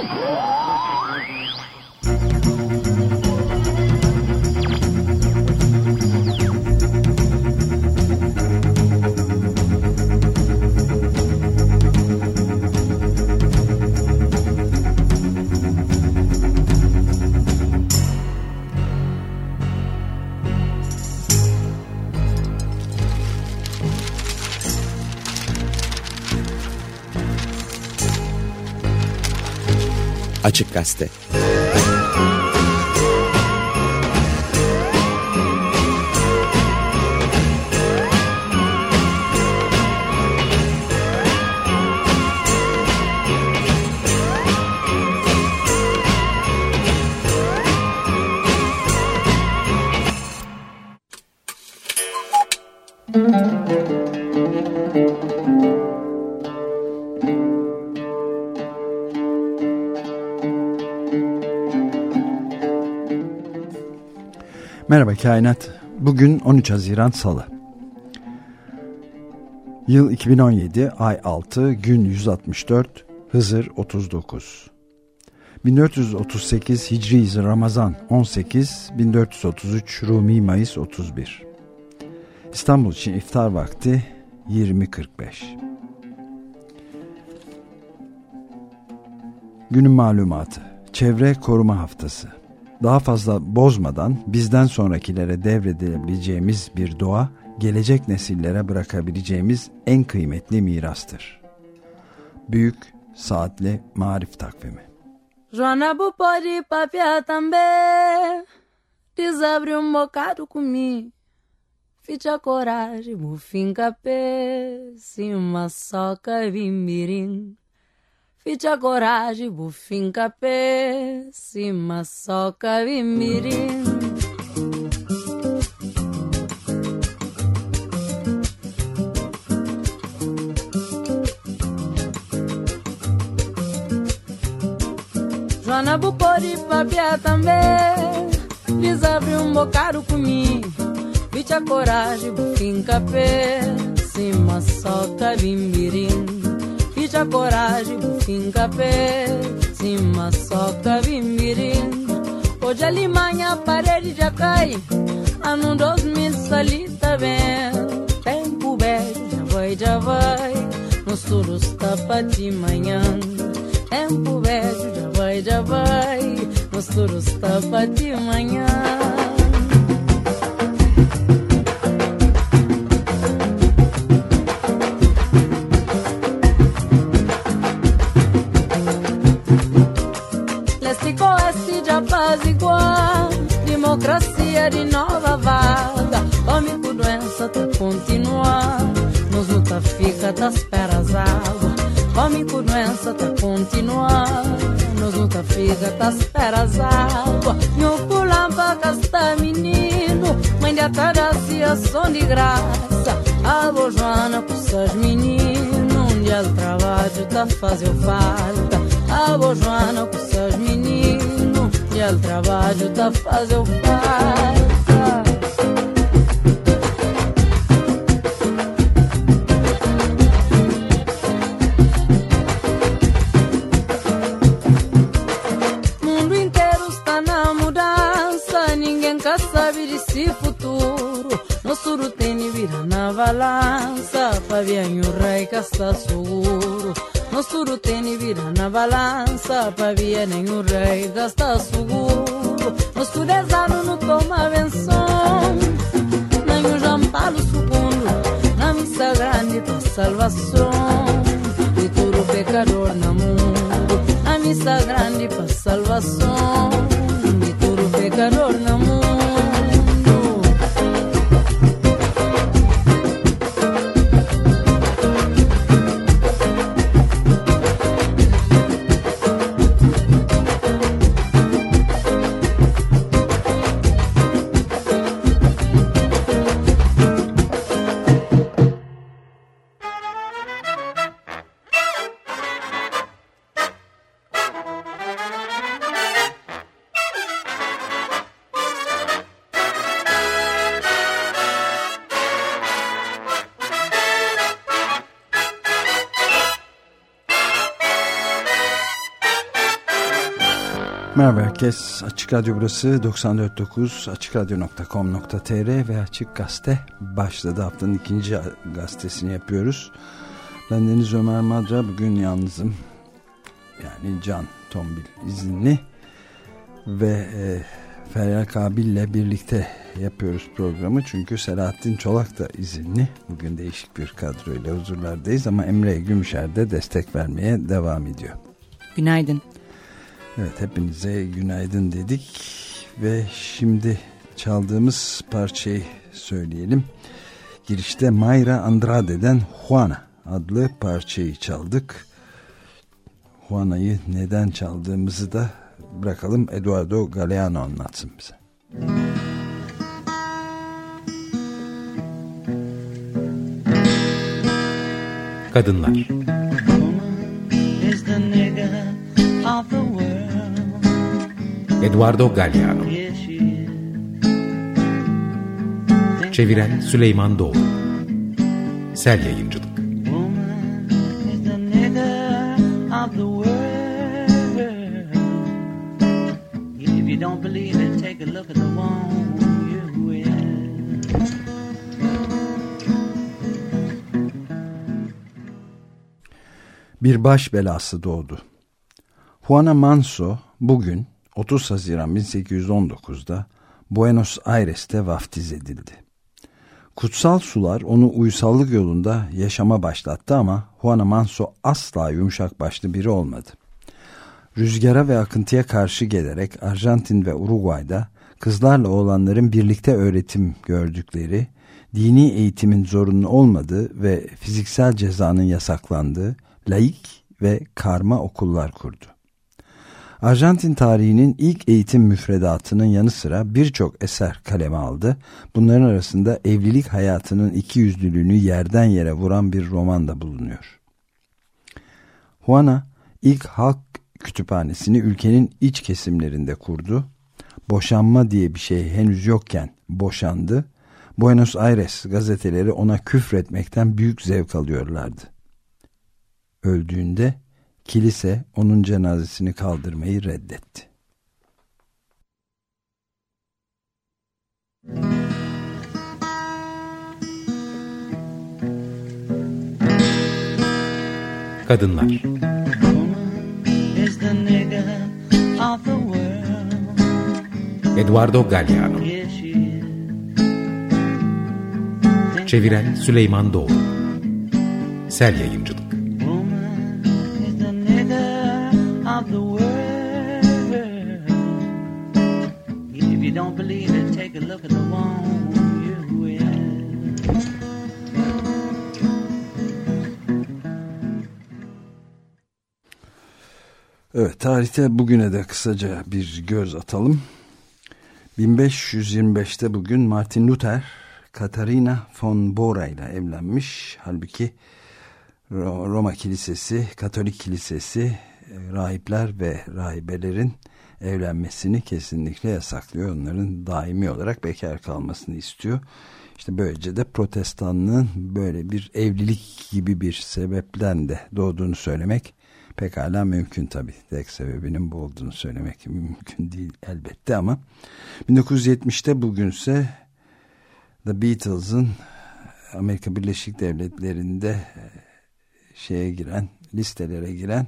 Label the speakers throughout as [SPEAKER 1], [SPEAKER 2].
[SPEAKER 1] Açık Gazete
[SPEAKER 2] Kainat. Bugün 13 Haziran Salı. Yıl 2017, ay 6, gün 164, Hızır 39. 1438 Hicri Ramazan 18, 1433 Rumi Mayıs 31. İstanbul için iftar vakti 20.45. Günün malumatı. Çevre Koruma Haftası daha fazla bozmadan bizden sonrakilere devredebileceğimiz bir doğa, gelecek nesillere bırakabileceğimiz en kıymetli mirastır. Büyük Saatli Marif Takvimi.
[SPEAKER 3] Joana bu pode papiar também Desabre um bocado comigo Ficha coragem, bufim capê Cima soca vimirim Ficha coragem, bufim capê, cima soca vimirim. Joana Bupori papia também, desabre um bocado comigo. Ficha coragem, bufim capê, cima soca vimirim. Ficha coragem, finca pé, cima soca vimirim. Hoje a limanha, parede já cai, ano 2000 salita bem. Tempo velho, já vai, já vai, no surus tapa de manhã. Tempo velho, já vai, já vai, no surus tapa de manhã. Das peras água. Come por doença tá continuar. Nos luta fica das peras água. Meu pulampa casta menino. Mãe de ataracia som de graça. A Joana com seus meninos. Um dia o trabalho tá fazendo falta. A Joana com seus meninos e o trabalho tá fazendo falta. balanza, Fabiano Rei casta seguro. No suru tiene vira na balanza, Fabiano rei, casta seguro. Nos turezano não toma benção, nem o jampalo segundo, na missa grande tua salvação. E tudo pecador na mundo, a missa grande para salvação.
[SPEAKER 2] Herkes. Açık Radyo burası 94.9 AçıkRadyo.com.tr ve Açık Gazete başladı. Haftanın ikinci gazetesini yapıyoruz. Ben Deniz Ömer Madra. Bugün yalnızım. Yani Can Tombil izinli. Ve e, Feryal Kabil'le birlikte yapıyoruz programı. Çünkü Selahattin Çolak da izinli. Bugün değişik bir kadroyla huzurlardayız ama Emre Gümüşer de destek vermeye devam ediyor.
[SPEAKER 4] Günaydın.
[SPEAKER 2] Evet hepinize günaydın dedik ve şimdi çaldığımız parçayı söyleyelim. Girişte Mayra Andrade'den Juana adlı parçayı çaldık. Juana'yı neden çaldığımızı da bırakalım Eduardo Galeano anlatsın bize.
[SPEAKER 1] Kadınlar Eduardo Galliano Çeviren Süleyman Doğru. Sel Yayıncılık.
[SPEAKER 2] Bir baş belası doğdu. Juana Manso bugün 30 Haziran 1819'da Buenos Aires'te vaftiz edildi. Kutsal sular onu uysallık yolunda yaşama başlattı ama Juana Manso asla yumuşak başlı biri olmadı. Rüzgara ve akıntıya karşı gelerek Arjantin ve Uruguay'da kızlarla oğlanların birlikte öğretim gördükleri, dini eğitimin zorunlu olmadığı ve fiziksel cezanın yasaklandığı laik ve karma okullar kurdu. Arjantin tarihinin ilk eğitim müfredatının yanı sıra birçok eser kaleme aldı. Bunların arasında evlilik hayatının iki yüzlülüğünü yerden yere vuran bir roman da bulunuyor. Juana ilk halk kütüphanesini ülkenin iç kesimlerinde kurdu. Boşanma diye bir şey henüz yokken boşandı. Buenos Aires gazeteleri ona küfretmekten büyük zevk alıyorlardı. Öldüğünde kilise onun cenazesini kaldırmayı reddetti.
[SPEAKER 1] Kadınlar. Eduardo Galliano Çeviren Süleyman Doğru. Sel Yayıncılık
[SPEAKER 2] Evet tarihte bugüne de kısaca bir göz atalım. 1525'te bugün Martin Luther Katarina von Bora ile evlenmiş. Halbuki Roma Kilisesi, Katolik Kilisesi rahipler ve rahibelerin evlenmesini kesinlikle yasaklıyor. Onların daimi olarak bekar kalmasını istiyor. İşte böylece de protestanlığın böyle bir evlilik gibi bir sebepten de doğduğunu söylemek pekala mümkün tabii. Tek sebebinin bu olduğunu söylemek mümkün değil elbette ama 1970'te bugünse The Beatles'ın Amerika Birleşik Devletleri'nde e, şeye giren listelere giren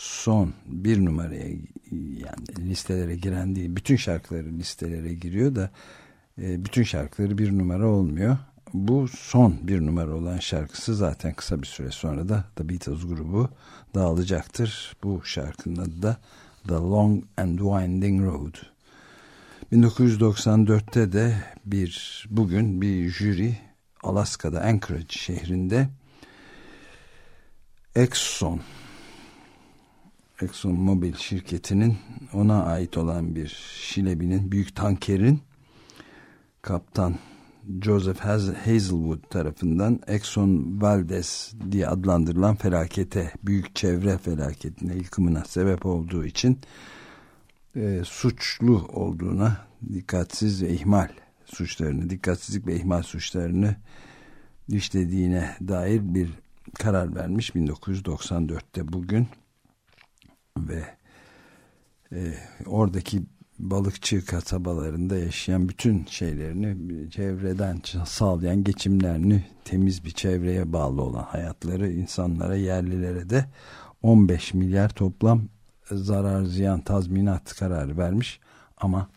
[SPEAKER 2] son bir numaraya yani listelere giren değil bütün şarkıları listelere giriyor da e, bütün şarkıları bir numara olmuyor. Bu son bir numara olan şarkısı zaten kısa bir süre sonra da The Beatles grubu dağılacaktır. Bu şarkının adı da The Long and Winding Road. 1994'te de bir bugün bir jüri Alaska'da Anchorage şehrinde Exxon Exxon Mobil şirketinin ona ait olan bir şilebinin büyük tankerin kaptan Joseph Hazelwood tarafından Exxon Valdez diye adlandırılan felakete, büyük çevre felaketine, yıkımına sebep olduğu için e, suçlu olduğuna dikkatsiz ve ihmal suçlarını, dikkatsizlik ve ihmal suçlarını işlediğine dair bir karar vermiş. 1994'te bugün ve e, oradaki balıkçı kasabalarında yaşayan bütün şeylerini çevreden sağlayan geçimlerini temiz bir çevreye bağlı olan hayatları insanlara yerlilere de 15 milyar toplam zarar ziyan tazminat kararı vermiş ama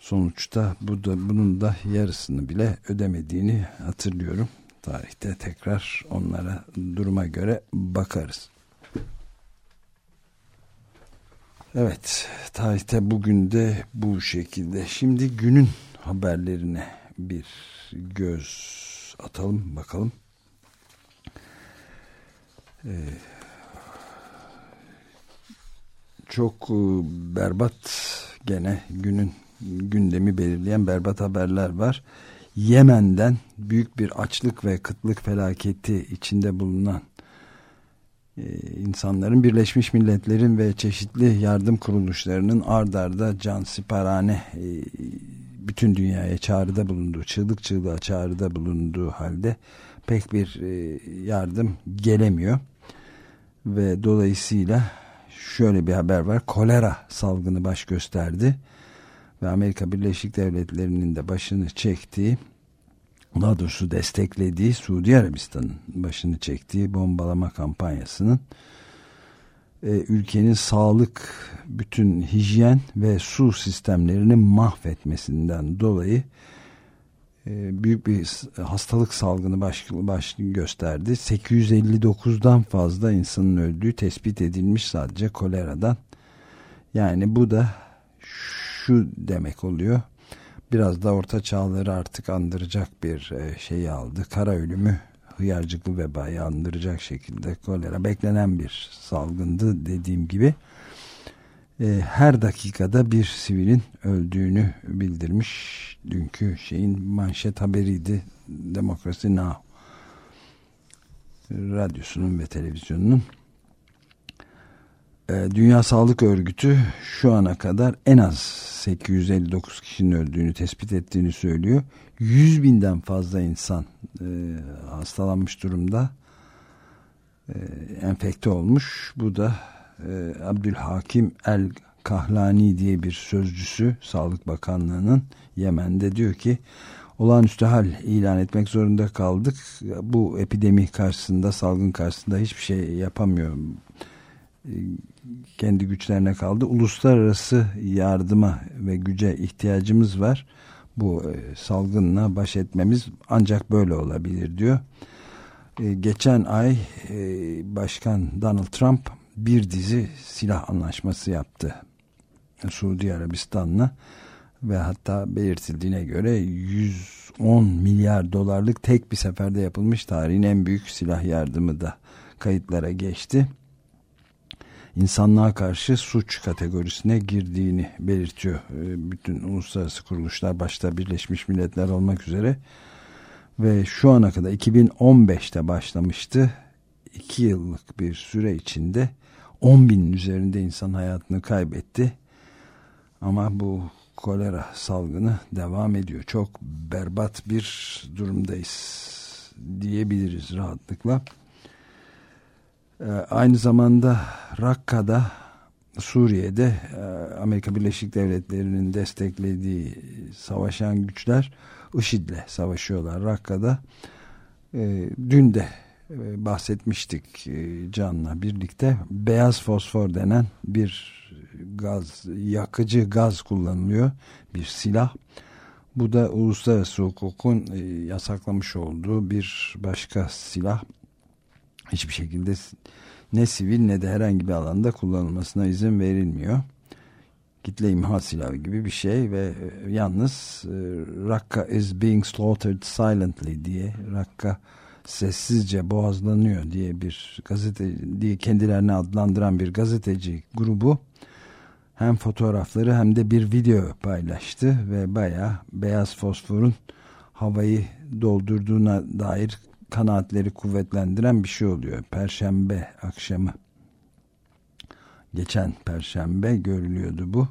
[SPEAKER 2] sonuçta bu da bunun da yarısını bile ödemediğini hatırlıyorum. Tarihte tekrar onlara duruma göre bakarız. Evet, tarihte bugün de bu şekilde. Şimdi günün haberlerine bir göz atalım bakalım. Ee, çok e, berbat gene günün gündemi belirleyen berbat haberler var. Yemen'den büyük bir açlık ve kıtlık felaketi içinde bulunan insanların Birleşmiş Milletler'in ve çeşitli yardım kuruluşlarının ard arda cansiparane e, bütün dünyaya çağrıda bulunduğu, çığlık çığlığa çağrıda bulunduğu halde pek bir e, yardım gelemiyor. Ve dolayısıyla şöyle bir haber var. Kolera salgını baş gösterdi. Ve Amerika Birleşik Devletleri'nin de başını çektiği daha doğrusu desteklediği Suudi Arabistan'ın başını çektiği bombalama kampanyasının e, ülkenin sağlık, bütün hijyen ve su sistemlerini mahvetmesinden dolayı e, büyük bir hastalık salgını baş, baş gösterdi. 859'dan fazla insanın öldüğü tespit edilmiş sadece koleradan. Yani bu da şu demek oluyor biraz da orta çağları artık andıracak bir e, şeyi aldı. Kara ölümü hıyarcıklı vebayı andıracak şekilde kolera beklenen bir salgındı dediğim gibi. E, her dakikada bir sivilin öldüğünü bildirmiş. Dünkü şeyin manşet haberiydi. Demokrasi Now radyosunun ve televizyonunun Dünya Sağlık Örgütü şu ana kadar en az 859 kişinin öldüğünü tespit ettiğini söylüyor. 100 binden fazla insan e, hastalanmış durumda. E, enfekte olmuş. Bu da e, Abdülhakim El Kahlani diye bir sözcüsü Sağlık Bakanlığı'nın Yemen'de diyor ki olağanüstü hal ilan etmek zorunda kaldık. Bu epidemi karşısında, salgın karşısında hiçbir şey yapamıyor kendi güçlerine kaldı. Uluslararası yardıma ve güce ihtiyacımız var. Bu e, salgınla baş etmemiz ancak böyle olabilir diyor. E, geçen ay e, Başkan Donald Trump bir dizi silah anlaşması yaptı. Suudi Arabistan'la ve hatta belirtildiğine göre 110 milyar dolarlık tek bir seferde yapılmış tarihin en büyük silah yardımı da kayıtlara geçti insanlığa karşı suç kategorisine girdiğini belirtiyor. Ee, bütün uluslararası kuruluşlar başta Birleşmiş Milletler olmak üzere ve şu ana kadar 2015'te başlamıştı. 2 yıllık bir süre içinde 10 binin üzerinde insan hayatını kaybetti. Ama bu kolera salgını devam ediyor. Çok berbat bir durumdayız diyebiliriz rahatlıkla. Ee, aynı zamanda Rakka'da Suriye'de e, Amerika Birleşik Devletleri'nin desteklediği savaşan güçler IŞİD'le savaşıyorlar Rakka'da. Ee, dün de e, bahsetmiştik e, Can'la birlikte beyaz fosfor denen bir gaz yakıcı gaz kullanılıyor bir silah. Bu da uluslararası hukukun yasaklamış olduğu bir başka silah hiçbir şekilde ne sivil ne de herhangi bir alanda kullanılmasına izin verilmiyor. Kitle imha silahı gibi bir şey ve e, yalnız e, Rakka is being slaughtered silently diye Rakka sessizce boğazlanıyor diye bir gazete diye kendilerini adlandıran bir gazeteci grubu hem fotoğrafları hem de bir video paylaştı ve baya beyaz fosforun havayı doldurduğuna dair kanaatleri kuvvetlendiren bir şey oluyor. Perşembe akşamı. Geçen perşembe görülüyordu bu.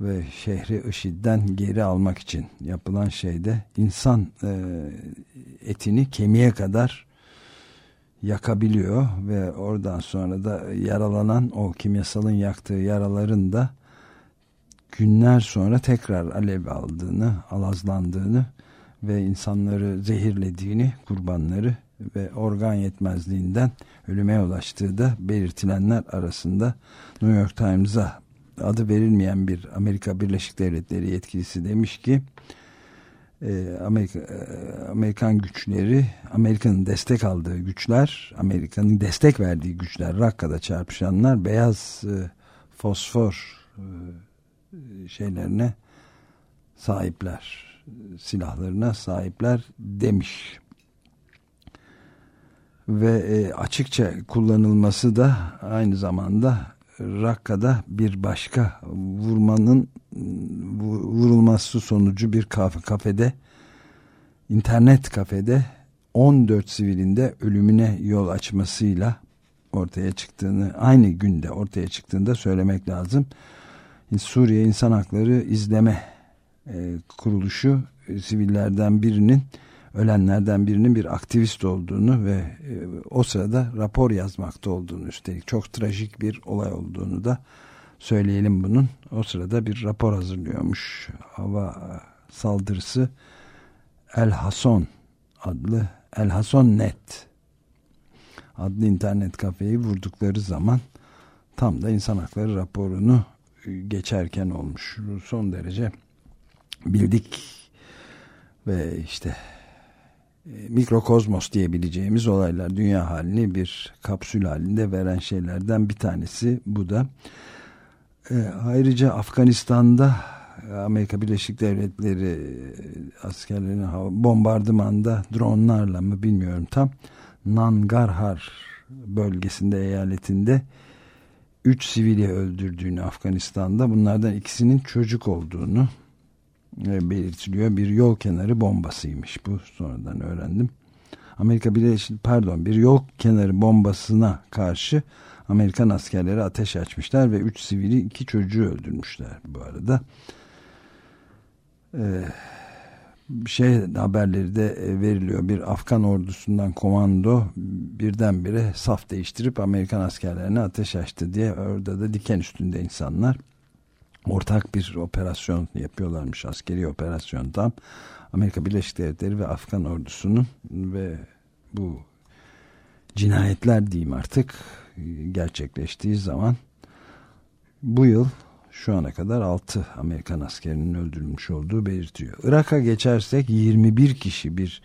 [SPEAKER 2] Ve şehri IŞİD'den geri almak için yapılan şeyde insan e, etini kemiğe kadar yakabiliyor. Ve oradan sonra da yaralanan o kimyasalın yaktığı yaraların da günler sonra tekrar alev aldığını, alazlandığını ve insanları zehirlediğini, kurbanları ve organ yetmezliğinden ölüme ulaştığı da belirtilenler arasında New York Times'a adı verilmeyen bir Amerika Birleşik Devletleri yetkilisi demiş ki e, Amerika, e, Amerikan güçleri Amerika'nın destek aldığı güçler Amerika'nın destek verdiği güçler Rakka'da çarpışanlar beyaz e, fosfor şeylerine sahipler silahlarına sahipler demiş ve açıkça kullanılması da aynı zamanda Rakka'da bir başka vurmanın vurulması sonucu bir kafe, kafede internet kafede 14 sivilinde ölümüne yol açmasıyla ortaya çıktığını aynı günde ortaya çıktığında söylemek lazım. Suriye İnsan Hakları İzleme e, Kuruluşu e, sivillerden birinin ölenlerden birinin bir aktivist olduğunu ve e, o sırada rapor yazmakta olduğunu üstelik çok trajik bir olay olduğunu da söyleyelim bunun. O sırada bir rapor hazırlıyormuş. Hava saldırısı El Hason adlı El Hason Net adlı internet kafeyi vurdukları zaman tam da insan hakları raporunu geçerken olmuş. Son derece bildik ve işte e, mikrokozmos diyebileceğimiz olaylar dünya halini bir kapsül halinde veren şeylerden bir tanesi bu da. E, ayrıca Afganistan'da Amerika Birleşik Devletleri e, askerlerinin bombardımanda dronlarla mı bilmiyorum tam Nangarhar bölgesinde eyaletinde 3 sivili öldürdüğünü Afganistan'da bunlardan ikisinin çocuk olduğunu e, belirtiliyor. Bir yol kenarı bombasıymış bu sonradan öğrendim. Amerika Birleşik pardon bir yol kenarı bombasına karşı Amerikan askerleri ateş açmışlar ve 3 sivili 2 çocuğu öldürmüşler bu arada. Ee, şey haberleri de e, veriliyor. Bir Afgan ordusundan komando birdenbire saf değiştirip Amerikan askerlerine ateş açtı diye orada da diken üstünde insanlar ortak bir operasyon yapıyorlarmış askeri operasyon tam Amerika Birleşik Devletleri ve Afgan ordusunun ve bu cinayetler diyeyim artık gerçekleştiği zaman bu yıl şu ana kadar 6 Amerikan askerinin öldürülmüş olduğu belirtiyor. Irak'a geçersek 21 kişi bir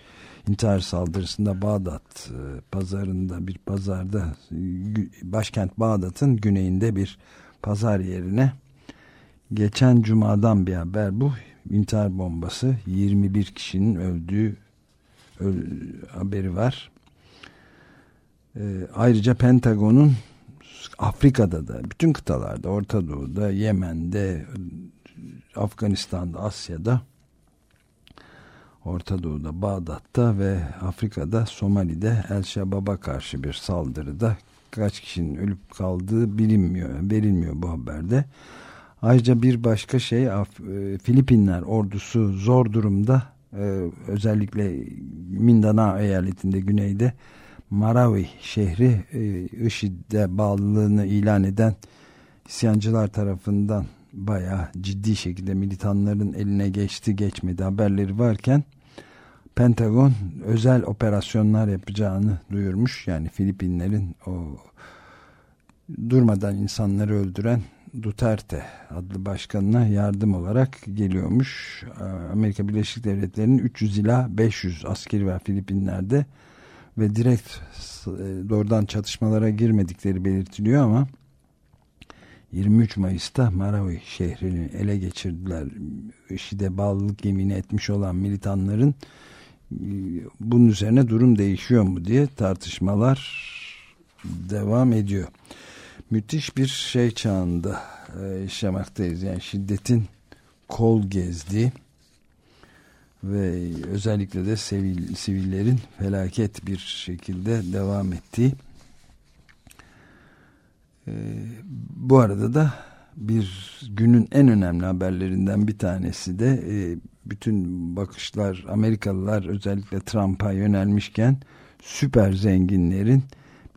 [SPEAKER 2] intihar saldırısında Bağdat e, pazarında bir pazarda başkent Bağdat'ın güneyinde bir pazar yerine geçen cumadan bir haber bu intihar bombası 21 kişinin öldüğü öl, haberi var. E, ayrıca Pentagon'un Afrika'da da bütün kıtalarda Orta Doğu'da Yemen'de Afganistan'da Asya'da Orta Doğu'da Bağdat'ta ve Afrika'da Somali'de El Şebab'a karşı bir saldırıda kaç kişinin ölüp kaldığı bilinmiyor verilmiyor bu haberde. Ayrıca bir başka şey e, Filipinler ordusu zor durumda e, özellikle Mindanao eyaletinde güneyde Marawi şehri e, IŞİD'e bağlılığını ilan eden isyancılar tarafından bayağı ciddi şekilde militanların eline geçti geçmedi haberleri varken Pentagon özel operasyonlar yapacağını duyurmuş. Yani Filipinlerin o durmadan insanları öldüren Duterte adlı başkanına yardım olarak geliyormuş. Amerika Birleşik Devletleri'nin 300 ila 500 askeri var Filipinler'de ve direkt e, doğrudan çatışmalara girmedikleri belirtiliyor ama 23 Mayıs'ta Marawi şehrini ele geçirdiler. IŞİD'e bağlılık yemini etmiş olan militanların e, bunun üzerine durum değişiyor mu diye tartışmalar devam ediyor. Müthiş bir şey çağında e, yaşamaktayız. Yani şiddetin kol gezdiği ve özellikle de sivil, sivillerin felaket bir şekilde devam ettiği ee, bu arada da bir günün en önemli haberlerinden bir tanesi de e, bütün bakışlar Amerikalılar özellikle Trump'a yönelmişken süper zenginlerin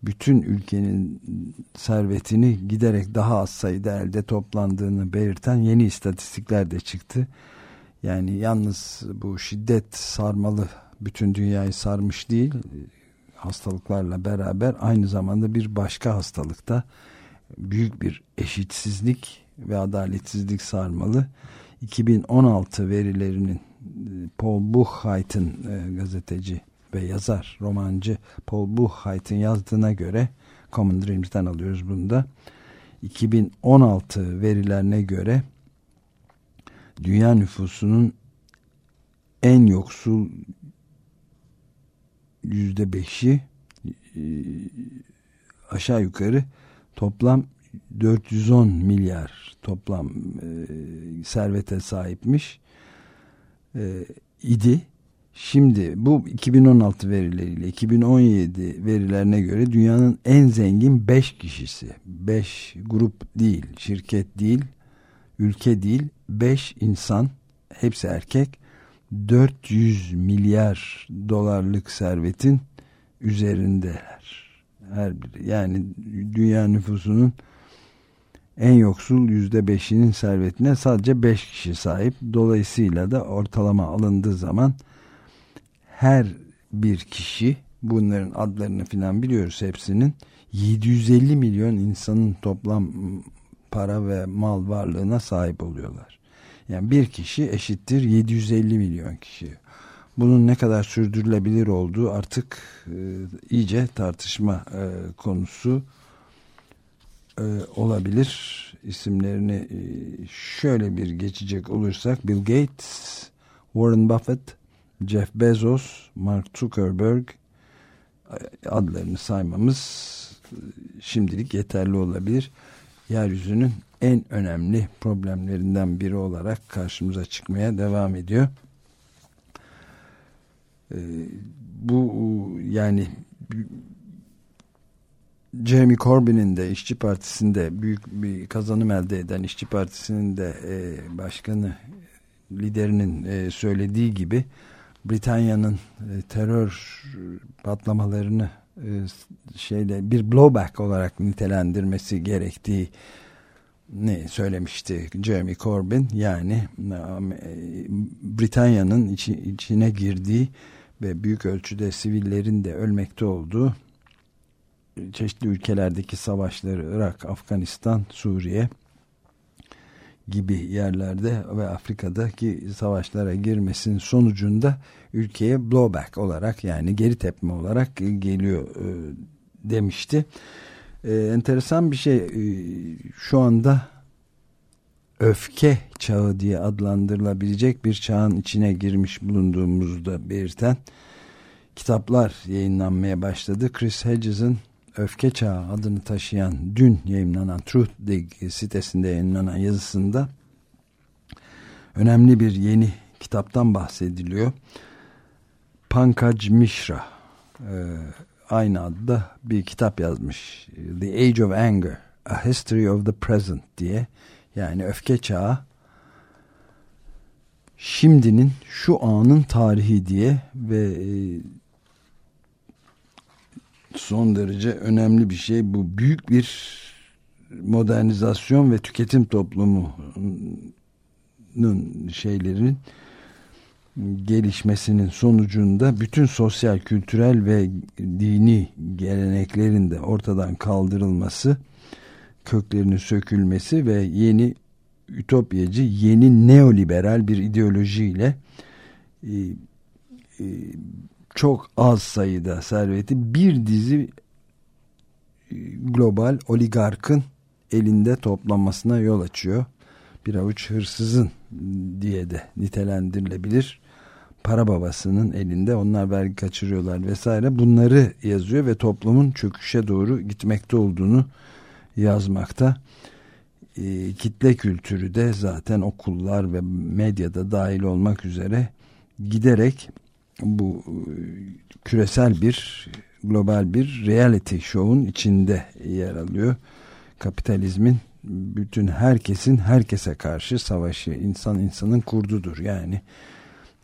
[SPEAKER 2] bütün ülkenin servetini giderek daha az sayıda elde toplandığını belirten yeni istatistikler de çıktı. Yani yalnız bu şiddet sarmalı bütün dünyayı sarmış değil hastalıklarla beraber aynı zamanda bir başka hastalıkta büyük bir eşitsizlik ve adaletsizlik sarmalı. 2016 verilerinin Paul Buchheit'in e, gazeteci ve yazar, romancı Paul Buchheit'in yazdığına göre Common Dreams'ten alıyoruz bunu da. 2016 verilerine göre dünya nüfusunun en yoksul yüzde beşi e, aşağı yukarı toplam 410 milyar toplam e, servete sahipmiş e, idi. Şimdi bu 2016 verileriyle 2017 verilerine göre dünyanın en zengin 5 kişisi. 5 grup değil, şirket değil, ülke değil, 5 insan hepsi erkek 400 milyar dolarlık servetin üzerindeler. Her biri. Yani dünya nüfusunun en yoksul yüzde beşinin servetine sadece beş kişi sahip. Dolayısıyla da ortalama alındığı zaman her bir kişi bunların adlarını filan biliyoruz hepsinin 750 milyon insanın toplam para ve mal varlığına sahip oluyorlar. Yani bir kişi eşittir 750 milyon kişi. Bunun ne kadar sürdürülebilir olduğu artık e, iyice tartışma e, konusu e, olabilir. İsimlerini e, şöyle bir geçecek olursak Bill Gates, Warren Buffett, Jeff Bezos, Mark Zuckerberg e, adlarını saymamız e, şimdilik yeterli olabilir. Yeryüzünün en önemli problemlerinden biri olarak karşımıza çıkmaya devam ediyor. Ee, bu yani Jeremy Corbyn'in de işçi partisinde büyük bir kazanım elde eden işçi partisinin de e, başkanı liderinin e, söylediği gibi Britanya'nın e, terör patlamalarını e, şeyle bir blowback olarak nitelendirmesi gerektiği ne söylemişti Jeremy Corbyn? Yani e, Britanya'nın içi, içine girdiği ve büyük ölçüde sivillerin de ölmekte olduğu çeşitli ülkelerdeki savaşları Irak, Afganistan, Suriye gibi yerlerde ve Afrika'daki savaşlara girmesinin sonucunda ülkeye blowback olarak yani geri tepme olarak geliyor e, demişti. E, enteresan bir şey e, şu anda öfke çağı diye adlandırılabilecek bir çağın içine girmiş bulunduğumuzda belirten kitaplar yayınlanmaya başladı. Chris Hedges'in Öfke Çağı adını taşıyan dün yayınlanan Truthdig sitesinde yayınlanan yazısında önemli bir yeni kitaptan bahsediliyor. Pankaj Mishra e, aynı adda bir kitap yazmış. The Age of Anger, A History of the Present diye. Yani öfke çağı şimdinin şu anın tarihi diye ve e, son derece önemli bir şey. Bu büyük bir modernizasyon ve tüketim toplumunun şeylerin gelişmesinin sonucunda bütün sosyal, kültürel ve dini geleneklerin de ortadan kaldırılması, köklerinin sökülmesi ve yeni ütopyacı, yeni neoliberal bir ideolojiyle e, e, çok az sayıda serveti bir dizi e, global oligarkın elinde toplanmasına yol açıyor. Bir avuç hırsızın diye de nitelendirilebilir. Para babasının elinde onlar vergi kaçırıyorlar vesaire bunları yazıyor ve toplumun çöküşe doğru gitmekte olduğunu yazmakta. E, kitle kültürü de zaten okullar ve medyada dahil olmak üzere giderek bu e, küresel bir global bir reality show'un içinde yer alıyor. Kapitalizmin bütün herkesin herkese karşı savaşı insan insanın kurdudur. Yani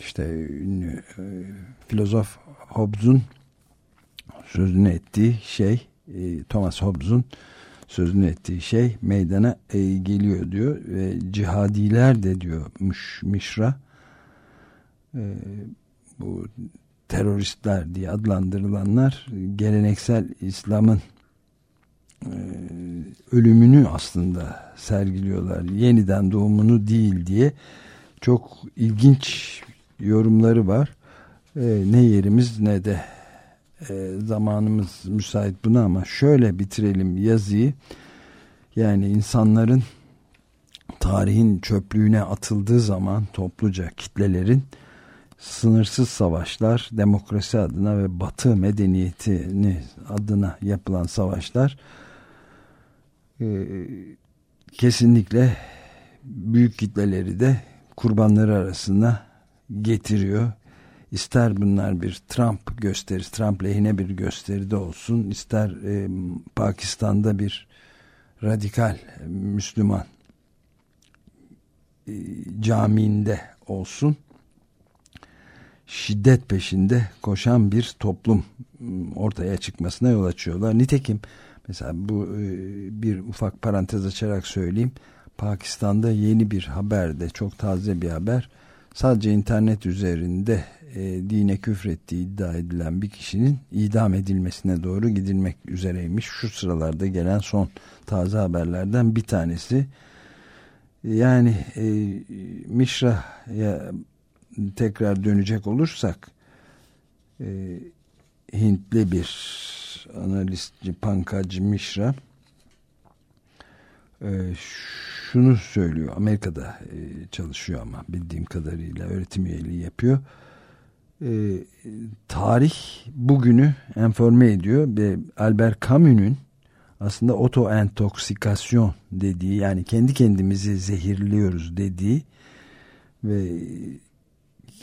[SPEAKER 2] işte ünlü e, filozof Hobbes'un sözünü ettiği şey e, Thomas Hobbes'un sözünü ettiği şey meydana e, geliyor diyor ve cihadiler de diyormuş Mişra e, bu teröristler diye adlandırılanlar geleneksel İslam'ın e, ölümünü aslında sergiliyorlar. Yeniden doğumunu değil diye çok ilginç yorumları var. E, ne yerimiz ne de e, zamanımız müsait buna ama şöyle bitirelim yazıyı. Yani insanların tarihin çöplüğüne atıldığı zaman topluca kitlelerin sınırsız savaşlar, demokrasi adına ve batı medeniyetini adına yapılan savaşlar e, kesinlikle büyük kitleleri de kurbanları arasında getiriyor. İster bunlar bir Trump gösterisi, Trump lehine bir gösteride olsun, ister e, Pakistan'da bir radikal Müslüman e, camiinde olsun şiddet peşinde koşan bir toplum ortaya çıkmasına yol açıyorlar. Nitekim mesela bu e, bir ufak parantez açarak söyleyeyim. Pakistan'da yeni bir haberde çok taze bir haber sadece internet üzerinde e, dine küfrettiği iddia edilen bir kişinin idam edilmesine doğru gidilmek üzereymiş. Şu sıralarda gelen son taze haberlerden bir tanesi. Yani e, Mişra ya tekrar dönecek olursak e, Hintli bir analistçi Pankaj Mishra e, şunu söylüyor. Amerika'da e, çalışıyor ama bildiğim kadarıyla öğretim üyeliği yapıyor. E, tarih bugünü enforme ediyor ve Albert Camus'un aslında oto entoksikasyon dediği yani kendi kendimizi zehirliyoruz dediği ve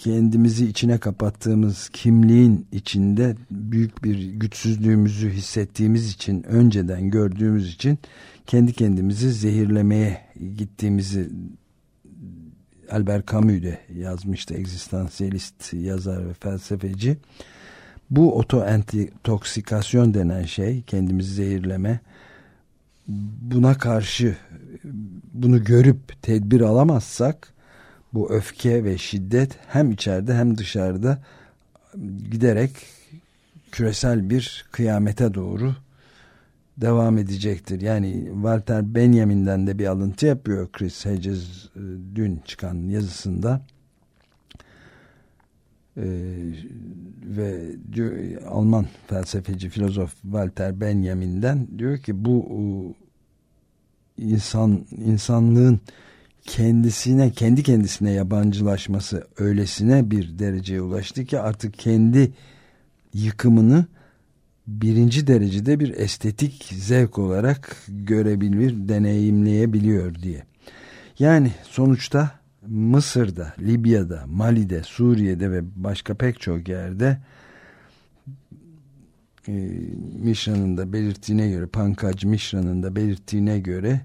[SPEAKER 2] kendimizi içine kapattığımız kimliğin içinde büyük bir güçsüzlüğümüzü hissettiğimiz için önceden gördüğümüz için kendi kendimizi zehirlemeye gittiğimizi Albert Camus de yazmıştı egzistansiyelist yazar ve felsefeci. Bu oto entoksikasyon denen şey kendimizi zehirleme buna karşı bunu görüp tedbir alamazsak bu öfke ve şiddet hem içeride hem dışarıda giderek küresel bir kıyamete doğru devam edecektir. Yani Walter Benjamin'den de bir alıntı yapıyor Chris Hedges e, dün çıkan yazısında. Ee, ve diyor, Alman felsefeci filozof Walter Benjamin'den diyor ki bu insan insanlığın kendisine kendi kendisine yabancılaşması öylesine bir dereceye ulaştı ki artık kendi yıkımını birinci derecede bir estetik zevk olarak görebilir, deneyimleyebiliyor diye. Yani sonuçta Mısır'da, Libya'da, Mali'de, Suriye'de ve başka pek çok yerde e, Mişra'nın da belirttiğine göre, Pankaj Mişra'nın da belirttiğine göre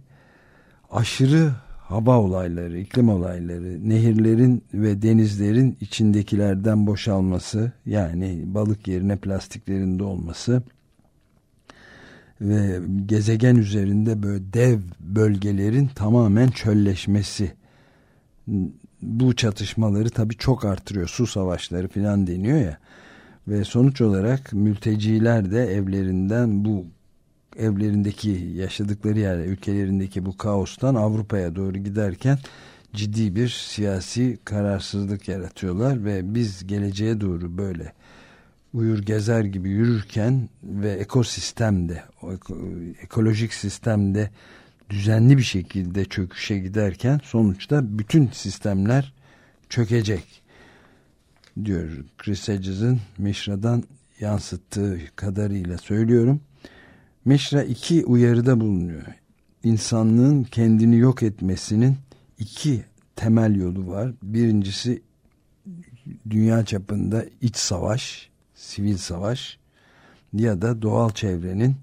[SPEAKER 2] aşırı hava olayları, iklim olayları, nehirlerin ve denizlerin içindekilerden boşalması, yani balık yerine plastiklerin dolması ve gezegen üzerinde böyle dev bölgelerin tamamen çölleşmesi bu çatışmaları tabii çok artırıyor. Su savaşları filan deniyor ya. Ve sonuç olarak mülteciler de evlerinden bu evlerindeki yaşadıkları yer ülkelerindeki bu kaostan Avrupa'ya doğru giderken ciddi bir siyasi kararsızlık yaratıyorlar ve biz geleceğe doğru böyle uyur gezer gibi yürürken ve ekosistemde ekolojik sistemde düzenli bir şekilde çöküşe giderken sonuçta bütün sistemler çökecek diyor. Chris Hedges'in Mişra'dan yansıttığı kadarıyla söylüyorum Meşra iki uyarıda bulunuyor. İnsanlığın kendini yok etmesinin iki temel yolu var. Birincisi dünya çapında iç savaş, sivil savaş ya da doğal çevrenin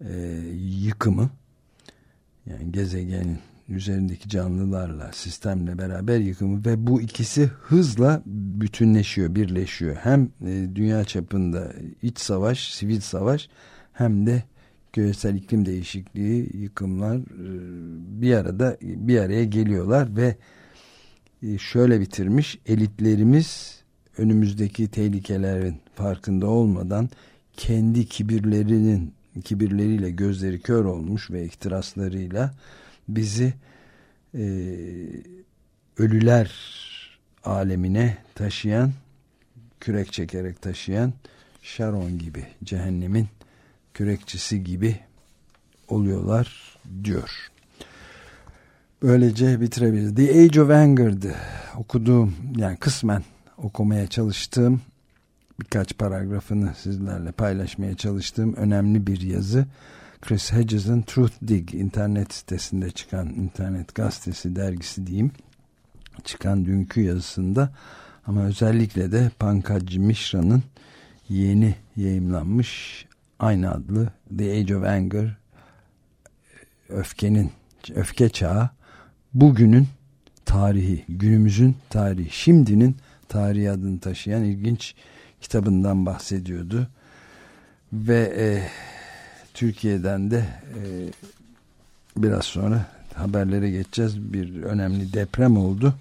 [SPEAKER 2] e, yıkımı yani gezegenin üzerindeki canlılarla sistemle beraber yıkımı ve bu ikisi hızla bütünleşiyor birleşiyor. Hem e, dünya çapında iç savaş sivil savaş hem de küresel iklim değişikliği yıkımlar e, bir arada bir araya geliyorlar ve e, şöyle bitirmiş elitlerimiz önümüzdeki tehlikelerin farkında olmadan kendi kibirlerinin kibirleriyle gözleri kör olmuş ve ihtiraslarıyla bizi e, ölüler alemine taşıyan kürek çekerek taşıyan Sharon gibi cehennemin kürekçisi gibi oluyorlar diyor. Böylece bitirebiliriz. The Age of Anger'dı okuduğum yani kısmen okumaya çalıştığım birkaç paragrafını sizlerle paylaşmaya çalıştığım önemli bir yazı. Chris Hedges'ın Truth Dig internet sitesinde çıkan internet gazetesi dergisi diyeyim. Çıkan dünkü yazısında ama özellikle de Pankaj Mishra'nın yeni yayımlanmış aynı adlı The Age of Anger öfkenin öfke çağı. Bugünün tarihi günümüzün tarihi şimdinin tarihi adını taşıyan ilginç kitabından bahsediyordu. Ve e, Türkiye'den de e, biraz sonra haberlere geçeceğiz bir önemli deprem oldu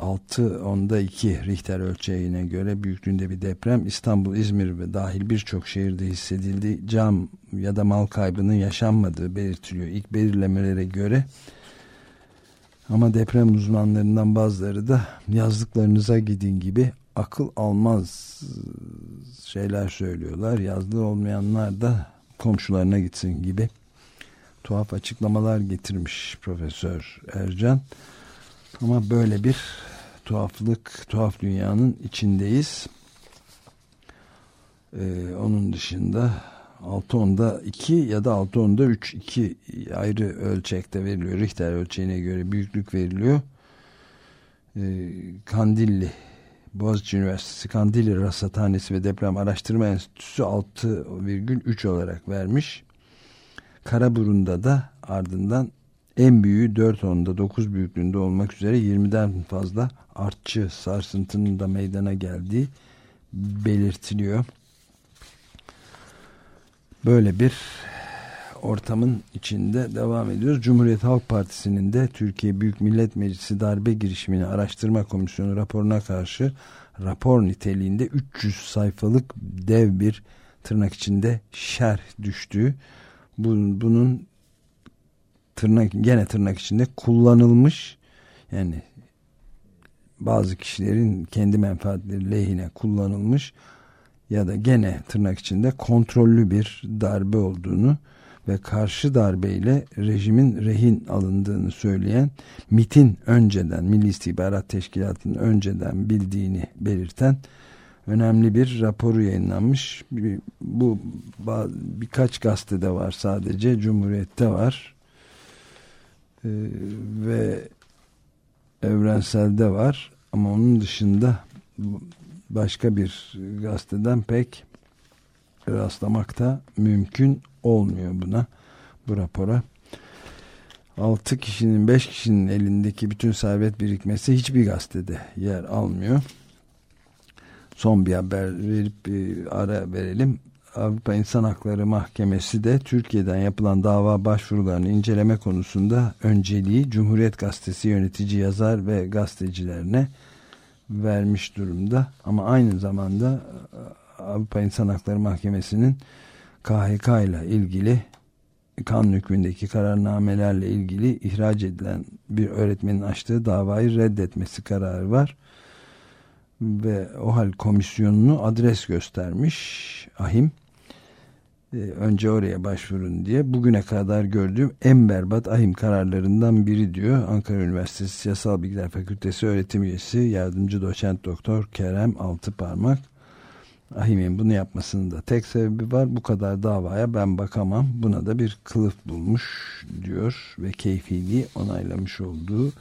[SPEAKER 2] 6 onda 2 Richter ölçeğine göre büyüklüğünde bir deprem İstanbul, İzmir ve dahil birçok şehirde hissedildi. Cam ya da mal kaybının yaşanmadığı belirtiliyor. İlk belirlemelere göre ama deprem uzmanlarından bazıları da yazdıklarınıza gidin gibi akıl almaz şeyler söylüyorlar. Yazdığı olmayanlar da komşularına gitsin gibi tuhaf açıklamalar getirmiş Profesör Ercan. Ama böyle bir tuhaflık, tuhaf dünyanın içindeyiz. Ee, onun dışında 6.10'da 2 ya da 6.10'da 3 iki ayrı ölçekte veriliyor. Richter ölçeğine göre büyüklük veriliyor. Ee, Kandilli Boğaziçi Üniversitesi Kandilli Rasathanesi ve Deprem Araştırma Enstitüsü 6,3 olarak vermiş. Karaburun'da da ardından en büyüğü 4.10'da 9 büyüklüğünde olmak üzere 20'den fazla artçı sarsıntının da meydana geldiği belirtiliyor. Böyle bir ortamın içinde devam ediyoruz. Cumhuriyet Halk Partisi'nin de Türkiye Büyük Millet Meclisi Darbe Girişimini Araştırma Komisyonu raporuna karşı rapor niteliğinde 300 sayfalık dev bir tırnak içinde şerh düştüğü bunun tırnak gene tırnak içinde kullanılmış yani bazı kişilerin kendi menfaatleri lehine kullanılmış ya da gene tırnak içinde kontrollü bir darbe olduğunu ve karşı darbeyle rejimin rehin alındığını söyleyen MIT'in önceden Milli İstihbarat Teşkilatı'nın önceden bildiğini belirten önemli bir raporu yayınlanmış. Bu birkaç gazetede var sadece Cumhuriyet'te var ee, ve evrenselde var ama onun dışında başka bir gazeteden pek rastlamak da mümkün olmuyor buna bu rapora. 6 kişinin 5 kişinin elindeki bütün servet birikmesi hiçbir gazetede yer almıyor. Son bir haber verip bir ara verelim. Avrupa İnsan Hakları Mahkemesi de Türkiye'den yapılan dava başvurularını inceleme konusunda önceliği Cumhuriyet Gazetesi yönetici yazar ve gazetecilerine vermiş durumda. Ama aynı zamanda e, Avrupa İnsan Hakları Mahkemesi'nin KHK ile ilgili kanun hükmündeki kararnamelerle ilgili ihraç edilen bir öğretmenin açtığı davayı reddetmesi kararı var. Ve o hal komisyonunu adres göstermiş ahim. Ee, önce oraya başvurun diye. Bugüne kadar gördüğüm en berbat ahim kararlarından biri diyor. Ankara Üniversitesi Siyasal Bilgiler Fakültesi öğretim üyesi yardımcı doçent doktor Kerem Altıparmak Ahim'in bunu yapmasının da tek sebebi var bu kadar davaya ben bakamam buna da bir kılıf bulmuş diyor ve keyfiliği onaylamış olduğu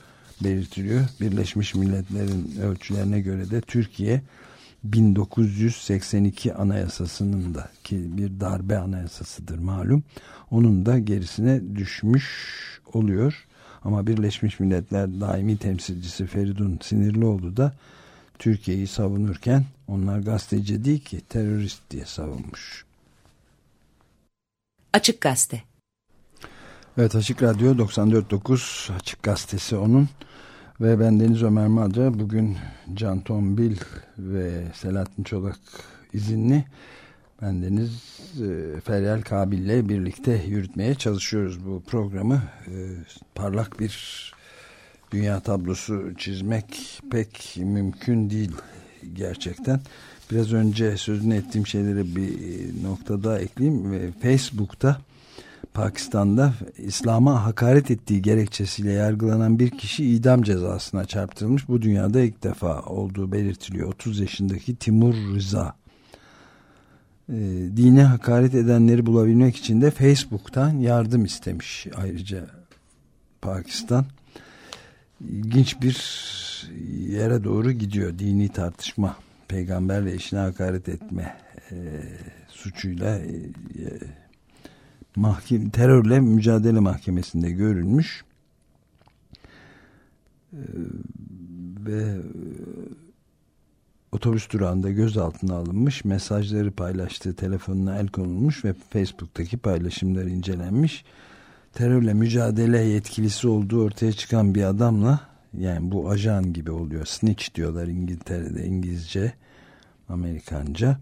[SPEAKER 2] belirtiliyor. Birleşmiş Milletler'in ölçülerine göre de Türkiye 1982 anayasasının da ki bir darbe anayasasıdır malum onun da gerisine düşmüş oluyor. Ama Birleşmiş Milletler daimi temsilcisi Feridun Sinirlioğlu da Türkiye'yi savunurken onlar gazeteci değil ki terörist diye savunmuş.
[SPEAKER 4] Açık Gazete
[SPEAKER 2] Evet Açık Radyo 94.9 Açık Gazetesi onun ve ben Deniz Ömer Madra bugün Can Tombil ve Selahattin Çolak izinli ben Deniz e, Feryal Kabil ile birlikte yürütmeye çalışıyoruz bu programı. E, parlak bir dünya tablosu çizmek pek mümkün değil gerçekten. Biraz önce sözünü ettiğim şeyleri bir noktada ekleyeyim. Facebook'ta Pakistan'da İslam'a hakaret ettiği gerekçesiyle yargılanan bir kişi idam cezasına çarptırılmış. Bu dünyada ilk defa olduğu belirtiliyor. 30 yaşındaki Timur Rıza. E, dine hakaret edenleri bulabilmek için de Facebook'tan yardım istemiş. Ayrıca Pakistan ilginç bir yere doğru gidiyor. Dini tartışma, peygamberle eşine hakaret etme e, suçuyla e, mahkeme, terörle mücadele mahkemesinde görülmüş ee, ve e, otobüs durağında gözaltına alınmış mesajları paylaştığı telefonuna el konulmuş ve Facebook'taki paylaşımlar incelenmiş terörle mücadele yetkilisi olduğu ortaya çıkan bir adamla yani bu ajan gibi oluyor snitch diyorlar İngiltere'de İngilizce Amerikanca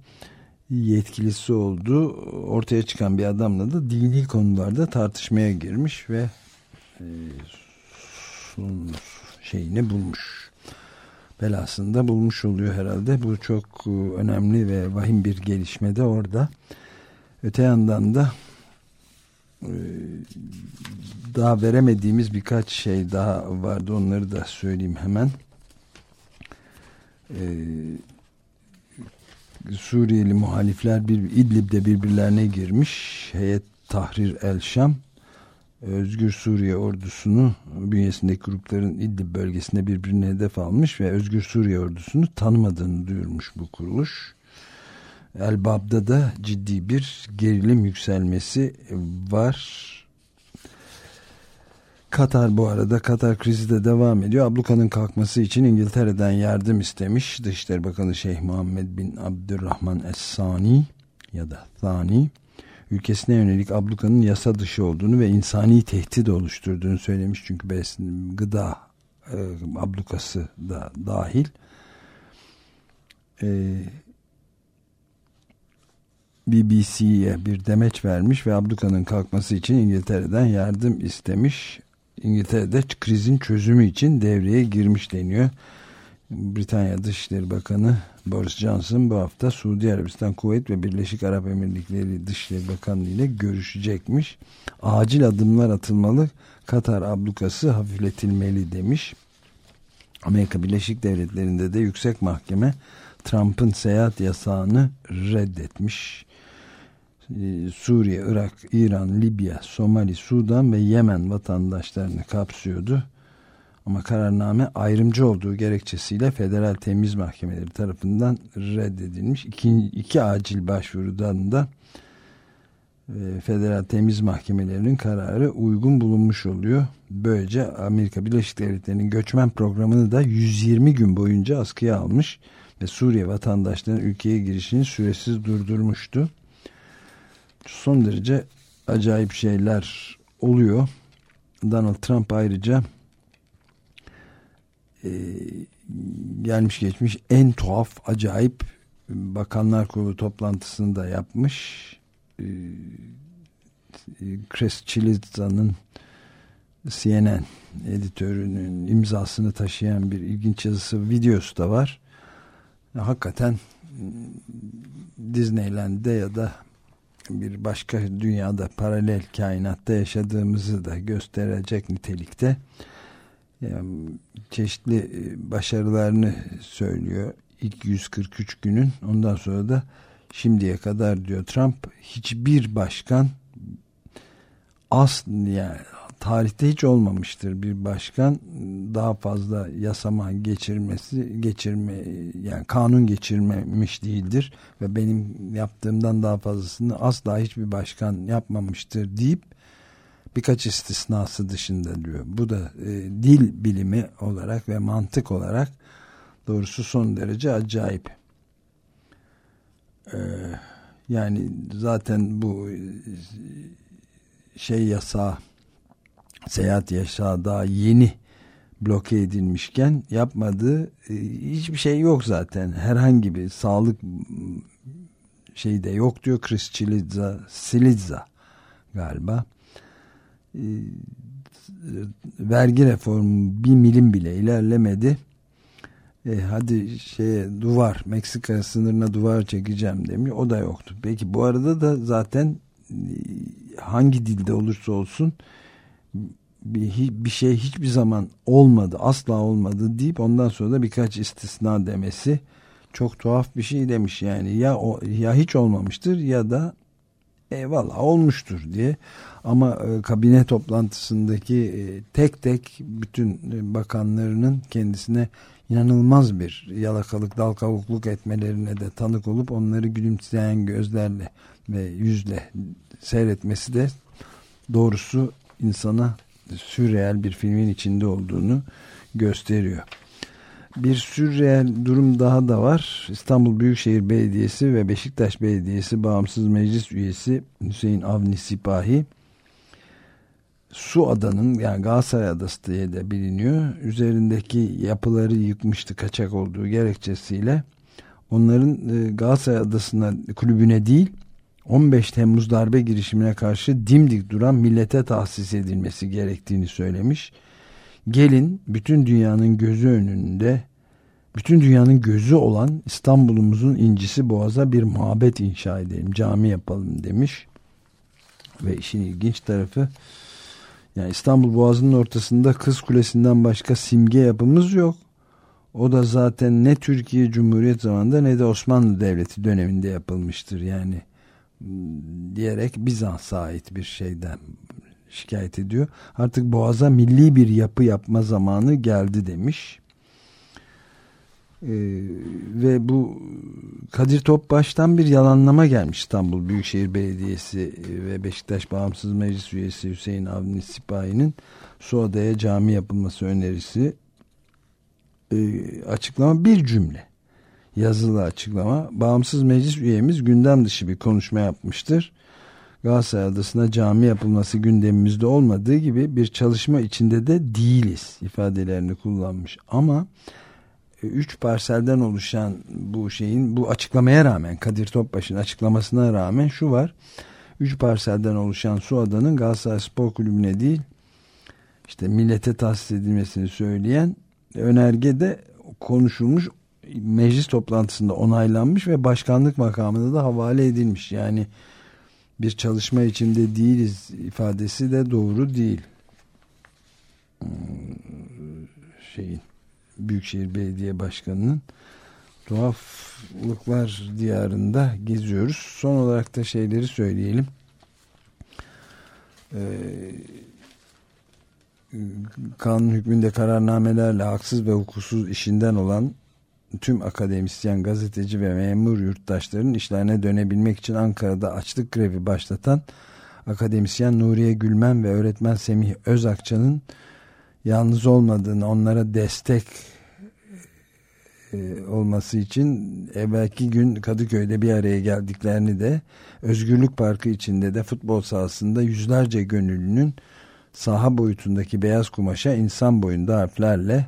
[SPEAKER 2] yetkilisi olduğu ortaya çıkan bir adamla da dini konularda tartışmaya girmiş ve e, şeyini bulmuş. Belasında bulmuş oluyor herhalde. Bu çok e, önemli ve vahim bir gelişme de orada. Öte yandan da daha veremediğimiz birkaç şey daha vardı. Onları da söyleyeyim hemen. Eee Suriyeli muhalifler bir İdlib'de birbirlerine girmiş. Heyet Tahrir El Şam Özgür Suriye ordusunu bünyesindeki grupların İdlib bölgesinde birbirine hedef almış ve Özgür Suriye ordusunu tanımadığını duyurmuş bu kuruluş. Elbab'da da ciddi bir gerilim yükselmesi var. Katar bu arada Katar krizi de devam ediyor. Abluka'nın kalkması için İngiltere'den yardım istemiş. Dışişleri Bakanı Şeyh Muhammed bin Abdurrahman Es-Sani ya da Thani ülkesine yönelik abluka'nın yasa dışı olduğunu ve insani tehdit oluşturduğunu söylemiş. Çünkü besin, gıda e, ablukası da dahil. E, BBC'ye bir demeç vermiş ve abluka'nın kalkması için İngiltere'den yardım istemiş. İngiltere'de krizin çözümü için devreye girmiş deniyor. Britanya Dışişleri Bakanı Boris Johnson bu hafta Suudi Arabistan, Kuveyt ve Birleşik Arap Emirlikleri Dışişleri Bakanlığı ile görüşecekmiş. Acil adımlar atılmalı, Katar ablukası hafifletilmeli demiş. Amerika Birleşik Devletleri'nde de yüksek mahkeme Trump'ın seyahat yasağını reddetmiş. Ee, Suriye, Irak, İran, Libya, Somali, Sudan ve Yemen vatandaşlarını kapsıyordu. Ama kararname ayrımcı olduğu gerekçesiyle federal temiz mahkemeleri tarafından reddedilmiş. İki, iki acil başvurudan da e, federal temiz mahkemelerinin kararı uygun bulunmuş oluyor. Böylece Amerika Birleşik Devletleri'nin göçmen programını da 120 gün boyunca askıya almış ve Suriye vatandaşlarının ülkeye girişini süresiz durdurmuştu son derece acayip şeyler oluyor. Donald Trump ayrıca e, gelmiş geçmiş en tuhaf acayip bakanlar kurulu toplantısını da yapmış. E, Chris Chiliza'nın CNN editörünün imzasını taşıyan bir ilginç yazısı videosu da var. Hakikaten Disneyland'de ya da bir başka dünyada paralel kainatta yaşadığımızı da gösterecek nitelikte yani çeşitli e, başarılarını söylüyor ilk 143 günün. Ondan sonra da şimdiye kadar diyor Trump hiçbir başkan as yani tarihte hiç olmamıştır bir başkan daha fazla yasama geçirmesi geçirme yani kanun geçirmemiş değildir ve benim yaptığımdan daha fazlasını asla hiçbir başkan yapmamıştır deyip birkaç istisnası dışında diyor. Bu da e, dil bilimi olarak ve mantık olarak doğrusu son derece acayip. Ee, yani zaten bu e, şey yasağı seyahat yasağı daha yeni bloke edilmişken yapmadığı e, hiçbir şey yok zaten. Herhangi bir sağlık şey de yok diyor Chris Chilidza, Silidza galiba. E, vergi reformu bir milim bile ilerlemedi. E, hadi şeye duvar Meksika sınırına duvar çekeceğim demiş. O da yoktu. Peki bu arada da zaten e, hangi dilde olursa olsun bir, bir şey hiçbir zaman olmadı asla olmadı deyip ondan sonra da birkaç istisna demesi çok tuhaf bir şey demiş yani. Ya o, ya hiç olmamıştır ya da eyvallah olmuştur diye. Ama e, kabine toplantısındaki e, tek tek bütün bakanlarının kendisine inanılmaz bir yalakalık dal etmelerine de tanık olup onları gülümseyen gözlerle ve yüzle seyretmesi de doğrusu insana sürreel bir filmin içinde olduğunu gösteriyor. Bir sürreel durum daha da var. İstanbul Büyükşehir Belediyesi ve Beşiktaş Belediyesi Bağımsız Meclis Üyesi Hüseyin Avni Sipahi Su Adanın yani Galatasaray Adası diye de biliniyor. Üzerindeki yapıları yıkmıştı kaçak olduğu gerekçesiyle onların e, Galatasaray Adası'na kulübüne değil 15 Temmuz darbe girişimine karşı dimdik duran millete tahsis edilmesi gerektiğini söylemiş. Gelin bütün dünyanın gözü önünde bütün dünyanın gözü olan İstanbul'umuzun incisi Boğaz'a bir mabet inşa edelim, cami yapalım demiş. Ve işin ilginç tarafı yani İstanbul Boğazı'nın ortasında Kız Kulesi'nden başka simge yapımız yok. O da zaten ne Türkiye Cumhuriyet zamanında ne de Osmanlı Devleti döneminde yapılmıştır. Yani diyerek Bizans'a ait bir şeyden şikayet ediyor. Artık Boğaz'a milli bir yapı yapma zamanı geldi demiş. Ee, ve bu Kadir Topbaş'tan bir yalanlama gelmiş İstanbul Büyükşehir Belediyesi ve Beşiktaş Bağımsız Meclis Üyesi Hüseyin Avni Sipahi'nin Suada'ya cami yapılması önerisi e, açıklama bir cümle yazılı açıklama. Bağımsız meclis üyemiz gündem dışı bir konuşma yapmıştır. Galatasaray Adası'na cami yapılması gündemimizde olmadığı gibi bir çalışma içinde de değiliz ifadelerini kullanmış. Ama e, üç parselden oluşan bu şeyin bu açıklamaya rağmen Kadir Topbaş'ın açıklamasına rağmen şu var. Üç parselden oluşan su adanın Galatasaray Spor Kulübü'ne değil işte millete tahsis edilmesini söyleyen önergede konuşulmuş meclis toplantısında onaylanmış ve başkanlık makamına da havale edilmiş. Yani bir çalışma içinde değiliz ifadesi de doğru değil. Hmm, şeyin Büyükşehir Belediye Başkanı'nın tuhaflıklar diyarında geziyoruz. Son olarak da şeyleri söyleyelim. Ee, kanun hükmünde kararnamelerle haksız ve hukuksuz işinden olan tüm akademisyen, gazeteci ve memur yurttaşların işlerine dönebilmek için Ankara'da açlık grevi başlatan akademisyen Nuriye Gülmen ve öğretmen Semih Özakça'nın yalnız olmadığını, onlara destek e, olması için evvelki gün Kadıköy'de bir araya geldiklerini de Özgürlük Parkı içinde de futbol sahasında yüzlerce gönüllünün saha boyutundaki beyaz kumaşa insan boyunda harflerle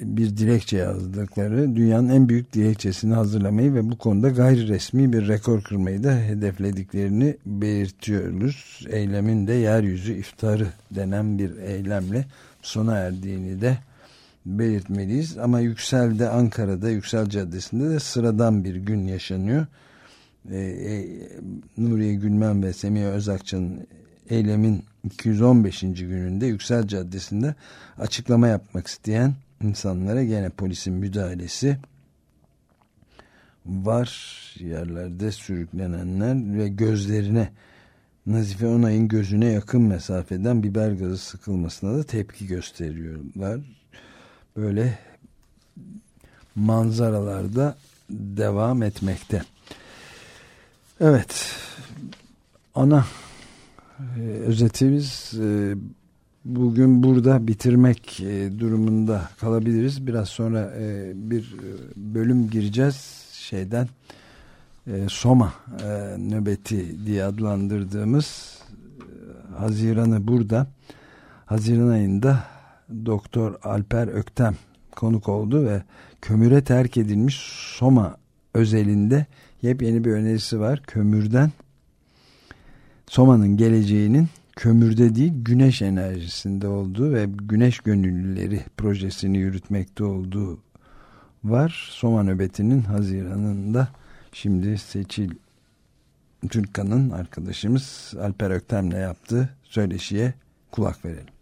[SPEAKER 2] bir dilekçe yazdıkları dünyanın en büyük dilekçesini hazırlamayı ve bu konuda gayri resmi bir rekor kırmayı da hedeflediklerini belirtiyoruz. Eylemin de yeryüzü iftarı denen bir eylemle sona erdiğini de belirtmeliyiz. Ama Yüksel'de Ankara'da Yüksel Caddesi'nde de sıradan bir gün yaşanıyor. Ee, e, Nuriye Gülmen ve Semih Özakçı'nın eylemin 215. gününde Yüksel Caddesi'nde açıklama yapmak isteyen insanlara gene polisin müdahalesi var yerlerde sürüklenenler ve gözlerine Nazife Onay'ın gözüne yakın mesafeden biber gazı sıkılmasına da tepki gösteriyorlar. Böyle manzaralarda devam etmekte. Evet. Ana e, özetimiz e, bugün burada bitirmek e, durumunda kalabiliriz. Biraz sonra e, bir e, bölüm gireceğiz şeyden Soma nöbeti diye adlandırdığımız Haziran'ı burada Haziran ayında Doktor Alper Öktem konuk oldu ve kömüre terk edilmiş Soma özelinde yepyeni bir önerisi var. Kömürden Soma'nın geleceğinin kömürde değil güneş enerjisinde olduğu ve güneş gönüllüleri projesini yürütmekte olduğu var. Soma nöbetinin Haziran'ında şimdi Seçil Türkan'ın arkadaşımız Alper Öktem'le yaptığı söyleşiye kulak verelim.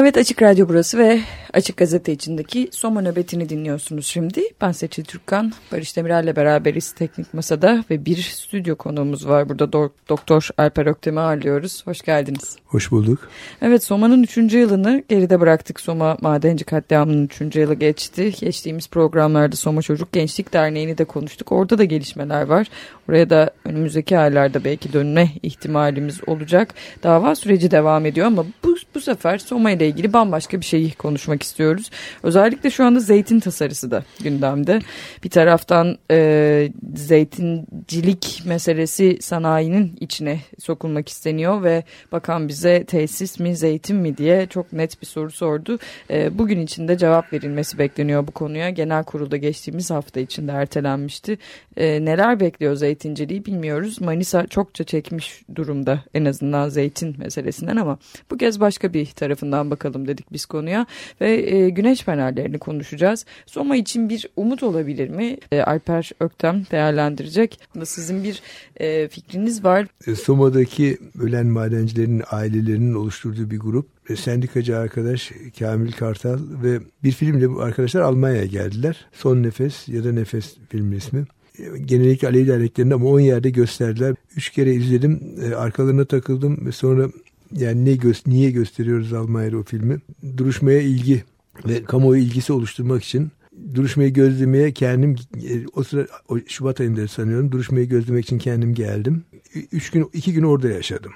[SPEAKER 4] Evet Açık Radyo burası ve Açık Gazete içindeki Soma nöbetini dinliyorsunuz şimdi. Ben Seçil Türkkan, Barış Demirel'le beraberiz teknik masada ve bir stüdyo konuğumuz var. Burada Do Doktor Alper Öktem'i ağırlıyoruz. Hoş geldiniz.
[SPEAKER 5] Hoş bulduk.
[SPEAKER 4] Evet Soma'nın 3. yılını geride bıraktık. Soma Madenci Katliamı'nın 3. yılı geçti. Geçtiğimiz programlarda Soma Çocuk Gençlik Derneği'ni de konuştuk. Orada da gelişmeler var. Oraya da önümüzdeki aylarda belki dönme ihtimalimiz olacak. Dava süreci devam ediyor ama bu, bu sefer Soma ile ilgili bambaşka bir şeyi konuşmak istiyoruz. Özellikle şu anda zeytin tasarısı da gündemde. Bir taraftan e, zeytincilik meselesi sanayinin içine sokulmak isteniyor ve bakan bize tesis mi zeytin mi diye çok net bir soru sordu. E, bugün içinde cevap verilmesi bekleniyor bu konuya. Genel kurulda geçtiğimiz hafta içinde ertelenmişti. E, neler bekliyor zeytinciliği bilmiyoruz. Manisa çokça çekmiş durumda en azından zeytin meselesinden ama bu kez başka bir tarafından bakalım dedik biz konuya ve e, güneş panellerini konuşacağız. Soma için bir umut olabilir mi? E, Alper Öktem değerlendirecek. Sizin bir e, fikriniz var.
[SPEAKER 5] E, Soma'daki ölen madencilerin ailelerinin oluşturduğu bir grup e, sendikacı arkadaş Kamil Kartal ve bir filmle bu arkadaşlar Almanya'ya geldiler. Son Nefes ya da Nefes film ismi. E, genellikle Alevi derneklerinde ama 10 yerde gösterdiler. Üç kere izledim. Arkalarına takıldım ve sonra yani ne gö niye gösteriyoruz Almanya'da o filmi? Duruşmaya ilgi ve kamuoyu ilgisi oluşturmak için duruşmayı gözlemeye kendim e, o sıra o Şubat ayında sanıyorum duruşmayı gözlemek için kendim geldim. Üç gün iki gün orada yaşadım.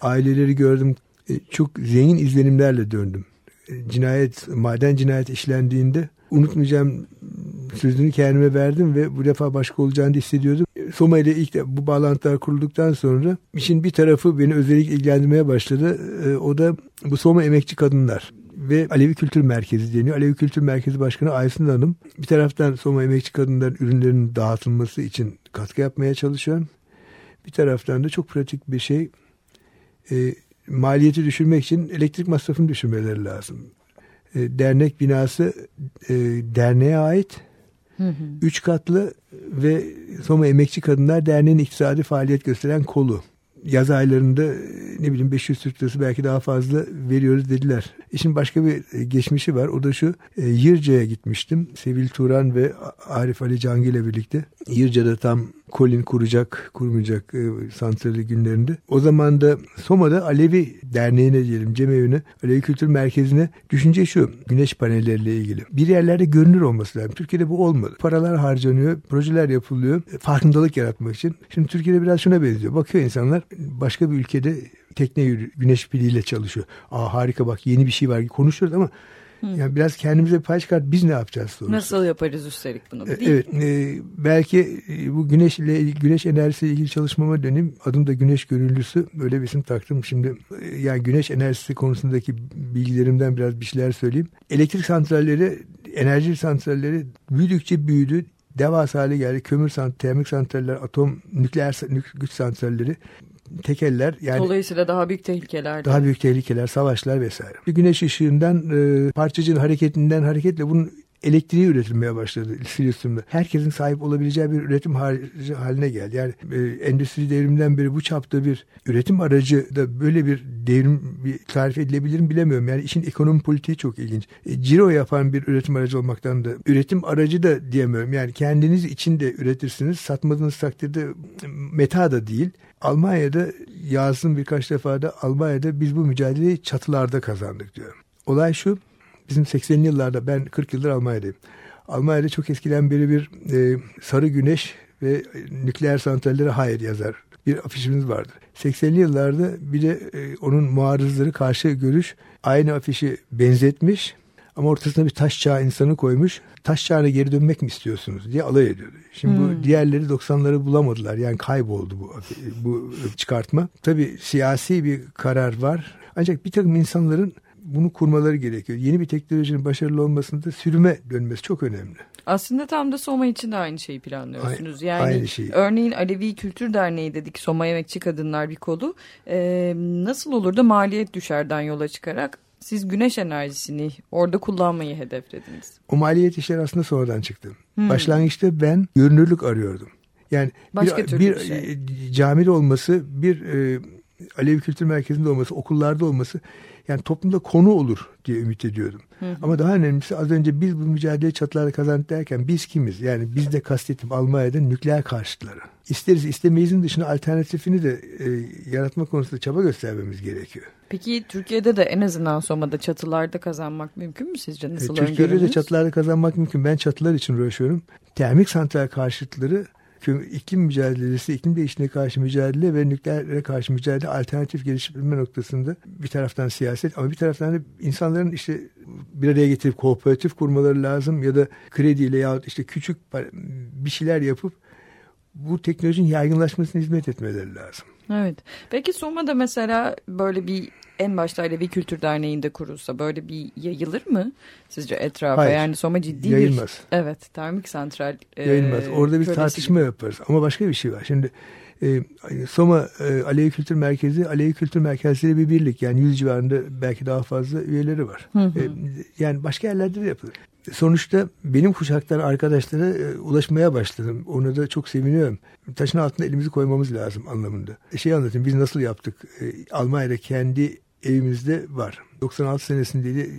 [SPEAKER 5] Aileleri gördüm. E, çok zengin izlenimlerle döndüm. E, cinayet, maden cinayet işlendiğinde unutmayacağım sözünü kendime verdim ve bu defa başka olacağını hissediyordum. Soma ile ilk de bu bağlantılar kurulduktan sonra işin bir tarafı beni özellikle ilgilendirmeye başladı. O da bu Soma emekçi kadınlar ve Alevi Kültür Merkezi deniyor. Alevi Kültür Merkezi Başkanı Aysun Hanım bir taraftan Soma emekçi kadınların ürünlerinin dağıtılması için katkı yapmaya çalışıyor. Bir taraftan da çok pratik bir şey e, maliyeti düşürmek için elektrik masrafını düşürmeleri lazım. E, dernek binası e, derneğe ait. Hı hı. Üç katlı ve Soma Emekçi Kadınlar Derneği'nin iktisadi faaliyet gösteren kolu yaz aylarında e, ne bileyim 500 Türk lirası belki daha fazla veriyoruz dediler. İşin başka bir e, geçmişi var. O da şu e, Yırca'ya gitmiştim. Sevil Turan ve Arif Ali Cangi ile birlikte. Yırca'da tam Kolin kuracak, kurmayacak e, santrali günlerinde. O zaman da Soma'da Alevi Derneği'ne diyelim, cemevine, Alevi Kültür Merkezi'ne düşünce şu, güneş panelleriyle ilgili. Bir yerlerde görünür olması lazım. Türkiye'de bu olmadı. Paralar harcanıyor, projeler yapılıyor, e, farkındalık yaratmak için. Şimdi Türkiye'de biraz şuna benziyor. Bakıyor insanlar başka bir ülkede tekne güneş piliyle çalışıyor. Aa harika bak yeni bir şey var konuşuyoruz ama yani biraz kendimize pay çıkart biz ne yapacağız sorusu.
[SPEAKER 4] Nasıl yaparız üstelik bunu?
[SPEAKER 5] Değil evet e, belki e, bu güneşle güneş enerjisiyle ilgili çalışmama döneyim. Adım da güneş gönüllüsü böyle bir isim taktım. Şimdi e, yani güneş enerjisi konusundaki bilgilerimden biraz bir şeyler söyleyeyim. Elektrik santralleri enerji santralleri büyüdükçe büyüdü devasa hale geldi. Kömür santralleri, termik santraller, atom, nükleer güç santralleri tekeller yani
[SPEAKER 4] dolayısıyla daha büyük tehlikeler
[SPEAKER 5] daha büyük tehlikeler savaşlar vesaire güneş ışığından e, parçacığın hareketinden hareketle bunun elektriği üretilmeye başladı Silisyum'da. Herkesin sahip olabileceği bir üretim haline geldi. Yani e, endüstri devriminden beri bu çapta bir üretim aracı da böyle bir devrim bir tarif edilebilir mi bilemiyorum. Yani işin ekonomi politiği çok ilginç. E, ciro yapan bir üretim aracı olmaktan da üretim aracı da diyemiyorum. Yani kendiniz için de üretirsiniz. Satmadığınız takdirde meta da değil. Almanya'da yazdım birkaç defa da Almanya'da biz bu mücadeleyi çatılarda kazandık diyorum. Olay şu bizim 80'li yıllarda ben 40 yıldır Almanya'dayım. Almanya'da çok eskiden beri bir e, sarı güneş ve nükleer santrallere hayır yazar bir afişimiz vardır. 80'li yıllarda bir de e, onun muarızları karşı görüş aynı afişi benzetmiş ama ortasına bir taş çağı insanı koymuş. Taş çağına geri dönmek mi istiyorsunuz diye alay ediyordu. Şimdi hmm. bu diğerleri 90'ları bulamadılar. Yani kayboldu bu bu çıkartma. Tabii siyasi bir karar var. Ancak bir takım insanların bunu kurmaları gerekiyor. Yeni bir teknolojinin başarılı olmasında sürüme dönmesi çok önemli.
[SPEAKER 4] Aslında tam da Soma için de aynı şeyi planlıyorsunuz. Yani aynı şeyi. örneğin Alevi Kültür Derneği dedik Soma Emekçi Kadınlar bir kolu. Ee, nasıl olur da maliyet düşerden yola çıkarak siz güneş enerjisini orada kullanmayı hedeflediniz.
[SPEAKER 5] O maliyet işler aslında sonradan çıktı. Hmm. Başlangıçta ben görünürlük arıyordum. Yani Başka bir, bir, bir şey. E, camide olması, bir e, Alevi Kültür Merkezi'nde olması, okullarda olması yani toplumda konu olur diye ümit ediyordum. Hı hı. Ama daha önemlisi az önce biz bu mücadele çatılarda kazandık derken biz kimiz? Yani biz de kastettim Almanya'da nükleer karşıtları. İsteriz istemeyizin dışında alternatifini de e, yaratma konusunda çaba göstermemiz gerekiyor.
[SPEAKER 4] Peki Türkiye'de de en azından Soma'da çatılarda kazanmak mümkün mü sizce? Nasıl
[SPEAKER 5] e, Türkiye'de de çatılarda kazanmak mümkün. Ben çatılar için uğraşıyorum. Termik santral karşıtları iklim mücadelesi, iklim değişikliğine karşı mücadele ve nükleere karşı mücadele alternatif geliştirme noktasında bir taraftan siyaset ama bir taraftan da insanların işte bir araya getirip kooperatif kurmaları lazım ya da krediyle ya işte küçük bir şeyler yapıp bu teknolojinin yaygınlaşmasına hizmet etmeleri lazım.
[SPEAKER 4] Evet. Peki Soma'da mesela böyle bir en başta Alevi Kültür Derneği'nde kurulsa böyle bir yayılır mı sizce etrafa?
[SPEAKER 5] Hayır,
[SPEAKER 4] yani Soma ciddi
[SPEAKER 5] yayılmaz.
[SPEAKER 4] bir evet termik santral
[SPEAKER 5] e, yayılmaz. Orada bir tartışma gibi. yaparız ama başka bir şey var. Şimdi e, Soma e, Alevi Kültür Merkezi Alevi Kültür Merkezleri bir birlik yani yüz civarında belki daha fazla üyeleri var. Hı hı. E, yani başka yerlerde de yapılır sonuçta benim kuşaktan arkadaşlara e, ulaşmaya başladım. Ona da çok seviniyorum. Taşın altına elimizi koymamız lazım anlamında. E, şey anlatayım biz nasıl yaptık? E, Almanya'da kendi evimizde var. 96 senesinde de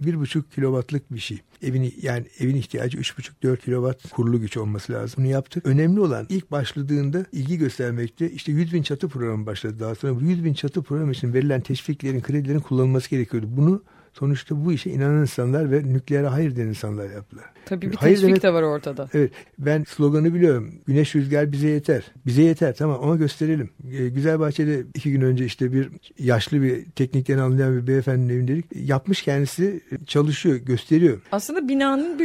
[SPEAKER 5] bir buçuk kilowattlık bir şey. Evin yani evin ihtiyacı üç buçuk dört kilowatt kurulu güç olması lazım. Bunu yaptık. Önemli olan ilk başladığında ilgi göstermekte işte 100 bin çatı programı başladı daha sonra. Bu 100 bin çatı programı için verilen teşviklerin, kredilerin kullanılması gerekiyordu. Bunu Sonuçta bu işe inanan insanlar ve nükleere hayır diyen insanlar yaptılar.
[SPEAKER 4] Tabii bir hayır teşvik demek, de var ortada.
[SPEAKER 5] Evet ben sloganı biliyorum. Güneş rüzgar bize yeter. Bize yeter tamam ama gösterelim. Ee, Güzel Bahçe'de iki gün önce işte bir yaşlı bir teknikten anlayan bir beyefendinin evindeydik. Yapmış kendisi çalışıyor gösteriyor.
[SPEAKER 4] Aslında binanın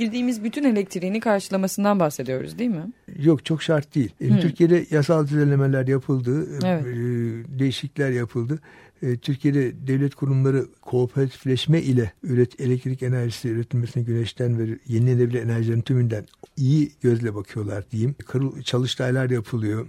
[SPEAKER 4] bildiğimiz bütün elektriğini karşılamasından bahsediyoruz değil mi?
[SPEAKER 5] Yok çok şart değil. Hmm. Türkiye'de yasal düzenlemeler yapıldı. Evet. E, değişiklikler yapıldı. E, Türkiye'de devlet kurumları kooperatifleşme ile üret, elektrik enerjisi üretilmesine güneşten ve yenilenebilir enerjilerin tümünden iyi gözle bakıyorlar diyeyim. Çalıştaylar yapılıyor.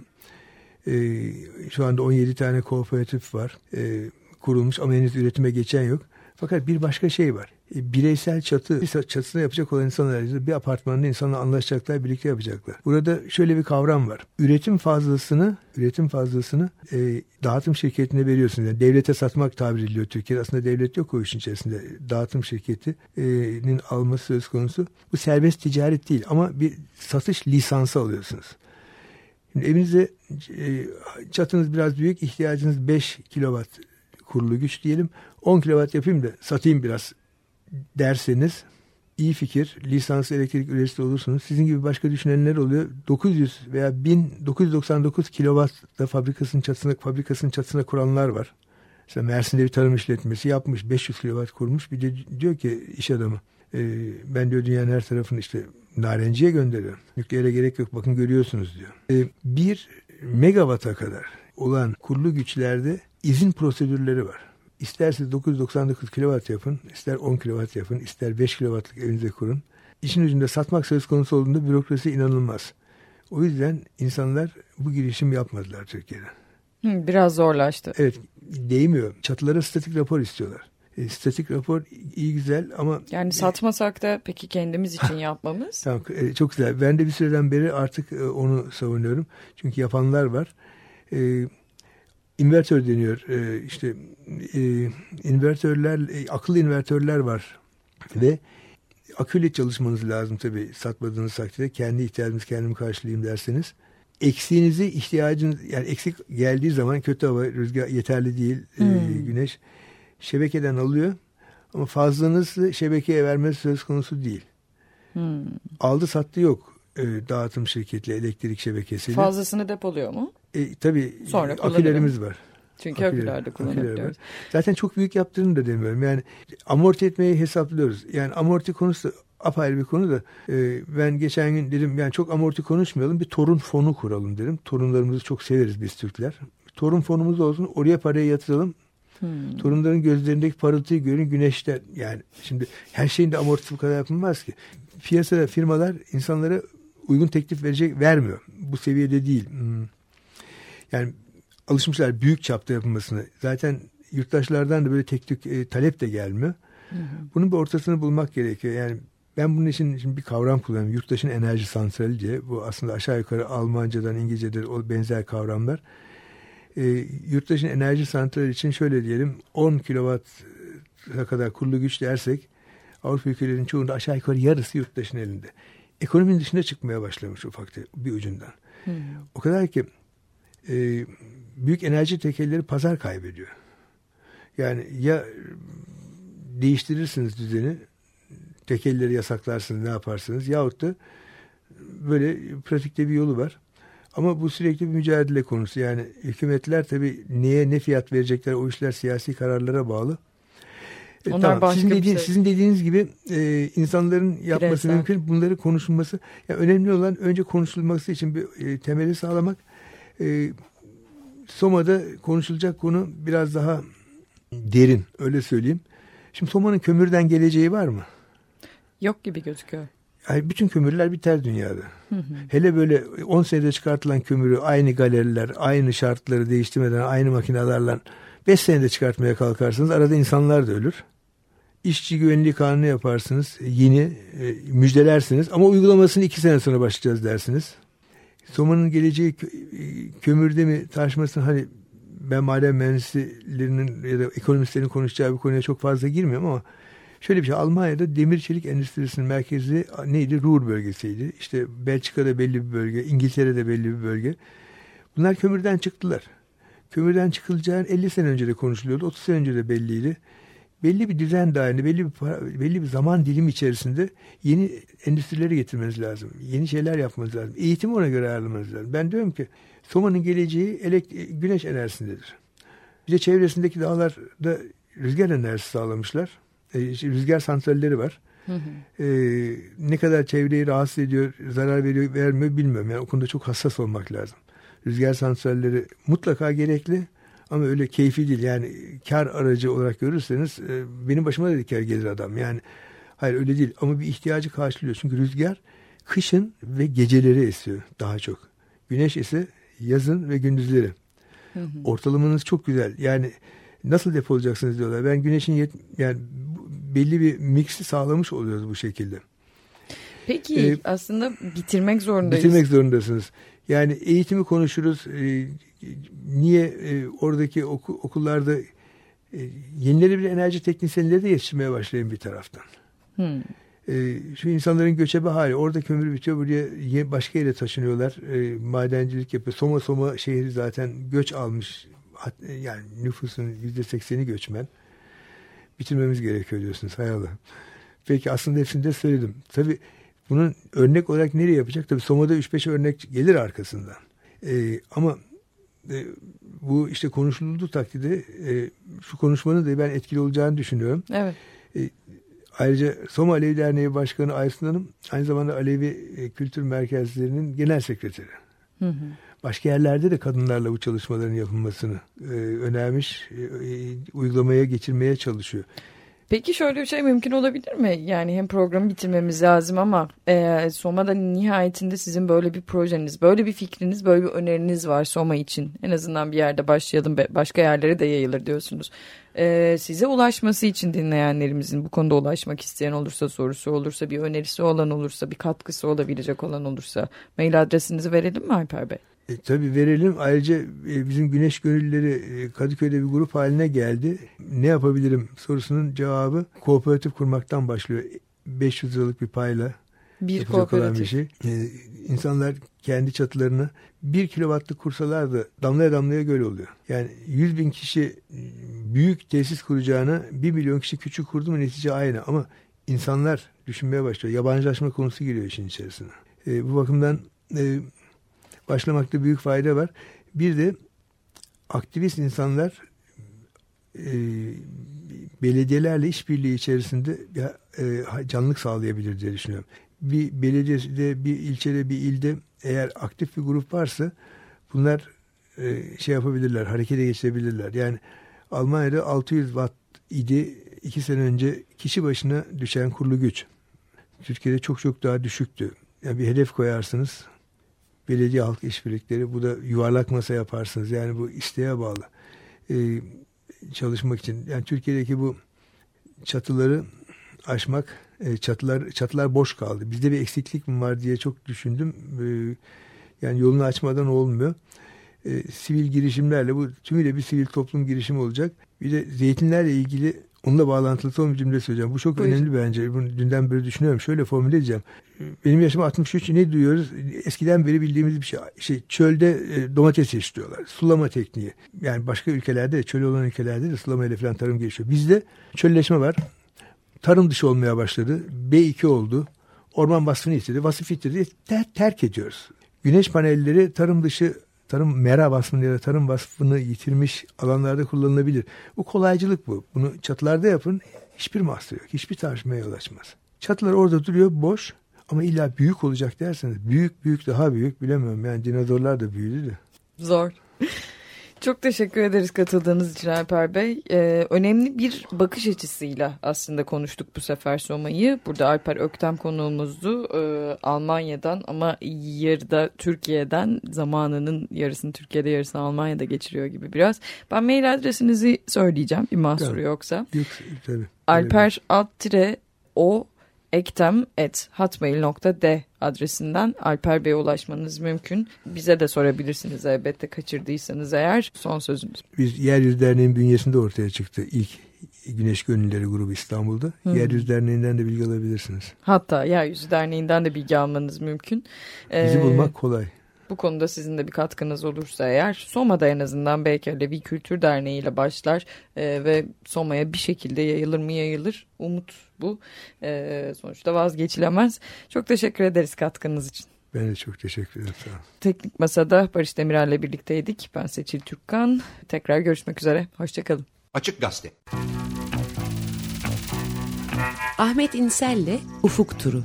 [SPEAKER 5] E, şu anda 17 tane kooperatif var. E, kurulmuş ama henüz üretime geçen yok. Fakat bir başka şey var. E, bireysel çatı çatısına yapacak olan insanlar bir apartmanda insanla anlaşacaklar birlikte yapacaklar. Burada şöyle bir kavram var. Üretim fazlasını üretim fazlasını e, dağıtım şirketine veriyorsunuz. Yani devlete satmak tabir ediliyor Türkiye'de. Aslında devlet yok o işin içerisinde. Dağıtım şirketinin alması söz konusu. Bu serbest ticaret değil ama bir satış lisansı alıyorsunuz. Şimdi evinizde e, çatınız biraz büyük, ihtiyacınız 5 kilowatt kurulu güç diyelim. 10 kilowatt yapayım da satayım biraz derseniz iyi fikir. Lisans elektrik üreticisi olursunuz. Sizin gibi başka düşünenler oluyor. 900 veya 1999 kilowatt fabrikasının çatısına, fabrikasının çatısına kuranlar var. Mesela Mersin'de bir tarım işletmesi yapmış. 500 kilowatt kurmuş. Bir de diyor ki iş adamı e, ben diyor dünyanın her tarafını işte narenciye gönderiyorum. Nükleere gerek yok bakın görüyorsunuz diyor. E, bir megawata kadar olan kurulu güçlerde izin prosedürleri var. İsterseniz 999 kW yapın, ister 10 kW yapın, ister 5 kW'lık evinize kurun. İşin ucunda satmak söz konusu olduğunda bürokrasi inanılmaz. O yüzden insanlar bu girişim yapmadılar Türkiye'de.
[SPEAKER 4] Biraz zorlaştı.
[SPEAKER 5] Evet, değmiyor. Çatılara statik rapor istiyorlar. E, statik rapor iyi güzel ama...
[SPEAKER 4] Yani satmasak da peki kendimiz için yapmamız?
[SPEAKER 5] tamam, e, çok güzel. Ben de bir süreden beri artık e, onu savunuyorum. Çünkü yapanlar var. E, invertör deniyor. E, işte e, invertörler, e, akıllı invertörler var. Ve aküyle çalışmanız lazım tabii satmadığınız takdirde. Kendi ihtiyacınızı kendim karşılayayım derseniz. Eksiğinizi ihtiyacınız yani eksik geldiği zaman kötü hava, rüzgar yeterli değil, e, hmm. e, güneş şebekeden alıyor. Ama fazlanızı şebekeye vermesi söz konusu değil. Hmm. Aldı sattı yok e, dağıtım şirketiyle elektrik şebekesiyle.
[SPEAKER 4] Fazlasını depoluyor mu?
[SPEAKER 5] E, tabii Sonra akülerimiz var.
[SPEAKER 4] Çünkü akülerde kullanabiliyoruz.
[SPEAKER 5] Zaten çok büyük yaptığını da demiyorum. Yani amorti etmeyi hesaplıyoruz. Yani amorti konusu apayrı bir konu da e, ben geçen gün dedim yani çok amorti konuşmayalım bir torun fonu kuralım dedim. Torunlarımızı çok severiz biz Türkler. Torun fonumuz olsun oraya parayı yatıralım. Hmm. Torunların gözlerindeki parıltıyı görün güneşten. Yani şimdi her şeyin de amortisi bu kadar yapılmaz ki. Piyasada firmalar insanlara uygun teklif verecek vermiyor. Bu seviyede değil. Hmm. Yani alışmışlar büyük çapta yapılmasını. Zaten yurttaşlardan da böyle tek tük e, talep de gelmiyor. Hı hı. Bunun bir ortasını bulmak gerekiyor. Yani ben bunun için şimdi bir kavram kullanıyorum. Yurttaşın enerji santrali diye. Bu aslında aşağı yukarı Almancadan, İngilizce'de o benzer kavramlar. E, yurttaşın enerji santrali için şöyle diyelim 10 kilowatt'a kadar kurulu güç dersek Avrupa ülkelerinin çoğunda aşağı yukarı yarısı yurttaşın elinde. Ekonominin dışına çıkmaya başlamış ufak bir ucundan. Hmm. O kadar ki e, büyük enerji tekelleri pazar kaybediyor. Yani ya değiştirirsiniz düzeni, tekelleri yasaklarsınız ne yaparsınız yahut da böyle pratikte bir yolu var. Ama bu sürekli bir mücadele konusu. Yani hükümetler tabii neye ne fiyat verecekler o işler siyasi kararlara bağlı. E, Onlar tamam. sizin, dediğin, şey. sizin dediğiniz gibi e, insanların yapması Bireysel. mümkün. Bunları konuşulması. Yani önemli olan önce konuşulması için bir e, temeli sağlamak. E, Soma'da konuşulacak konu biraz daha derin öyle söyleyeyim. Şimdi Soma'nın kömürden geleceği var mı?
[SPEAKER 4] Yok gibi gözüküyor.
[SPEAKER 5] Yani bütün kömürler biter dünyada. Hı hı. Hele böyle 10 senede çıkartılan kömürü aynı galeriler, aynı şartları değiştirmeden, aynı makinelerle 5 senede çıkartmaya kalkarsınız. Arada insanlar da ölür. İşçi güvenliği kanunu yaparsınız. Yeni e, müjdelersiniz. Ama uygulamasını 2 sene sonra başlayacağız dersiniz. Soma'nın geleceği kömürde mi taşmasın hani ben maden mühendislerinin ya da ekonomistlerin konuşacağı bir konuya çok fazla girmiyorum ama şöyle bir şey Almanya'da demir çelik endüstrisinin merkezi neydi? Ruhr bölgesiydi. İşte Belçika'da belli bir bölge, İngiltere'de belli bir bölge. Bunlar kömürden çıktılar. Kömürden çıkılacağı 50 sene önce de konuşuluyordu. 30 sene önce de belliydi belli bir düzen dahilinde, belli bir para, belli bir zaman dilimi içerisinde yeni endüstrileri getirmeniz lazım. Yeni şeyler yapmanız lazım. Eğitimi ona göre ayarlamanız lazım. Ben diyorum ki Soma'nın geleceği güneş enerjisindedir. Bir çevresindeki dağlarda rüzgar enerjisi sağlamışlar. E, rüzgar santralleri var. Hı hı. E, ne kadar çevreyi rahatsız ediyor, zarar veriyor, vermiyor bilmiyorum. Yani o konuda çok hassas olmak lazım. Rüzgar santralleri mutlaka gerekli ama öyle keyfi değil yani kar aracı olarak görürseniz e, benim başıma da kar gelir adam. Yani hayır öyle değil ama bir ihtiyacı karşılıyor. Çünkü rüzgar kışın ve geceleri esiyor daha çok. Güneş ise yazın ve gündüzleri. Hı hı. Ortalamanız çok güzel. Yani nasıl depolayacaksınız diyorlar. Ben güneşin yet yani belli bir mixi sağlamış oluyoruz bu şekilde.
[SPEAKER 4] Peki ee, aslında bitirmek zorundayız.
[SPEAKER 5] Bitirmek zorundasınız. Yani eğitimi konuşuruz. E, niye e, oradaki oku, okullarda e, yenilenebilir enerji teknisyenleri de yetiştirmeye başlayın bir taraftan. Hmm. E, şu insanların göçebe hali. Orada kömür bitiyor. Buraya başka yere taşınıyorlar. E, madencilik yapıyor. Soma Soma şehri zaten göç almış. Yani nüfusun yüzde sekseni göçmen. Bitirmemiz gerekiyor diyorsunuz. Hay Allah. Peki aslında hepsini de söyledim. Tabii bunun örnek olarak nereye yapacak? Tabii Soma'da 3-5 örnek gelir arkasından. Ee, ama e, bu işte konuşulduğu takdirde e, şu konuşmanın da ben etkili olacağını düşünüyorum.
[SPEAKER 4] Evet.
[SPEAKER 5] E, ayrıca Soma Alevi Derneği Başkanı Aysun Hanım aynı zamanda Alevi e, Kültür Merkezlerinin genel sekreteri. Hı hı. Başka yerlerde de kadınlarla bu çalışmaların yapılmasını e, önermiş, e, e, uygulamaya geçirmeye çalışıyor.
[SPEAKER 4] Peki şöyle bir şey mümkün olabilir mi? Yani hem programı bitirmemiz lazım ama e, Soma'da nihayetinde sizin böyle bir projeniz, böyle bir fikriniz, böyle bir öneriniz var Soma için. En azından bir yerde başlayalım, başka yerlere de yayılır diyorsunuz. E, size ulaşması için dinleyenlerimizin bu konuda ulaşmak isteyen olursa, sorusu olursa, bir önerisi olan olursa, bir katkısı olabilecek olan olursa mail adresinizi verelim mi Alper Bey?
[SPEAKER 5] E, tabii verelim. Ayrıca e, bizim Güneş Gönüllüleri e, Kadıköy'de bir grup haline geldi. Ne yapabilirim sorusunun cevabı kooperatif kurmaktan başlıyor. 500 liralık bir payla
[SPEAKER 4] bir kooperatif.
[SPEAKER 5] bir şey. E, insanlar kendi çatılarını bir kilowattlık kursalar da damlaya damlaya göl oluyor. Yani 100 bin kişi e, büyük tesis kuracağına 1 milyon kişi küçük kurdu mu netice aynı. Ama insanlar düşünmeye başlıyor. Yabancılaşma konusu giriyor işin içerisine. E, bu bakımdan e, başlamakta büyük fayda var. Bir de aktivist insanlar e, belediyelerle işbirliği içerisinde e, canlılık sağlayabilir diye düşünüyorum. Bir belediyede, bir ilçede, bir ilde eğer aktif bir grup varsa bunlar e, şey yapabilirler, harekete geçebilirler. Yani Almanya'da 600 watt idi iki sene önce kişi başına düşen kurulu güç. Türkiye'de çok çok daha düşüktü. Yani bir hedef koyarsınız belediye halk işbirlikleri bu da yuvarlak masa yaparsınız. Yani bu isteğe bağlı. Ee, çalışmak için. Yani Türkiye'deki bu çatıları aşmak e, çatılar çatılar boş kaldı. Bizde bir eksiklik mi var diye çok düşündüm. E, yani yolunu açmadan olmuyor. E, sivil girişimlerle bu tümüyle bir sivil toplum girişimi olacak. Bir de zeytinlerle ilgili Onunla bağlantılı son bir cümle söyleyeceğim. Bu çok Buyur. önemli bence. Bunu dünden beri düşünüyorum. Şöyle formüle edeceğim. Benim yaşım 63. Ne duyuyoruz? Eskiden beri bildiğimiz bir şey. şey çölde e, domates yetiştiriyorlar. Sulama tekniği. Yani başka ülkelerde, çöl olan ülkelerde de sulama ile falan tarım gelişiyor. Bizde çölleşme var. Tarım dışı olmaya başladı. B2 oldu. Orman vasfını istedi. Vasıf istedi. Ter terk ediyoruz. Güneş panelleri tarım dışı tarım mera vasfını ya da tarım vasfını yitirmiş alanlarda kullanılabilir. Bu kolaycılık bu. Bunu çatılarda yapın. Hiçbir mahsur yok. Hiçbir tartışmaya yol açmaz. Çatılar orada duruyor boş ama illa büyük olacak derseniz büyük büyük daha büyük bilemiyorum. Yani dinozorlar da büyüdü de.
[SPEAKER 4] Zor. Çok teşekkür ederiz katıldığınız için Alper Bey. Ee, önemli bir bakış açısıyla aslında konuştuk bu sefer Soma'yı. Burada Alper Öktem konuğumuzdu. Ee, Almanya'dan ama yarıda Türkiye'den zamanının yarısını Türkiye'de yarısını Almanya'da geçiriyor gibi biraz. Ben mail adresinizi söyleyeceğim bir mahsuru yoksa.
[SPEAKER 5] Yok, tabii.
[SPEAKER 4] Alper alt o ektem.hotmail.de adresinden Alper Bey'e ulaşmanız mümkün. Bize de sorabilirsiniz elbette kaçırdıysanız eğer. Son sözünüz.
[SPEAKER 5] Biz Yeryüzü Derneği'nin bünyesinde ortaya çıktı ilk Güneş Gönülleri grubu İstanbul'da. Hı. Yeryüzü Derneği'nden de bilgi alabilirsiniz.
[SPEAKER 4] Hatta Yeryüzü Derneği'nden de bilgi almanız mümkün.
[SPEAKER 5] Bizi ee, bulmak kolay.
[SPEAKER 4] Bu konuda sizin de bir katkınız olursa eğer Soma'da en azından belki Alevi Kültür Derneği ile başlar e, ve Soma'ya bir şekilde yayılır mı yayılır umut bu. E, sonuçta vazgeçilemez. Çok teşekkür ederiz katkınız için.
[SPEAKER 5] Ben de çok teşekkür ederim. Sağ olun.
[SPEAKER 4] Teknik Masa'da Barış Demirel ile birlikteydik. Ben Seçil Türkkan. Tekrar görüşmek üzere. Hoşçakalın.
[SPEAKER 1] Açık Gazete.
[SPEAKER 6] Ahmet İnsel'le Ufuk Turu.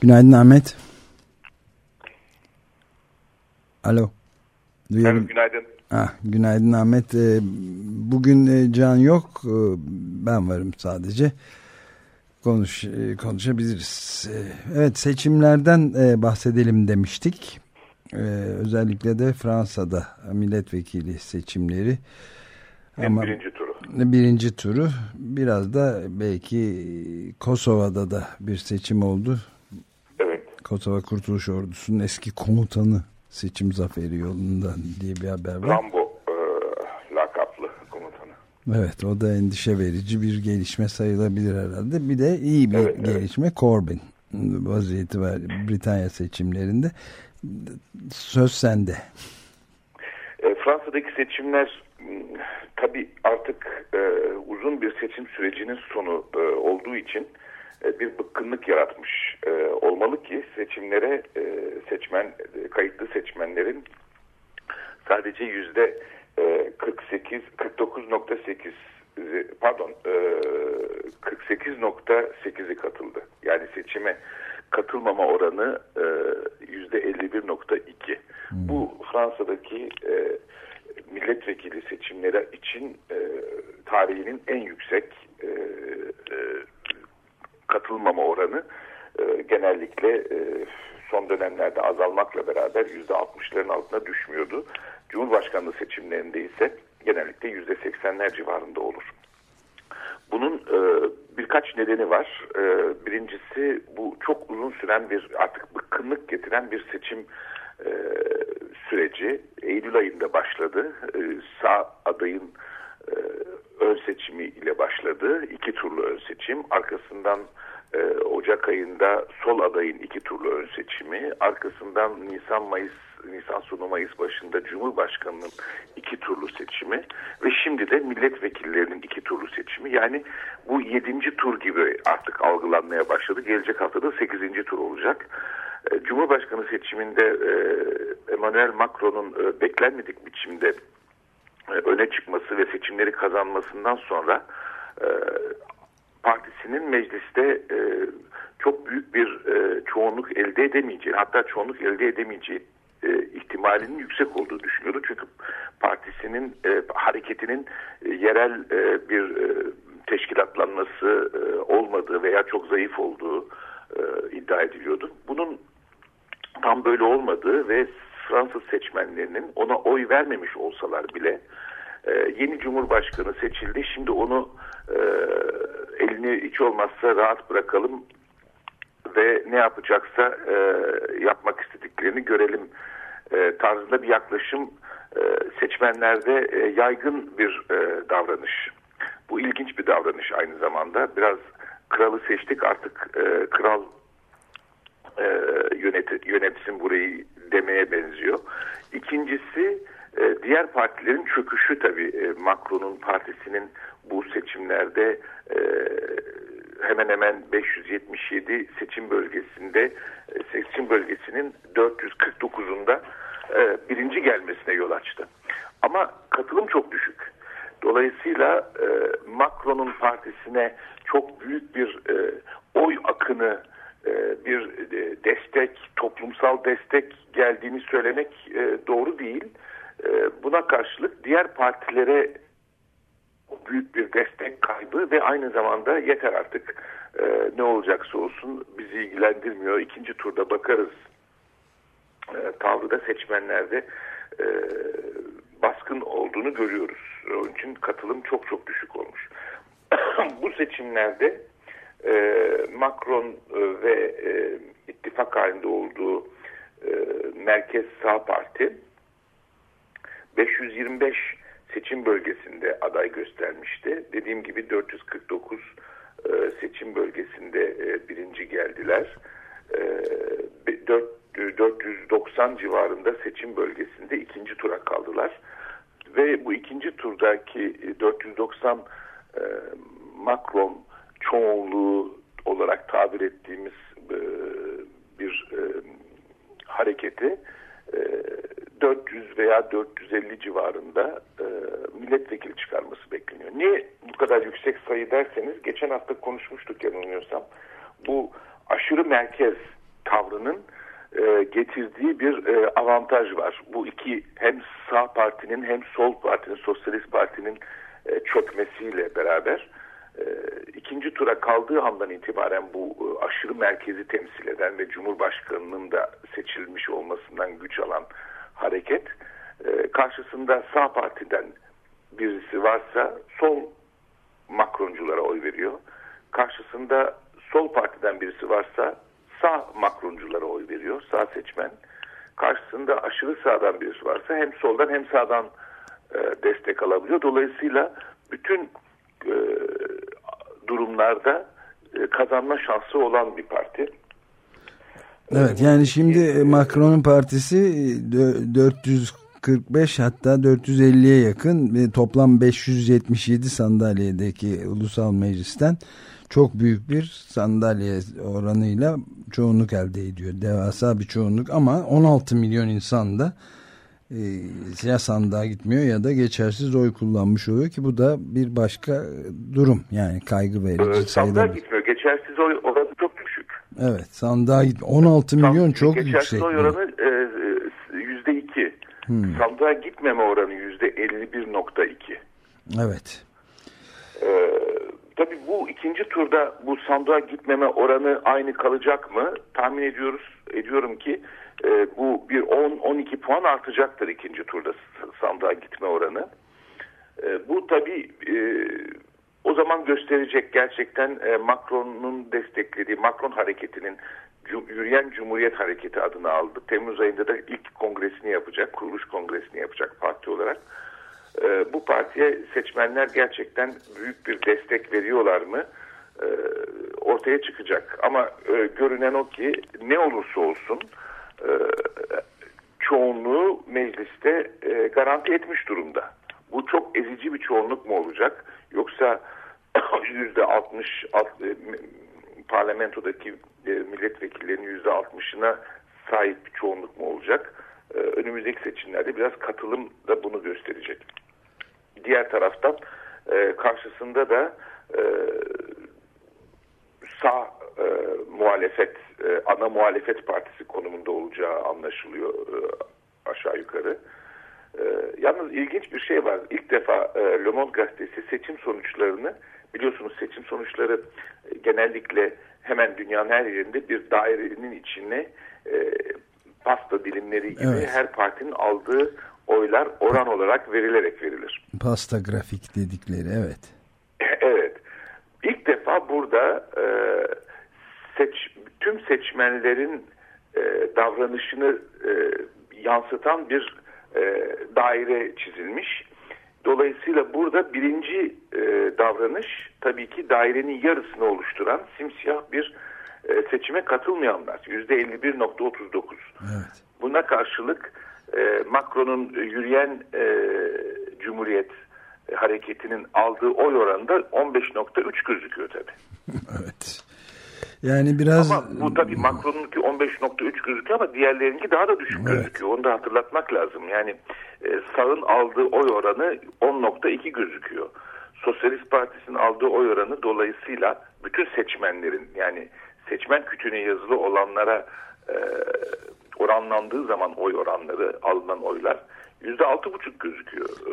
[SPEAKER 2] Günaydın Ahmet. Alo.
[SPEAKER 7] Duyuyorum. günaydın.
[SPEAKER 2] Ah, günaydın Ahmet. Ee, bugün e, Can yok. Ee, ben varım sadece. Konuş, e, konuşabiliriz. Ee, evet seçimlerden e, bahsedelim demiştik. Özellikle de Fransa'da milletvekili seçimleri.
[SPEAKER 7] Ama birinci turu.
[SPEAKER 2] Birinci turu. Biraz da belki Kosova'da da bir seçim oldu. Kosova Kurtuluş Ordusu'nun eski komutanı seçim zaferi yolunda diye bir haber var.
[SPEAKER 7] Rambo e, lakaplı komutanı.
[SPEAKER 2] Evet o da endişe verici bir gelişme sayılabilir herhalde. Bir de iyi bir evet, gelişme evet. Corbyn vaziyeti var Britanya seçimlerinde. Söz sende.
[SPEAKER 7] E, Fransa'daki seçimler tabi artık e, uzun bir seçim sürecinin sonu e, olduğu için e, bir bıkkınlık yaratmış e, olmalı ki seçimlere e, seçmen kayıtlı seçmenlerin sadece yüzde 48 49.8 pardon 48.8'i katıldı. Yani seçime katılmama oranı %51.2. Bu Fransa'daki e, milletvekili seçimleri için e, tarihinin en yüksek e, e, katılmama oranı e, genellikle e, son dönemlerde azalmakla beraber %60'ların altına düşmüyordu. Cumhurbaşkanlığı seçimlerinde ise genellikle %80'ler civarında olur. Bunun e, birkaç nedeni var. E, birincisi bu çok uzun süren bir artık bıkkınlık getiren bir seçim e, süreci. Eylül ayında başladı. E, sağ adayın e, ön seçimi ile başladı. İki turlu ön seçim. Arkasından e, Ocak ayında sol adayın iki turlu ön seçimi. Arkasından Nisan Mayıs Nisan sonu Mayıs başında Cumhurbaşkanı'nın iki turlu seçimi ve şimdi de milletvekillerinin iki turlu seçimi. Yani bu yedinci tur gibi artık algılanmaya başladı. Gelecek haftada sekizinci tur olacak. E, Cumhurbaşkanı seçiminde e, Emmanuel Macron'un e, beklenmedik biçimde öne çıkması ve seçimleri kazanmasından sonra partisinin mecliste çok büyük bir çoğunluk elde edemeyeceği hatta çoğunluk elde edemeyeceği ihtimalinin yüksek olduğu düşünüyordu. Çünkü partisinin hareketinin yerel bir teşkilatlanması olmadığı veya çok zayıf olduğu iddia ediliyordu. Bunun tam böyle olmadığı ve Fransız seçmenlerinin ona oy vermemiş olsalar bile e, yeni cumhurbaşkanı seçildi. Şimdi onu e, elini hiç olmazsa rahat bırakalım ve ne yapacaksa e, yapmak istediklerini görelim e, tarzında bir yaklaşım e, seçmenlerde e, yaygın bir e, davranış. Bu ilginç bir davranış aynı zamanda. Biraz kralı seçtik artık e, kral e, yönet, yönetsin burayı demeye benziyor. İkincisi e, diğer partilerin çöküşü tabii e, Macron'un partisinin bu seçimlerde e, hemen hemen 577 seçim bölgesinde e, seçim bölgesinin 449'unda e, birinci gelmesine yol açtı. Ama katılım çok düşük. Dolayısıyla e, Macron'un partisine çok büyük bir e, oy akını bir e, destek, toplumsal destek geldiğini söylemek e, doğru değil. E, buna karşılık diğer partilere büyük bir destek kaybı ve aynı zamanda yeter artık e, ne olacaksa olsun bizi ilgilendirmiyor. İkinci turda bakarız e, tavrı da seçmenlerde e, baskın olduğunu görüyoruz. Onun için katılım çok çok düşük olmuş. Bu seçimlerde e, Macron e, ve e, ittifak halinde olduğu e, Merkez Sağ Parti 525 seçim bölgesinde aday göstermişti. Dediğim gibi 449 e, seçim bölgesinde e, birinci geldiler. E, 4, 490 civarında seçim bölgesinde ikinci tura kaldılar. Ve bu ikinci turdaki 490 e, Macron çoğunluğu olarak tabir ettiğimiz e, bir e, hareketi 400 veya 450 civarında e, milletvekili çıkarması bekleniyor. Niye bu kadar yüksek sayı derseniz geçen hafta konuşmuştuk yanılmıyorsam. Bu aşırı merkez tavrının e, getirdiği bir e, avantaj var. Bu iki hem sağ partinin hem sol partinin, sosyalist partinin e, çökmesiyle beraber e, ikinci tura kaldığı andan itibaren bu e, aşırı merkezi temsil eden ve Cumhurbaşkanı'nın da seçilmiş olmasından güç alan hareket e, karşısında sağ partiden birisi varsa sol Macronculara oy veriyor. Karşısında sol partiden birisi varsa sağ Macronculara oy veriyor. Sağ seçmen. Karşısında aşırı sağdan birisi varsa hem soldan hem sağdan e, destek alabiliyor. Dolayısıyla bütün e, durumlarda e, kazanma şansı olan bir parti.
[SPEAKER 2] Evet yani şimdi Macron'un partisi 445 hatta 450'ye yakın toplam 577 sandalyedeki ulusal meclisten çok büyük bir sandalye oranıyla çoğunluk elde ediyor. Devasa bir çoğunluk ama 16 milyon insan da e, ya sandığa gitmiyor ya da geçersiz oy kullanmış oluyor ki bu da bir başka durum yani kaygı verici.
[SPEAKER 7] Ee, sandığa gitmiyor. Geçersiz oy oranı çok düşük.
[SPEAKER 2] Evet sandığa git 16 milyon çok
[SPEAKER 7] geçersiz
[SPEAKER 2] yüksek.
[SPEAKER 7] oy oranı e, Hmm. Sandığa gitmeme oranı yüzde 51.2.
[SPEAKER 2] Evet.
[SPEAKER 7] Ee, tabii bu ikinci turda bu sandığa gitmeme oranı aynı kalacak mı? Tahmin ediyoruz ediyorum ki e, bu bir 10-12 puan artacaktır ikinci turda sandığa gitme oranı. E, bu tabii e, o zaman gösterecek gerçekten e, Macron'un desteklediği Macron hareketinin Yürüyen Cumhuriyet Hareketi adını aldı. Temmuz ayında da ilk kongresini yapacak, kuruluş kongresini yapacak parti olarak. E, bu partiye seçmenler gerçekten büyük bir destek veriyorlar mı? E, ortaya çıkacak. Ama e, görünen o ki ne olursa olsun e, çoğunluğu mecliste e, garanti etmiş durumda. Bu çok ezici bir çoğunluk mu olacak? Yoksa yüzde altmış e, parlamentodaki e, milletvekillerinin yüzde altmışına sahip bir çoğunluk mu olacak? E, önümüzdeki seçimlerde biraz katılım da bunu gösterecek. Diğer taraftan e, karşısında da e, sağ e, muhalefet, e, ana muhalefet partisi konumunda olacağı anlaşılıyor e, aşağı yukarı. E, yalnız ilginç bir şey var. İlk defa e, Le Monde gazetesi seçim sonuçlarını biliyorsunuz seçim sonuçları e, genellikle hemen dünyanın her yerinde bir dairenin içine e, pasta dilimleri gibi evet. her partinin aldığı oylar oran olarak verilerek verilir.
[SPEAKER 2] Pasta grafik dedikleri evet.
[SPEAKER 7] evet. İlk defa burada e, seç, tüm seçmenlerin e, davranışını e, yansıtan bir e, daire çizilmiş. Dolayısıyla burada birinci e, davranış tabii ki dairenin yarısını oluşturan simsiyah bir seçime katılmayanlar. Yüzde 51.39. Evet. Buna karşılık e, Macron'un yürüyen e, Cumhuriyet hareketinin aldığı oy oranı da 15.3 gözüküyor tabii.
[SPEAKER 2] evet. Yani biraz...
[SPEAKER 7] Ama bu tabii Macron'unki 15.3 gözüküyor ama diğerlerinki daha da düşük evet. gözüküyor. Onu da hatırlatmak lazım. Yani e, sağın aldığı oy oranı 10.2 gözüküyor. Sosyalist Partisi'nin aldığı oy oranı dolayısıyla bütün seçmenlerin yani seçmen kütüğüne yazılı olanlara e, oranlandığı zaman oy oranları alınan oylar yüzde altı buçuk gözüküyor e,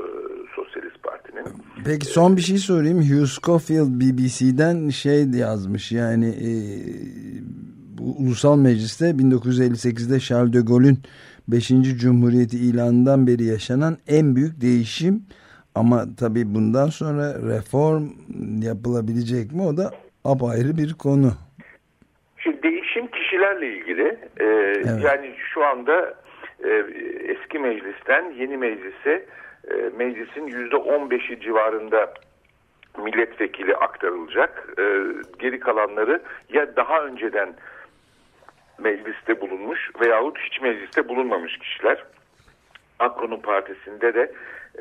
[SPEAKER 7] Sosyalist Parti'nin.
[SPEAKER 2] Peki son bir şey sorayım. Hugh Scofield BBC'den şey yazmış yani e, bu Ulusal Meclis'te 1958'de Charles de Gaulle'ün 5. Cumhuriyeti ilanından beri yaşanan en büyük değişim ama tabii bundan sonra reform yapılabilecek mi o da apayrı bir konu.
[SPEAKER 7] Kişilerle ilgili. Ee, evet. Yani şu anda e, eski meclisten yeni meclise e, meclisin yüzde on beşi civarında milletvekili aktarılacak. E, geri kalanları ya daha önceden mecliste bulunmuş veyahut hiç mecliste bulunmamış kişiler. Macron'un partisinde de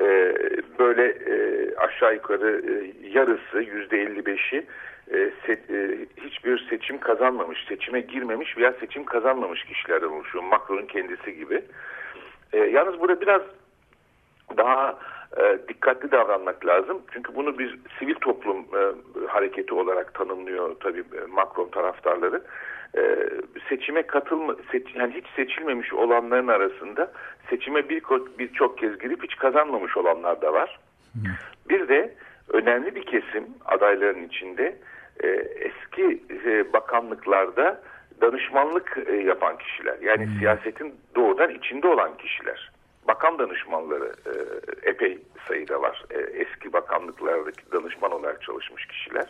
[SPEAKER 7] e, böyle e, aşağı yukarı e, yarısı yüzde elli beşi e, se, e, hiçbir seçim kazanmamış, seçime girmemiş veya seçim kazanmamış kişilerden oluşuyor. Macron'un kendisi gibi. E, yalnız burada biraz daha e, dikkatli davranmak lazım. Çünkü bunu bir sivil toplum e, hareketi olarak tanımlıyor tabii e, Macron taraftarları. E, seçime katılma, seç, yani hiç seçilmemiş olanların arasında seçime birçok bir çok kez girip hiç kazanmamış olanlar da var. Bir de önemli bir kesim adayların içinde e, eski e, bakanlıklarda danışmanlık e, yapan kişiler. Yani hmm. siyasetin doğrudan içinde olan kişiler. Bakan danışmanları e, epey sayıda var. E, eski bakanlıklardaki danışman olarak çalışmış kişiler.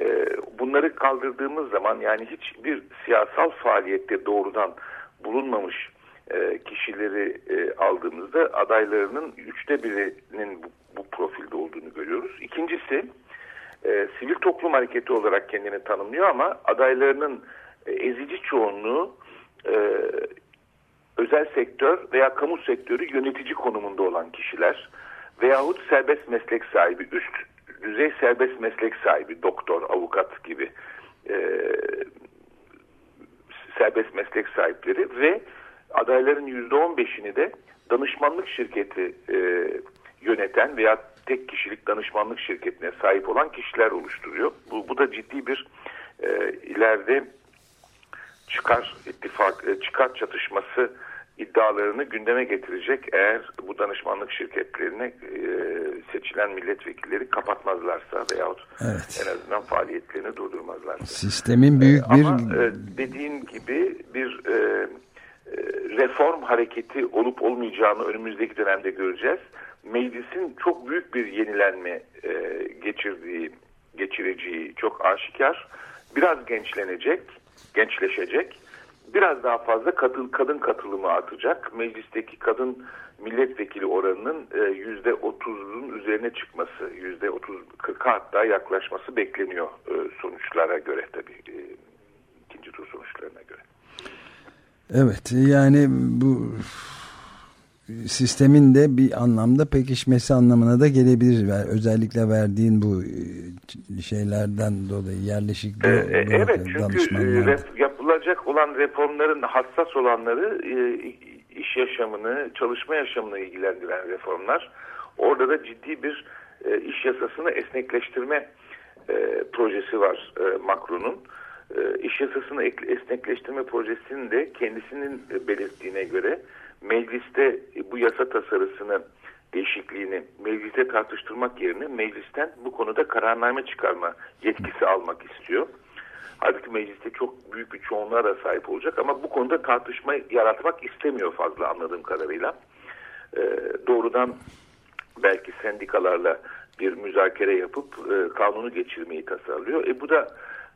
[SPEAKER 7] E, bunları kaldırdığımız zaman yani hiçbir siyasal faaliyette doğrudan bulunmamış e, kişileri e, aldığımızda adaylarının üçte birinin bu, bu profilde olduğunu görüyoruz. İkincisi e, sivil toplum hareketi olarak kendini tanımlıyor ama adaylarının e, ezici çoğunluğu e, özel sektör veya kamu sektörü yönetici konumunda olan kişiler veyahut serbest meslek sahibi, üst düzey serbest meslek sahibi, doktor, avukat gibi e, serbest meslek sahipleri ve adayların yüzde on beşini de danışmanlık şirketi e, yöneten veya tek kişilik danışmanlık şirketine sahip olan kişiler oluşturuyor. Bu, bu da ciddi bir e, ileride çıkar ittifak, e, çıkar çatışması iddialarını gündeme getirecek eğer bu danışmanlık şirketlerine e, seçilen milletvekilleri kapatmazlarsa veyahut
[SPEAKER 2] Evet.
[SPEAKER 7] en azından faaliyetlerini durdurmazlarsa.
[SPEAKER 2] Sistemin büyük bir
[SPEAKER 7] Ama e, dediğin gibi bir e, e, reform hareketi olup olmayacağını önümüzdeki dönemde göreceğiz. Meclisin çok büyük bir yenilenme e, geçirdiği, geçireceği çok aşikar. Biraz gençlenecek, gençleşecek. Biraz daha fazla kadın, kadın katılımı artacak. Meclisteki kadın milletvekili oranının e, yüzde otuzun üzerine çıkması, yüzde otuz kırka hatta yaklaşması bekleniyor e, sonuçlara göre tabii. E, ikinci tur sonuçlarına göre.
[SPEAKER 2] Evet yani bu sistemin de bir anlamda pekişmesi anlamına da gelebilir. Özellikle verdiğin bu e, şeylerden dolayı yerleşik
[SPEAKER 7] E, e, evet çünkü e, ref- yapılacak olan reformların hassas olanları e, iş yaşamını, çalışma yaşamını ilgilendiren reformlar. Orada da ciddi bir e, iş yasasını esnekleştirme e, projesi var e, Macron'un. E, iş yasasını ek- esnekleştirme projesinin de kendisinin belirttiğine göre mecliste bu yasa tasarısını değişikliğini mecliste tartıştırmak yerine meclisten bu konuda kararname çıkarma yetkisi almak istiyor. Halbuki mecliste çok büyük bir çoğunluğa da sahip olacak ama bu konuda tartışma yaratmak istemiyor fazla anladığım kadarıyla. Ee, doğrudan belki sendikalarla bir müzakere yapıp e, kanunu geçirmeyi tasarlıyor. E, bu da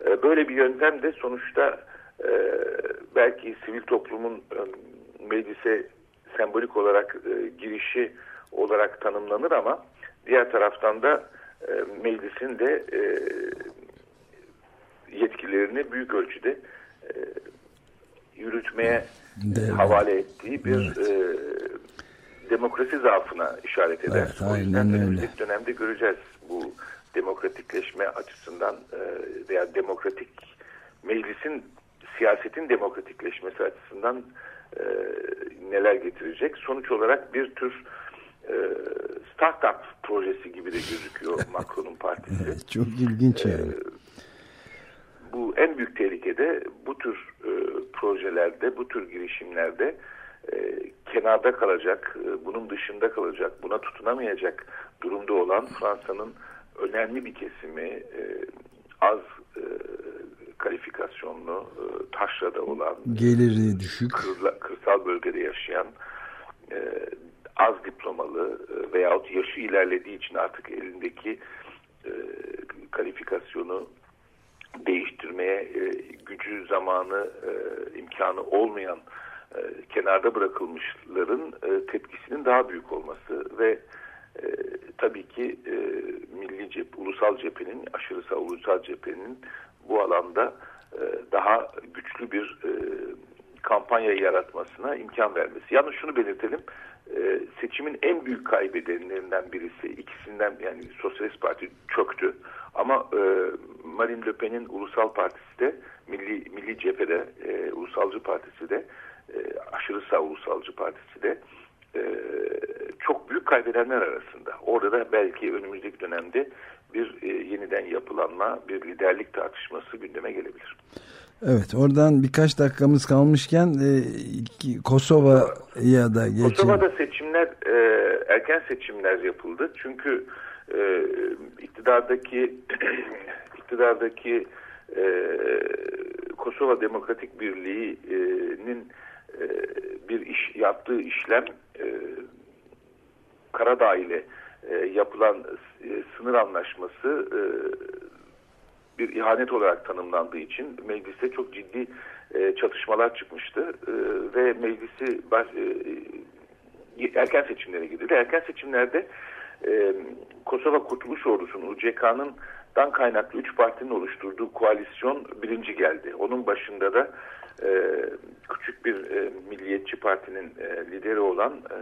[SPEAKER 7] e, böyle bir yöntem de sonuçta e, belki sivil toplumun e, meclise sembolik olarak e, girişi olarak tanımlanır ama diğer taraftan da e, meclisin de e, yetkilerini büyük ölçüde e, yürütmeye
[SPEAKER 2] Devlet.
[SPEAKER 7] havale ettiği bir e, demokrasi zaafına işaret eder.
[SPEAKER 2] Evet,
[SPEAKER 7] o yüzden
[SPEAKER 2] öyle.
[SPEAKER 7] dönemde göreceğiz bu demokratikleşme açısından e, veya demokratik meclisin siyasetin demokratikleşmesi açısından e, neler getirecek. Sonuç olarak bir tür e, startup projesi gibi de gözüküyor Macron'un partisi.
[SPEAKER 2] Çok ilginç yani.
[SPEAKER 7] bu en büyük tehlikede bu tür e, projelerde, bu tür girişimlerde e, kenarda kalacak, e, bunun dışında kalacak, buna tutunamayacak durumda olan Fransa'nın önemli bir kesimi e, az e, kalifikasyonlu, e, taşrada olan,
[SPEAKER 2] Geliri düşük.
[SPEAKER 7] kırla- kırsal bölgede yaşayan, e, az diplomalı e, veyahut yaşı ilerlediği için artık elindeki e, kalifikasyonu değiştirmeye e, gücü, zamanı, e, imkanı olmayan e, kenarda bırakılmışların e, tepkisinin daha büyük olması ve e, tabii ki e, milli cep, ulusal cephenin, aşırı sağ ulusal cephenin bu alanda e, daha güçlü bir e, kampanya yaratmasına imkan vermesi. Yalnız şunu belirtelim, e, seçimin en büyük kaybedenlerinden birisi, ikisinden yani Sosyalist Parti çöktü. Ama Marine Le Pen'in Ulusal Partisi de, Milli, Milli Cephede, Ulusalcı Partisi de, aşırı sağ Ulusalcı Partisi de çok büyük kaybedenler arasında. Orada da belki önümüzdeki dönemde bir e, yeniden yapılanma, bir liderlik tartışması gündeme gelebilir.
[SPEAKER 2] Evet oradan birkaç dakikamız kalmışken e, Kosova'ya da geçelim.
[SPEAKER 7] Kosova'da seçimler, e, erken seçimler yapıldı. Çünkü e, iktidardaki iktidardaki e, Kosova Demokratik Birliği'nin e, bir iş yaptığı işlem e, Karadağ ile e, yapılan e, sınır anlaşması e, bir ihanet olarak tanımlandığı için mecliste çok ciddi çatışmalar çıkmıştı ve meclisi erken seçimlere gidildi. Erken seçimlerde Kosova Kurtuluş Ordusu'nun UCK'nın dan kaynaklı üç partinin oluşturduğu koalisyon birinci geldi. Onun başında da küçük bir milliyetçi partinin lideri olan e,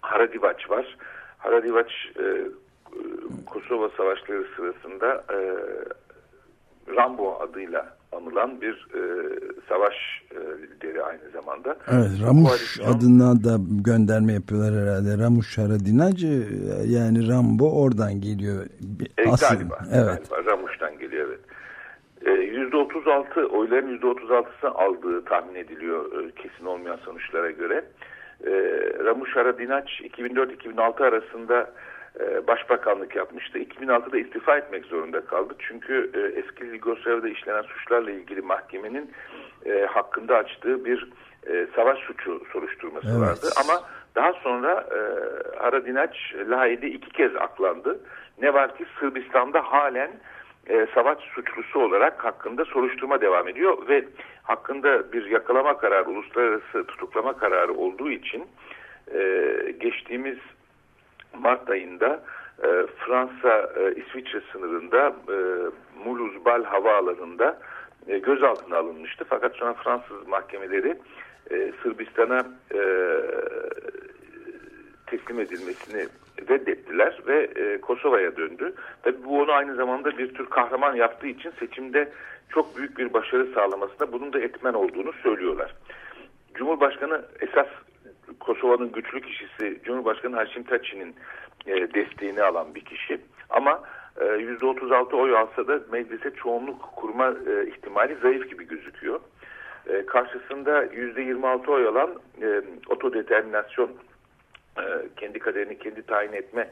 [SPEAKER 7] Haradivaç var. Haradivaç e, e, Kosova Savaşları sırasında e, Rambo adıyla anılan bir e, savaş e, lideri aynı zamanda.
[SPEAKER 2] Evet, Ramuş
[SPEAKER 7] Koalisyon-
[SPEAKER 2] adına da gönderme yapıyorlar herhalde. Ramuş Haradinacı yani Rambo oradan geliyor.
[SPEAKER 7] E,
[SPEAKER 2] asıl-
[SPEAKER 7] galiba,
[SPEAKER 2] Evet.
[SPEAKER 7] galiba Ramuş'tan geliyor evet. E, %36 oyların %36'sı aldığı tahmin ediliyor e, kesin olmayan sonuçlara göre. E, Ramush Haradinac 2004-2006 arasında e, başbakanlık yapmıştı. 2006'da istifa etmek zorunda kaldı. Çünkü e, eski Yugoslavya'da işlenen suçlarla ilgili mahkemenin e, hakkında açtığı bir e, savaş suçu soruşturması
[SPEAKER 2] Evet.
[SPEAKER 7] vardı. Ama daha sonra e, Haradinac Lahey'de iki kez aklandı. Ne var ki Sırbistan'da halen e, savaş suçlusu olarak hakkında soruşturma devam ediyor ve hakkında bir yakalama kararı, uluslararası tutuklama kararı olduğu için e, geçtiğimiz Mart ayında e, Fransa e, İsviçre sınırında e, Mulhouse-Bal havaalanında e, gözaltına alınmıştı. Fakat sonra Fransız mahkemeleri e, Sırbistan'a e, teslim edilmesini reddettiler ve e, Kosova'ya döndü. Tabii bu onu aynı zamanda bir tür kahraman yaptığı için seçimde çok büyük bir başarı sağlamasında bunun da etmen olduğunu söylüyorlar. Cumhurbaşkanı esas Kosova'nın güçlü kişisi Cumhurbaşkanı Haşim Taçi'nin e, desteğini alan bir kişi. Ama e, %36 oy alsa da meclise çoğunluk kurma e, ihtimali zayıf gibi gözüküyor. E, karşısında %26 oy alan e, otodeterminasyon e, kendi kaderini kendi tayin etme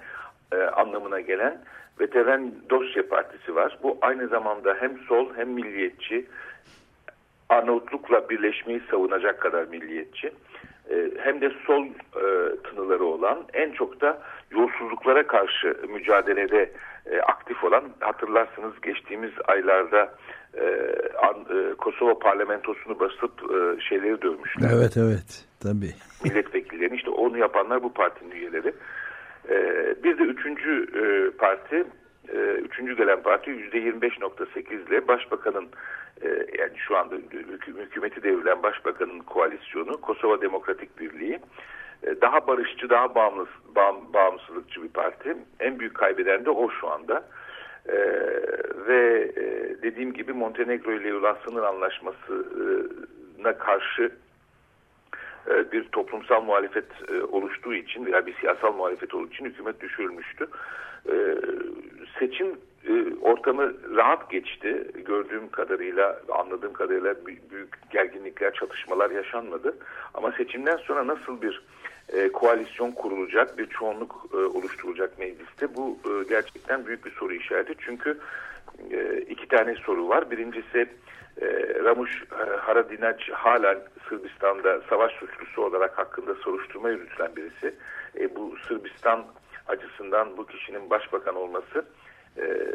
[SPEAKER 7] e, anlamına gelen Veteran Dosya Partisi var. Bu aynı zamanda hem sol hem milliyetçi Arnavutluk'la birleşmeyi savunacak kadar milliyetçi e, hem de sol e, tınıları olan en çok da yolsuzluklara karşı mücadelede e, aktif olan hatırlarsınız geçtiğimiz aylarda e, An- e, Kosova parlamentosunu basıp e, şeyleri dövmüşler
[SPEAKER 2] Evet evet tabii.
[SPEAKER 7] milletvekillerini işte onu yapanlar bu partinin üyeleri. Ee, bir de üçüncü e, parti, e, üçüncü gelen parti yüzde 25.8 ile başbakanın e, yani şu anda hükü- hükümeti devrilen başbakanın koalisyonu Kosova Demokratik Birliği e, daha barışçı, daha bağımsız, bağım- bağımsızlıkçı bir parti. En büyük kaybeden de o şu anda. Ee, ve e, dediğim gibi Montenegro ile olan sınır anlaşmasına karşı e, bir toplumsal muhalefet e, oluştuğu için veya bir siyasal muhalefet olduğu için hükümet düşürülmüştü. E, Seçim e, ortamı rahat geçti. Gördüğüm kadarıyla, anladığım kadarıyla büyük gerginlikler, çatışmalar yaşanmadı. Ama seçimden sonra nasıl bir e, koalisyon kurulacak, bir çoğunluk e, oluşturulacak mecliste bu e, gerçekten büyük bir soru işareti. Çünkü e, iki tane soru var. Birincisi e, Ramush e, Haradinac hala Sırbistan'da savaş suçlusu olarak hakkında soruşturma yürütülen birisi. E, bu Sırbistan açısından bu kişinin başbakan olması e,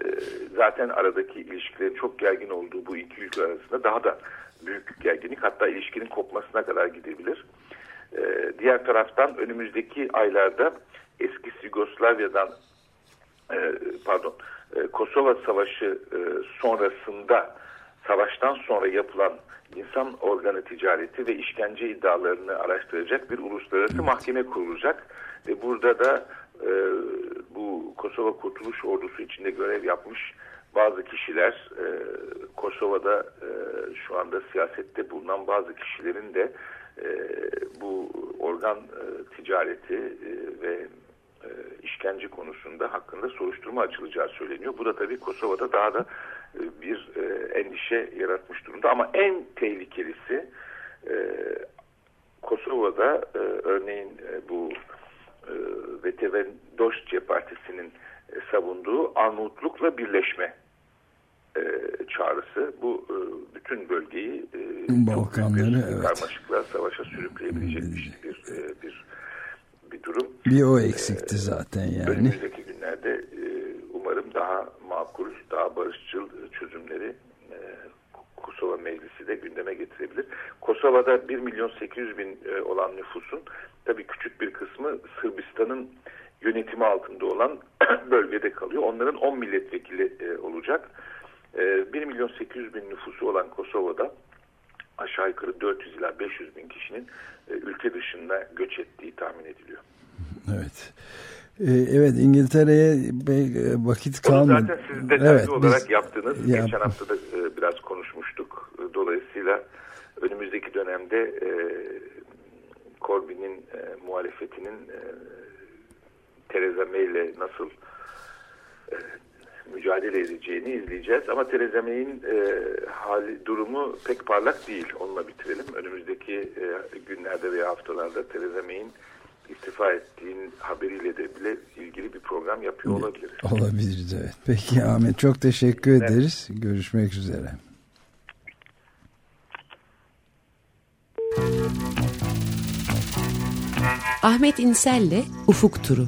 [SPEAKER 7] zaten aradaki ilişkilerin çok gergin olduğu bu iki ülke arasında daha da büyük gerginlik hatta ilişkinin kopmasına kadar gidebilir. E, diğer taraftan önümüzdeki aylarda eski Yugoslavya'dan e, pardon e, Kosova Savaşı e, sonrasında savaştan sonra yapılan insan organı ticareti ve işkence iddialarını araştıracak bir uluslararası mahkeme kurulacak. Ve burada da e, bu Kosova Kurtuluş Ordusu içinde görev yapmış bazı kişiler e, Kosova'da e, şu anda siyasette bulunan bazı kişilerin de bu organ e, ticareti e, ve e, işkence konusunda hakkında soruşturma açılacağı söyleniyor. Bu da tabii Kosova'da daha da bir endişe yaratmış durumda. Ama en tehlikelisi Kosova'da örneğin bu VTV Doşçe Partisi'nin savunduğu Arnavutluk'la birleşme e, çağrısı. Bu e, bütün bölgeyi e,
[SPEAKER 2] Balkanları,
[SPEAKER 7] bir
[SPEAKER 2] evet.
[SPEAKER 7] karmaşıklığa, savaşa sürükleyebilecek bir, bir, e, bir, bir durum.
[SPEAKER 2] Bir o eksikti zaten yani.
[SPEAKER 7] Önümüzdeki günlerde e, umarım daha makul, daha barışçıl çözümleri e, Kosova Meclisi de gündeme getirebilir. Kosova'da 1 milyon 800 bin e, olan nüfusun tabii küçük bir kısmı Sırbistan'ın yönetimi altında olan bölgede kalıyor. Onların 10 milletvekili e, olacak. E, 1 milyon 800 bin nüfusu olan Kosova'da aşağı yukarı 400 ila 500 bin kişinin e, ülke dışında göç ettiği tahmin ediliyor.
[SPEAKER 2] Evet. Ee, evet İngiltere'ye be- vakit kalmadı.
[SPEAKER 7] zaten siz detaylı
[SPEAKER 2] Evet,
[SPEAKER 7] olarak
[SPEAKER 2] biz-
[SPEAKER 7] yaptınız.
[SPEAKER 2] Yap-
[SPEAKER 7] Geçen hafta da e, biraz konuşmuştuk. E, Dolayısıyla önümüzdeki dönemde e, Corbyn'in e, muhalefetinin e, Theresa May ile nasıl e, mücadele edeceğini izleyeceğiz. Ama Theresa May'in e, hali, durumu pek parlak değil. Onunla bitirelim. Önümüzdeki e, günlerde veya haftalarda Theresa May'in istifa ettiğin haberiyle de bile ilgili bir program yapıyor olabiliriz.
[SPEAKER 2] Olabiliriz evet. Peki Ahmet çok teşekkür evet. ederiz. Görüşmek üzere.
[SPEAKER 6] Ahmet İnsel'le Ufuk Turu.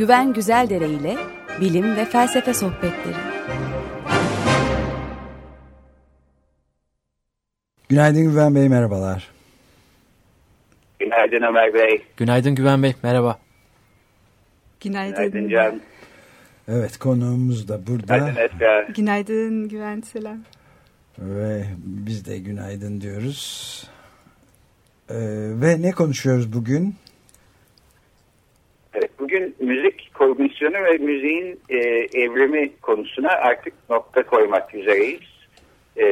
[SPEAKER 6] Güven Güzeldere ile bilim ve felsefe sohbetleri.
[SPEAKER 2] Günaydın Güven Bey, merhabalar.
[SPEAKER 8] Günaydın Ömer Bey.
[SPEAKER 9] Günaydın Güven Bey, merhaba.
[SPEAKER 10] Günaydın.
[SPEAKER 8] Günaydın Can.
[SPEAKER 2] Evet, konuğumuz da burada.
[SPEAKER 8] Günaydın Esra.
[SPEAKER 10] Günaydın Güven, selam.
[SPEAKER 2] Ve biz de günaydın diyoruz. Ee, ve ne konuşuyoruz bugün?
[SPEAKER 8] Bugün müzik kognisyonu ve müziğin e, evrimi konusuna artık nokta koymak üzereyiz. E,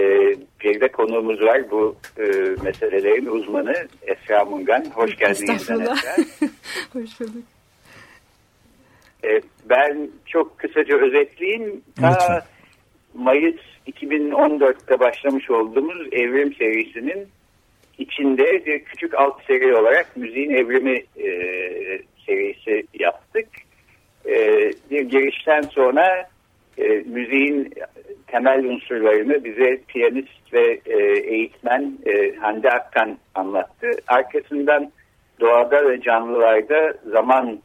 [SPEAKER 8] bir de konuğumuz var bu e, meselelerin uzmanı Esra Mungan. Hoş geldin yeniden Esra.
[SPEAKER 10] Hoş bulduk.
[SPEAKER 8] E, ben çok kısaca özetleyeyim. Ta Mayıs 2014'te başlamış olduğumuz evrim serisinin içinde bir küçük alt seri olarak müziğin evrimi e, serisi yaptık. E, bir girişten sonra e, müziğin temel unsurlarını bize piyanist ve e, eğitmen e, Hande Akkan anlattı. Arkasından doğada ve canlılarda zaman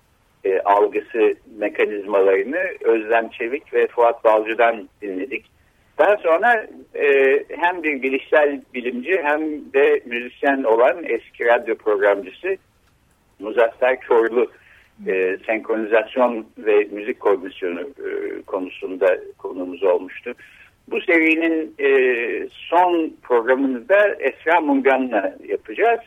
[SPEAKER 8] e, algısı mekanizmalarını Özlem Çevik ve Fuat Balcı'dan dinledik. Daha sonra e, hem bir bilişsel bilimci hem de müzisyen olan eski radyo programcısı Muzaffer Çorlu e, senkronizasyon ve müzik kognisyonu e, konusunda konumuz olmuştu. Bu serinin e, son programını da Esra Mungan'la yapacağız.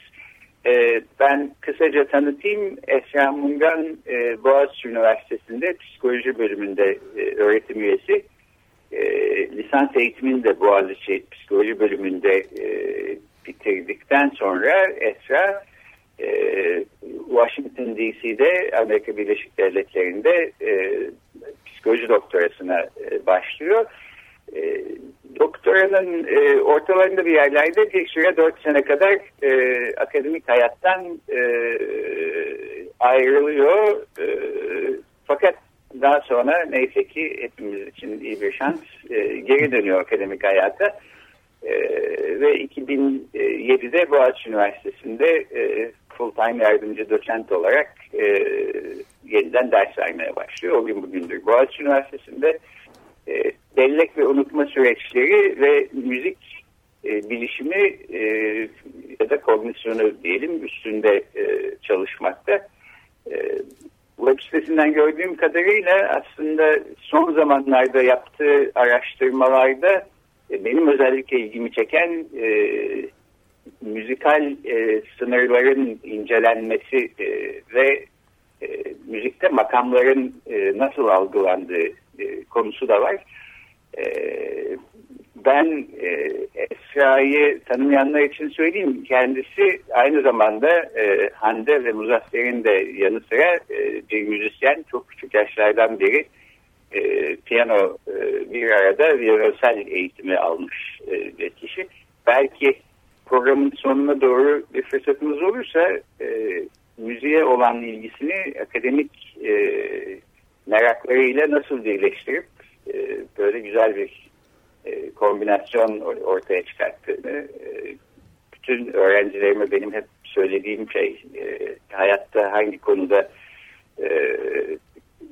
[SPEAKER 8] E, ben kısaca tanıtayım. Esra Mungan e, Boğaziçi Üniversitesi'nde psikoloji bölümünde e, öğretim üyesi. E, lisans eğitimini de Boğaziçi psikoloji bölümünde e, bitirdikten sonra Esra e, Washington DC'de Amerika Birleşik Devletleri'nde e, psikoloji doktorasına e, başlıyor. E, doktoranın ortalarında bir yerlerde bir süre dört sene kadar akademik hayattan ayrılıyor. Fakat daha sonra neyse ki hepimiz için iyi bir şans geri dönüyor akademik hayata. E, ve 2007'de Boğaziçi Üniversitesi'nde e, full time yardımcı doçent olarak e, yeniden ders vermeye başlıyor. O gün bugündür Boğaziçi Üniversitesi'nde e, bellek ve unutma süreçleri ve müzik e, bilişimi e, ya da kognisyonu diyelim üstünde e, çalışmakta. E, web sitesinden gördüğüm kadarıyla aslında son zamanlarda yaptığı araştırmalarda e, benim özellikle ilgimi çeken e, müzikal e, sınırların incelenmesi e, ve e, müzikte makamların e, nasıl algılandığı e, konusu da var. E, ben e, Esra'yı tanımayanlar için söyleyeyim. Kendisi aynı zamanda e, Hande ve Muzaffer'in de yanı sıra e, bir müzisyen. Çok küçük yaşlardan beri e, piyano e, bir arada violonsel eğitimi almış e, bir kişi. Belki programın sonuna doğru bir fırsatımız olursa e, müziğe olan ilgisini akademik e, meraklarıyla nasıl birleştirip e, böyle güzel bir e, kombinasyon ortaya çıkarttığını e, bütün öğrencilerime benim hep söylediğim şey e, hayatta hangi konuda e,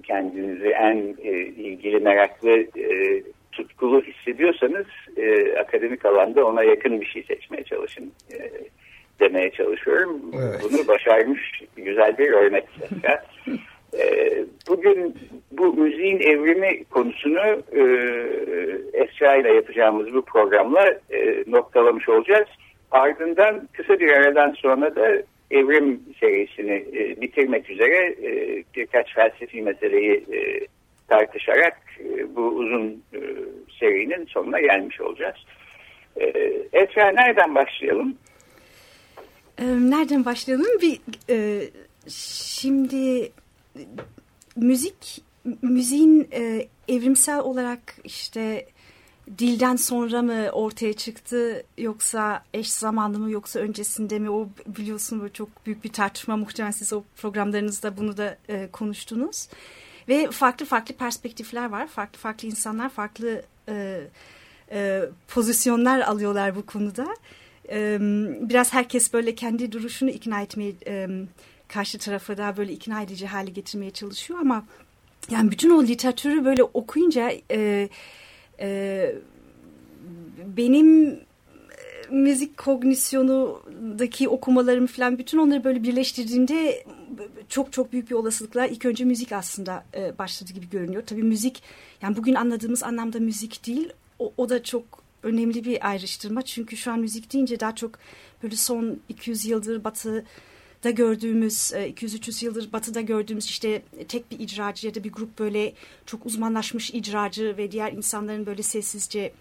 [SPEAKER 8] kendinizi en e, ilgili, meraklı, e, tutkulu hissediyorsanız e, akademik alanda ona yakın bir şey seçmeye çalışın e, demeye çalışıyorum.
[SPEAKER 2] Evet.
[SPEAKER 8] Bunu başarmış güzel bir örnek. e, bugün bu müziğin evrimi konusunu e, Esra ile yapacağımız bu programla e, noktalamış olacağız. Ardından kısa bir aradan sonra da evrim serisini e, bitirmek üzere e, birkaç felsefi meseleyi e, tartışarak e, bu uzun e, serinin sonuna gelmiş olacağız. E, Esra nereden başlayalım?
[SPEAKER 10] Ee, nereden başlayalım? Bir e, şimdi e, müzik müziğin e, evrimsel olarak işte dilden sonra mı ortaya çıktı yoksa eş zamanlı mı yoksa öncesinde mi o biliyorsun böyle çok büyük bir tartışma muhtemelen siz o programlarınızda bunu da e, konuştunuz ve farklı farklı perspektifler var. Farklı farklı insanlar farklı e, e, pozisyonlar alıyorlar bu konuda. E, biraz herkes böyle kendi duruşunu ikna etmeye e, karşı tarafa daha böyle ikna edici hale getirmeye çalışıyor ama yani bütün o literatürü böyle okuyunca e, e, benim müzik kognisyonundaki okumalarım falan bütün onları böyle birleştirdiğinde çok çok büyük bir olasılıkla ilk önce müzik aslında e, başladı gibi görünüyor. Tabii müzik yani bugün anladığımız anlamda müzik değil o, o da çok önemli bir ayrıştırma. Çünkü şu an müzik deyince daha çok böyle son 200 yıldır batı da gördüğümüz 200-300 yıldır batıda gördüğümüz işte tek bir icracı ya da bir grup böyle çok uzmanlaşmış icracı ve diğer insanların böyle sessizce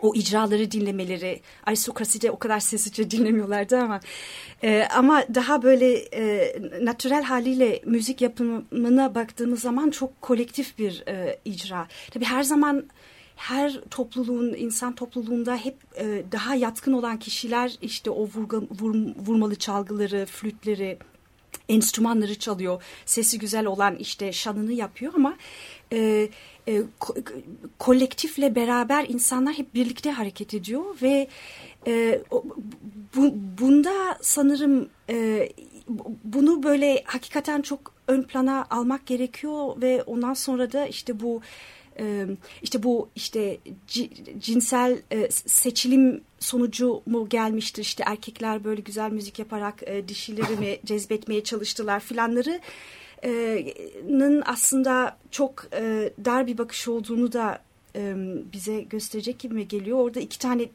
[SPEAKER 10] o icraları dinlemeleri aristokraside o kadar sessizce dinlemiyorlardı ama e, ama daha böyle e, natürel haliyle müzik yapımına baktığımız zaman çok kolektif bir e, icra. Tabii her zaman her topluluğun, insan topluluğunda hep e, daha yatkın olan kişiler işte o vurga, vur, vurmalı çalgıları, flütleri, enstrümanları çalıyor. Sesi güzel olan işte şanını yapıyor ama e, e, ko kolektifle beraber insanlar hep birlikte hareket ediyor ve e, bu, bunda sanırım e, bunu böyle hakikaten çok ön plana almak gerekiyor ve ondan sonra da işte bu işte bu işte cinsel seçilim sonucu mu gelmiştir? İşte erkekler böyle güzel müzik yaparak dişileri mi cezbetmeye çalıştılar filanları aslında çok dar bir bakış olduğunu da bize gösterecek gibi geliyor. Orada iki tane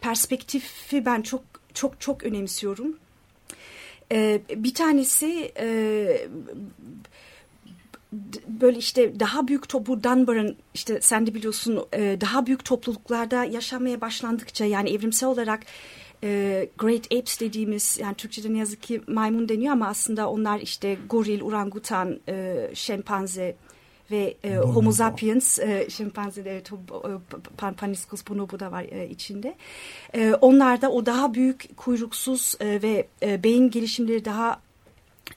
[SPEAKER 10] perspektifi ben çok çok çok önemsiyorum. Bir tanesi böyle işte daha büyük topluluk Dunbar'ın işte sen de biliyorsun e, daha büyük topluluklarda yaşamaya başlandıkça yani evrimsel olarak e, Great Apes dediğimiz yani Türkçe'de ne yazık ki maymun deniyor ama aslında onlar işte goril, orangutan, e, şempanze ve e, Homo sapiens, e, şempanze, evet, e, Paniscus bonobo da var e, içinde. E, onlar da o daha büyük kuyruksuz e, ve e, beyin gelişimleri daha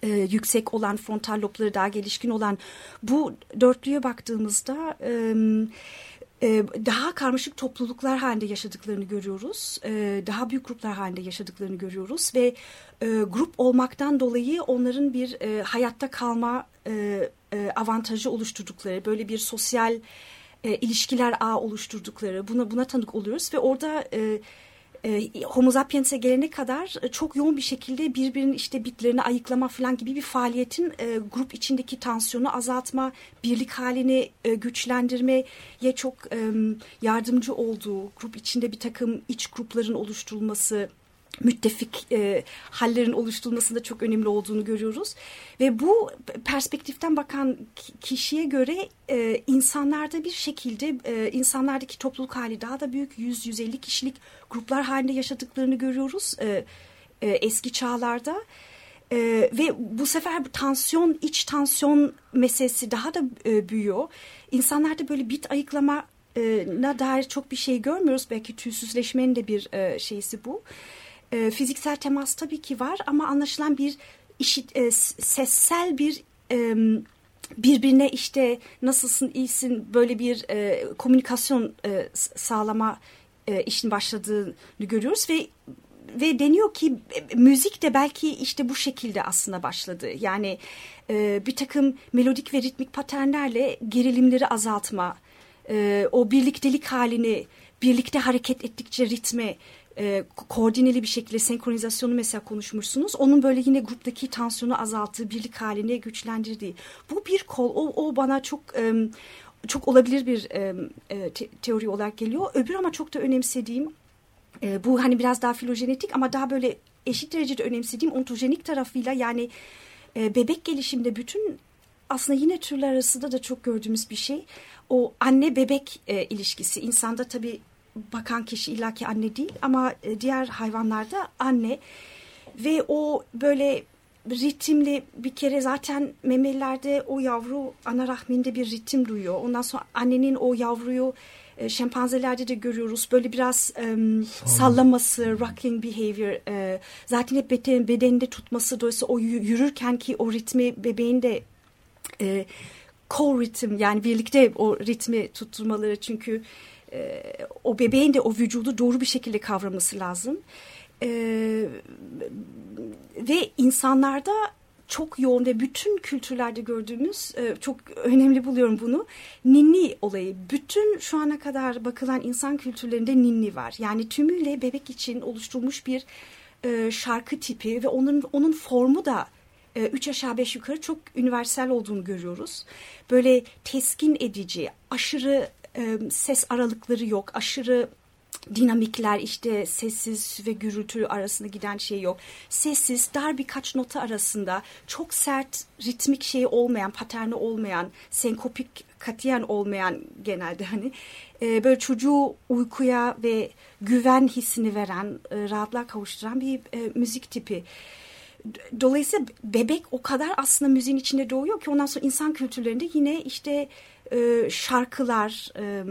[SPEAKER 10] e, yüksek olan frontal lobları daha gelişkin olan bu dörtlüye baktığımızda e, daha karmaşık topluluklar halinde yaşadıklarını görüyoruz. E, daha büyük gruplar halinde yaşadıklarını görüyoruz ve e, grup olmaktan dolayı onların bir e, hayatta kalma e, avantajı oluşturdukları böyle bir sosyal ilişkiler ağ oluşturdukları buna buna tanık oluyoruz ve orada e, Homo sapiens'e gelene kadar e, çok yoğun bir şekilde birbirinin işte bitlerini ayıklama falan gibi bir faaliyetin e, grup içindeki tansiyonu azaltma, birlik halini e, güçlendirmeye çok e, yardımcı olduğu, grup içinde bir takım iç grupların oluşturulması, müttefik e, hallerin oluşturulmasında çok önemli olduğunu görüyoruz. Ve bu perspektiften bakan kişiye göre e, insanlarda bir şekilde e, insanlardaki topluluk hali daha da büyük 100-150 kişilik gruplar halinde yaşadıklarını görüyoruz e, e, eski çağlarda. E, ve bu sefer bu tansiyon, iç tansiyon meselesi daha da e, büyüyor. İnsanlarda böyle bit ayıklama na dair çok bir şey görmüyoruz. Belki tüysüzleşmenin de bir e, şeysi bu fiziksel temas tabii ki var ama anlaşılan bir işit e, sessel bir e, birbirine işte nasılsın iyisin böyle bir e, komünikasyon e, sağlama e, işin başladığını görüyoruz ve ve deniyor ki e, müzik de belki işte bu şekilde aslında başladı. Yani e, bir takım melodik ve ritmik paternlerle gerilimleri azaltma, e, o birliktelik halini birlikte hareket ettikçe ritme e, koordineli bir şekilde senkronizasyonu mesela konuşmuşsunuz. Onun böyle yine gruptaki tansiyonu azalttığı, birlik halini güçlendirdiği. Bu bir kol. O, o bana çok e, çok olabilir bir e, te, teori olarak geliyor. Öbür ama çok da önemsediğim e, bu hani biraz daha filojenetik ama daha böyle eşit derecede önemsediğim ontojenik tarafıyla yani e, bebek gelişimde bütün aslında yine türler arasında da çok gördüğümüz bir şey. O anne bebek e, ilişkisi. İnsanda tabii bakan kişi illaki anne değil ama e, diğer hayvanlarda anne ve o böyle ritimli bir kere zaten memelilerde o yavru ana rahminde bir ritim duyuyor. Ondan sonra annenin o yavruyu e, şempanzelerde de görüyoruz. Böyle biraz e, sallaması, rocking behavior. E, zaten hep beden, bedeninde tutması. Dolayısıyla o yürürken ki o ritmi bebeğin de e, co-ritim yani birlikte o ritmi tutturmaları. Çünkü e, o bebeğin de o vücudu doğru bir şekilde kavraması lazım. E, ve insanlarda çok yoğun ve bütün kültürlerde gördüğümüz e, çok önemli buluyorum bunu. Ninni olayı. Bütün şu ana kadar bakılan insan kültürlerinde ninni var. Yani tümüyle bebek için oluşturulmuş bir e, şarkı tipi ve onun onun formu da e, üç aşağı beş yukarı çok üniversal olduğunu görüyoruz. Böyle teskin edici, aşırı e, ses aralıkları yok. Aşırı dinamikler işte sessiz ve gürültü arasında giden şey yok. Sessiz dar birkaç nota arasında çok sert ritmik şeyi olmayan, paterni olmayan, senkopik katiyen olmayan genelde hani e, böyle çocuğu uykuya ve güven hissini veren, e, rahatlığa kavuşturan bir e, müzik tipi. Dolayısıyla bebek o kadar aslında müziğin içinde doğuyor ki ondan sonra insan kültürlerinde yine işte e, şarkılar, e,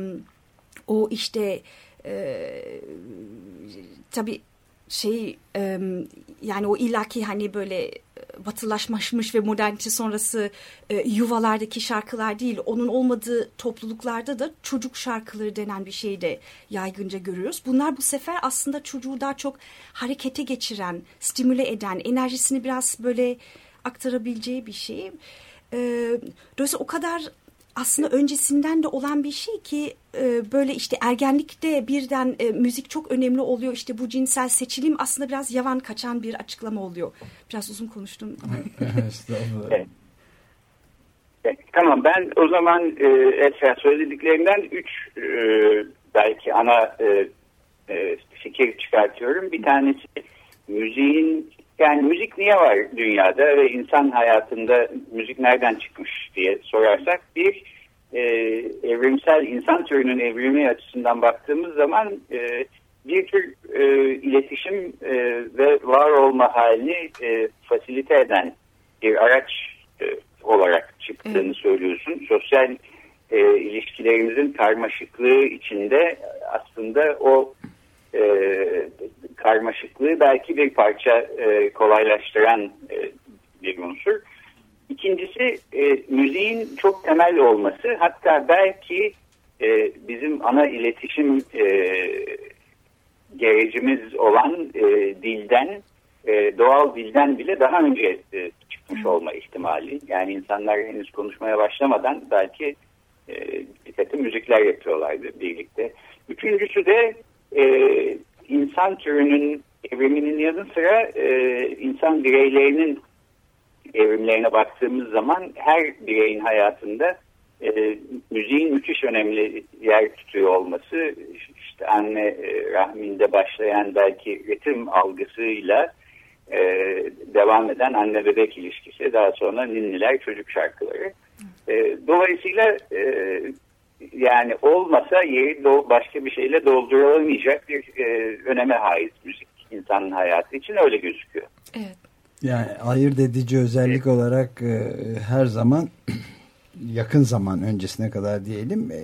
[SPEAKER 10] o işte e, tabii şey e, yani o ilaki hani böyle batılaşmış ve modernite sonrası e, yuvalardaki şarkılar değil onun olmadığı topluluklarda da çocuk şarkıları denen bir şeyi de yaygınca görüyoruz. Bunlar bu sefer aslında çocuğu daha çok harekete geçiren, stimüle eden, enerjisini biraz böyle aktarabileceği bir şey. E, dolayısıyla o kadar aslında öncesinden de olan bir şey ki e, böyle işte ergenlikte birden e, müzik çok önemli oluyor. İşte bu cinsel seçilim aslında biraz yavan kaçan bir açıklama oluyor. Biraz uzun konuştum.
[SPEAKER 8] evet. Tamam ben o zaman e, Esra söylediklerinden üç e, belki ana e, e, fikir çıkartıyorum. Bir tanesi müziğin yani müzik niye var dünyada ve insan hayatında müzik nereden çıkmış diye sorarsak bir e, evrimsel insan türünün evrimi açısından baktığımız zaman e, bir tür e, iletişim e, ve var olma halini e, fasilite eden bir araç e, olarak çıktığını evet. söylüyorsun. Sosyal e, ilişkilerimizin karmaşıklığı içinde aslında o e, karmaşıklığı belki bir parça e, kolaylaştıran e, bir unsur. İkincisi e, müziğin çok temel olması hatta belki e, bizim ana iletişim e, gerecimiz olan e, dilden e, doğal dilden bile daha önce e, çıkmış olma ihtimali. Yani insanlar henüz konuşmaya başlamadan belki e, bir takım müzikler yapıyorlardı birlikte. Üçüncüsü de e, insan türünün evriminin yanı sıra e, insan bireylerinin evrimlerine baktığımız zaman her bireyin hayatında e, müziğin müthiş önemli yer tutuyor olması işte anne e, rahminde başlayan belki ritim algısıyla e, devam eden anne bebek ilişkisi daha sonra ninniler çocuk şarkıları. E, dolayısıyla e, yani olmasa yeri başka bir şeyle doldurulamayacak bir e, öneme haiz müzik insanın hayatı için öyle gözüküyor.
[SPEAKER 10] Evet.
[SPEAKER 2] Yani ayırt edici özellik evet. olarak e, her zaman yakın zaman öncesine kadar diyelim e,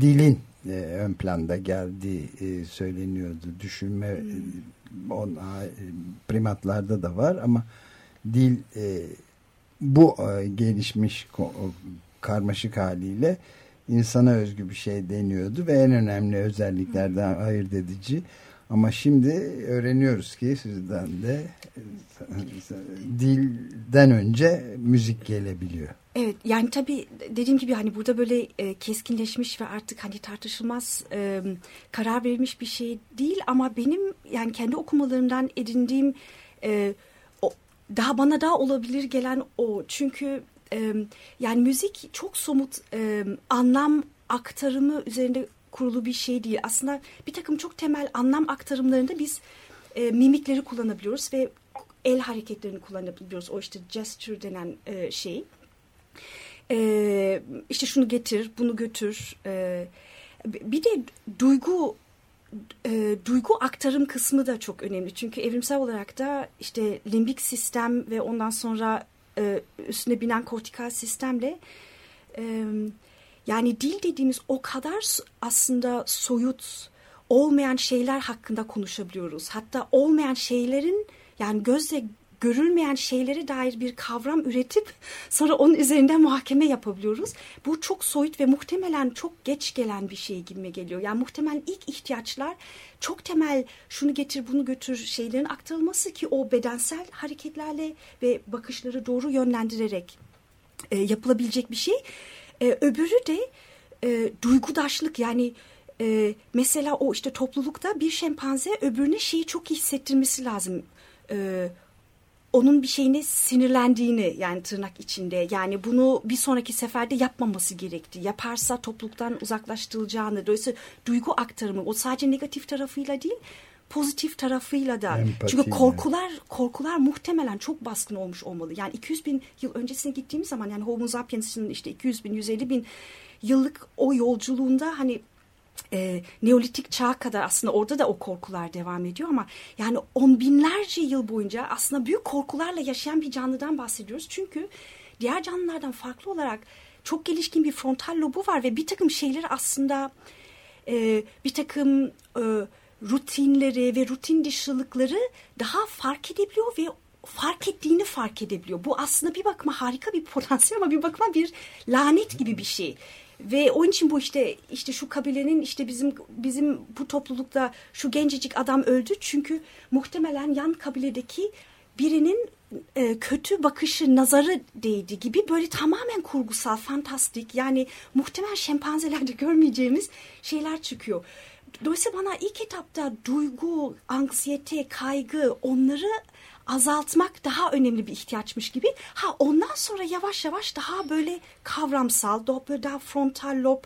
[SPEAKER 2] dilin e, ön planda geldiği e, söyleniyordu. Düşünme hmm. on, e, primatlarda da var ama dil e, bu e, gelişmiş karmaşık haliyle insana özgü bir şey deniyordu ve en önemli özelliklerden ayırt edici Ama şimdi öğreniyoruz ki sizden de dilden önce müzik gelebiliyor.
[SPEAKER 10] Evet yani tabii dediğim gibi hani burada böyle e, keskinleşmiş ve artık hani tartışılmaz e, karar verilmiş bir şey değil ama benim yani kendi okumalarımdan edindiğim e, o, daha bana daha olabilir gelen o çünkü e, yani müzik çok somut e, anlam aktarımı üzerinde kurulu bir şey değil. Aslında bir takım çok temel anlam aktarımlarında biz e, mimikleri kullanabiliyoruz ve el hareketlerini kullanabiliyoruz. O işte gesture denen e, şey. E, işte şunu getir, bunu götür. E, bir de duygu e, duygu aktarım kısmı da çok önemli. Çünkü evrimsel olarak da işte limbik sistem ve ondan sonra e, üstüne binen kortikal sistemle e, yani dil dediğimiz o kadar aslında soyut olmayan şeyler hakkında konuşabiliyoruz. Hatta olmayan şeylerin yani gözle görülmeyen şeylere dair bir kavram üretip sonra onun üzerinden muhakeme yapabiliyoruz. Bu çok soyut ve muhtemelen çok geç gelen bir şey gibi geliyor. Yani muhtemelen ilk ihtiyaçlar çok temel şunu getir bunu götür şeylerin aktarılması ki o bedensel hareketlerle ve bakışları doğru yönlendirerek e, yapılabilecek bir şey. E, öbürü de e, duygudaşlık yani e, mesela o işte toplulukta bir şempanze öbürüne şeyi çok hissettirmesi lazım. E, onun bir şeyine sinirlendiğini yani tırnak içinde yani bunu bir sonraki seferde yapmaması gerekti. Yaparsa topluluktan uzaklaştırılacağını dolayısıyla duygu aktarımı o sadece negatif tarafıyla değil pozitif tarafıyla da. Empati Çünkü korkular yani. korkular muhtemelen çok baskın olmuş olmalı. Yani 200 bin yıl öncesine gittiğimiz zaman yani Homo sapiens'in işte 200 bin 150 bin yıllık o yolculuğunda hani e, Neolitik çağ kadar aslında orada da o korkular devam ediyor ama yani on binlerce yıl boyunca aslında büyük korkularla yaşayan bir canlıdan bahsediyoruz. Çünkü diğer canlılardan farklı olarak çok gelişkin bir frontal lobu var ve bir takım şeyleri aslında e, bir takım e, rutinleri ve rutin dışılıkları daha fark edebiliyor ve fark ettiğini fark edebiliyor. Bu aslında bir bakıma harika bir potansiyel ama bir bakıma bir lanet gibi bir şey. Ve onun için bu işte işte şu kabilenin işte bizim bizim bu toplulukta şu gencecik adam öldü çünkü muhtemelen yan kabiledeki birinin e, kötü bakışı nazarı değdi gibi böyle tamamen kurgusal, fantastik yani muhtemel şempanzelerde görmeyeceğimiz şeyler çıkıyor. Dolayısıyla bana ilk etapta duygu, anksiyete, kaygı onları azaltmak daha önemli bir ihtiyaçmış gibi. Ha ondan sonra yavaş yavaş daha böyle kavramsal, daha böyle daha frontal lob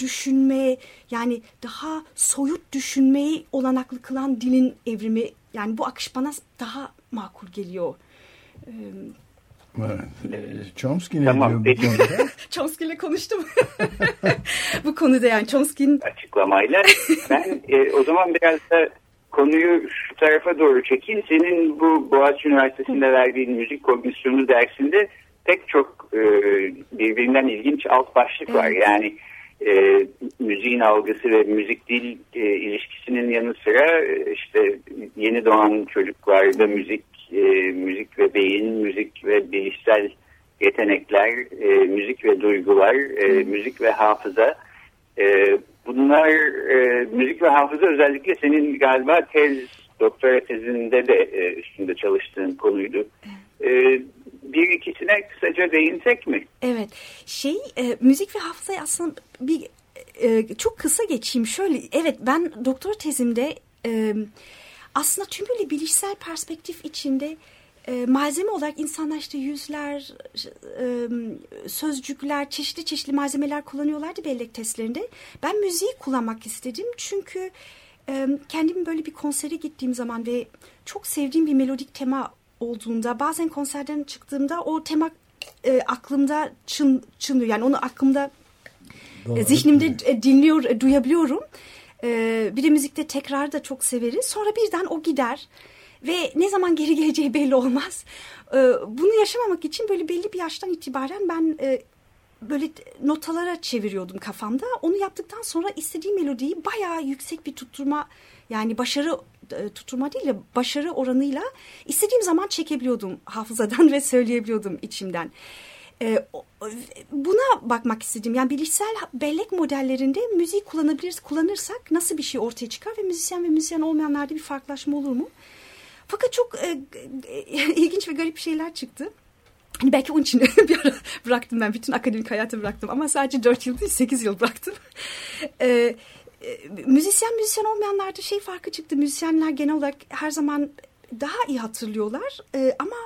[SPEAKER 10] düşünme yani daha soyut düşünmeyi olanaklı kılan dilin evrimi yani bu akış bana daha makul geliyor.
[SPEAKER 2] Chomsky ne tamam, diyor bu konuda?
[SPEAKER 10] Chomsky ile konuştum. bu konuda yani Chomsky'nin
[SPEAKER 8] açıklamayla ben e, o zaman biraz da konuyu şu tarafa doğru çekeyim. Senin bu Boğaziçi Üniversitesi'nde verdiğin müzik komisyonu dersinde pek çok e, birbirinden ilginç alt başlık var. Yani e, müziğin algısı ve müzik dil e, ilişkisinin yanı sıra e, işte yeni doğan çocuklarda müzik, e, müzik ve beyin, müzik ve bilişsel yetenekler, e, müzik ve duygular, e, müzik ve hafıza. E, bunlar e, müzik ve hafıza özellikle senin galiba tez, doktora tezinde de e, üstünde çalıştığın konuydu. E, bir ikisine kısaca değinsek mi?
[SPEAKER 10] Evet. Şey, e, müzik ve hafızayı aslında bir e, çok kısa geçeyim. Şöyle, evet ben doktora tezimde e, aslında tümüyle bilişsel perspektif içinde e, malzeme olarak insanlar işte yüzler, e, sözcükler, çeşitli çeşitli malzemeler kullanıyorlardı bellek testlerinde. Ben müziği kullanmak istedim çünkü e, kendim böyle bir konsere gittiğim zaman ve çok sevdiğim bir melodik tema olduğunda bazen konserden çıktığımda o tema e, aklımda çın, çınlıyor. Yani onu aklımda e, zihnimde e, dinliyor, e, duyabiliyorum. E, bir de müzikte tekrar da çok severiz. Sonra birden o gider ve ne zaman geri geleceği belli olmaz. Ee, bunu yaşamamak için böyle belli bir yaştan itibaren ben e, böyle notalara çeviriyordum kafamda. Onu yaptıktan sonra istediğim melodiyi bayağı yüksek bir tutturma yani başarı e, tutturma değil de başarı oranıyla istediğim zaman çekebiliyordum hafızadan ve söyleyebiliyordum içimden. E, buna bakmak istedim. Yani bilişsel bellek modellerinde müziği kullanabiliriz, kullanırsak nasıl bir şey ortaya çıkar ve müzisyen ve müzisyen olmayanlarda bir farklılaşma olur mu? Fakat çok e, e, ilginç ve garip şeyler çıktı. Hani belki onun için bir ara bıraktım ben. Bütün akademik hayatı bıraktım. Ama sadece 4 yıl değil 8 yıl bıraktım. e, e, müzisyen müzisyen olmayanlarda şey farkı çıktı. Müzisyenler genel olarak her zaman daha iyi hatırlıyorlar. E, ama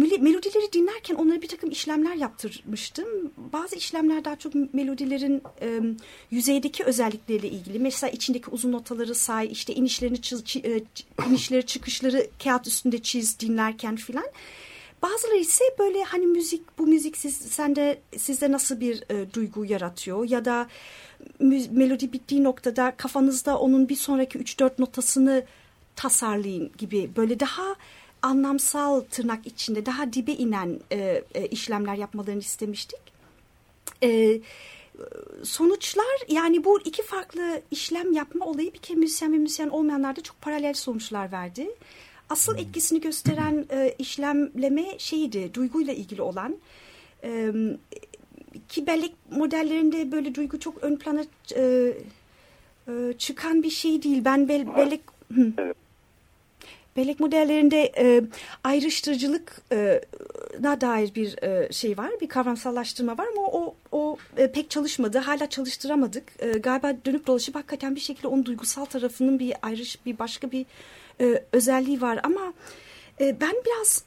[SPEAKER 10] melodileri dinlerken onlara bir takım işlemler yaptırmıştım. Bazı işlemler daha çok melodilerin e, yüzeydeki özellikleriyle ilgili. Mesela içindeki uzun notaları say, işte inişlerini çiz, e, inişleri çıkışları kağıt üstünde çiz dinlerken filan. Bazıları ise böyle hani müzik bu müzik siz, sende sizde nasıl bir e, duygu yaratıyor ya da melodi bittiği noktada kafanızda onun bir sonraki 3-4 notasını tasarlayın gibi böyle daha anlamsal tırnak içinde daha dibe inen e, e, işlemler yapmalarını istemiştik. E, sonuçlar yani bu iki farklı işlem yapma olayı bir kere müzisyen ve müzisyen olmayanlarda çok paralel sonuçlar verdi. Asıl etkisini gösteren e, işlemleme şeydi, duyguyla ilgili olan. E, ki bellek modellerinde böyle duygu çok ön plana e, e, çıkan bir şey değil. Ben be, bellek... Evet. Bellek modellerinde e, ayrıştırıcılık'a e, dair bir e, şey var, bir kavramsallaştırma var ama o, o e, pek çalışmadı. Hala çalıştıramadık. E, galiba dönüp dolaşıp hakikaten bir şekilde onun duygusal tarafının bir ayrış, bir başka bir e, özelliği var ama ben biraz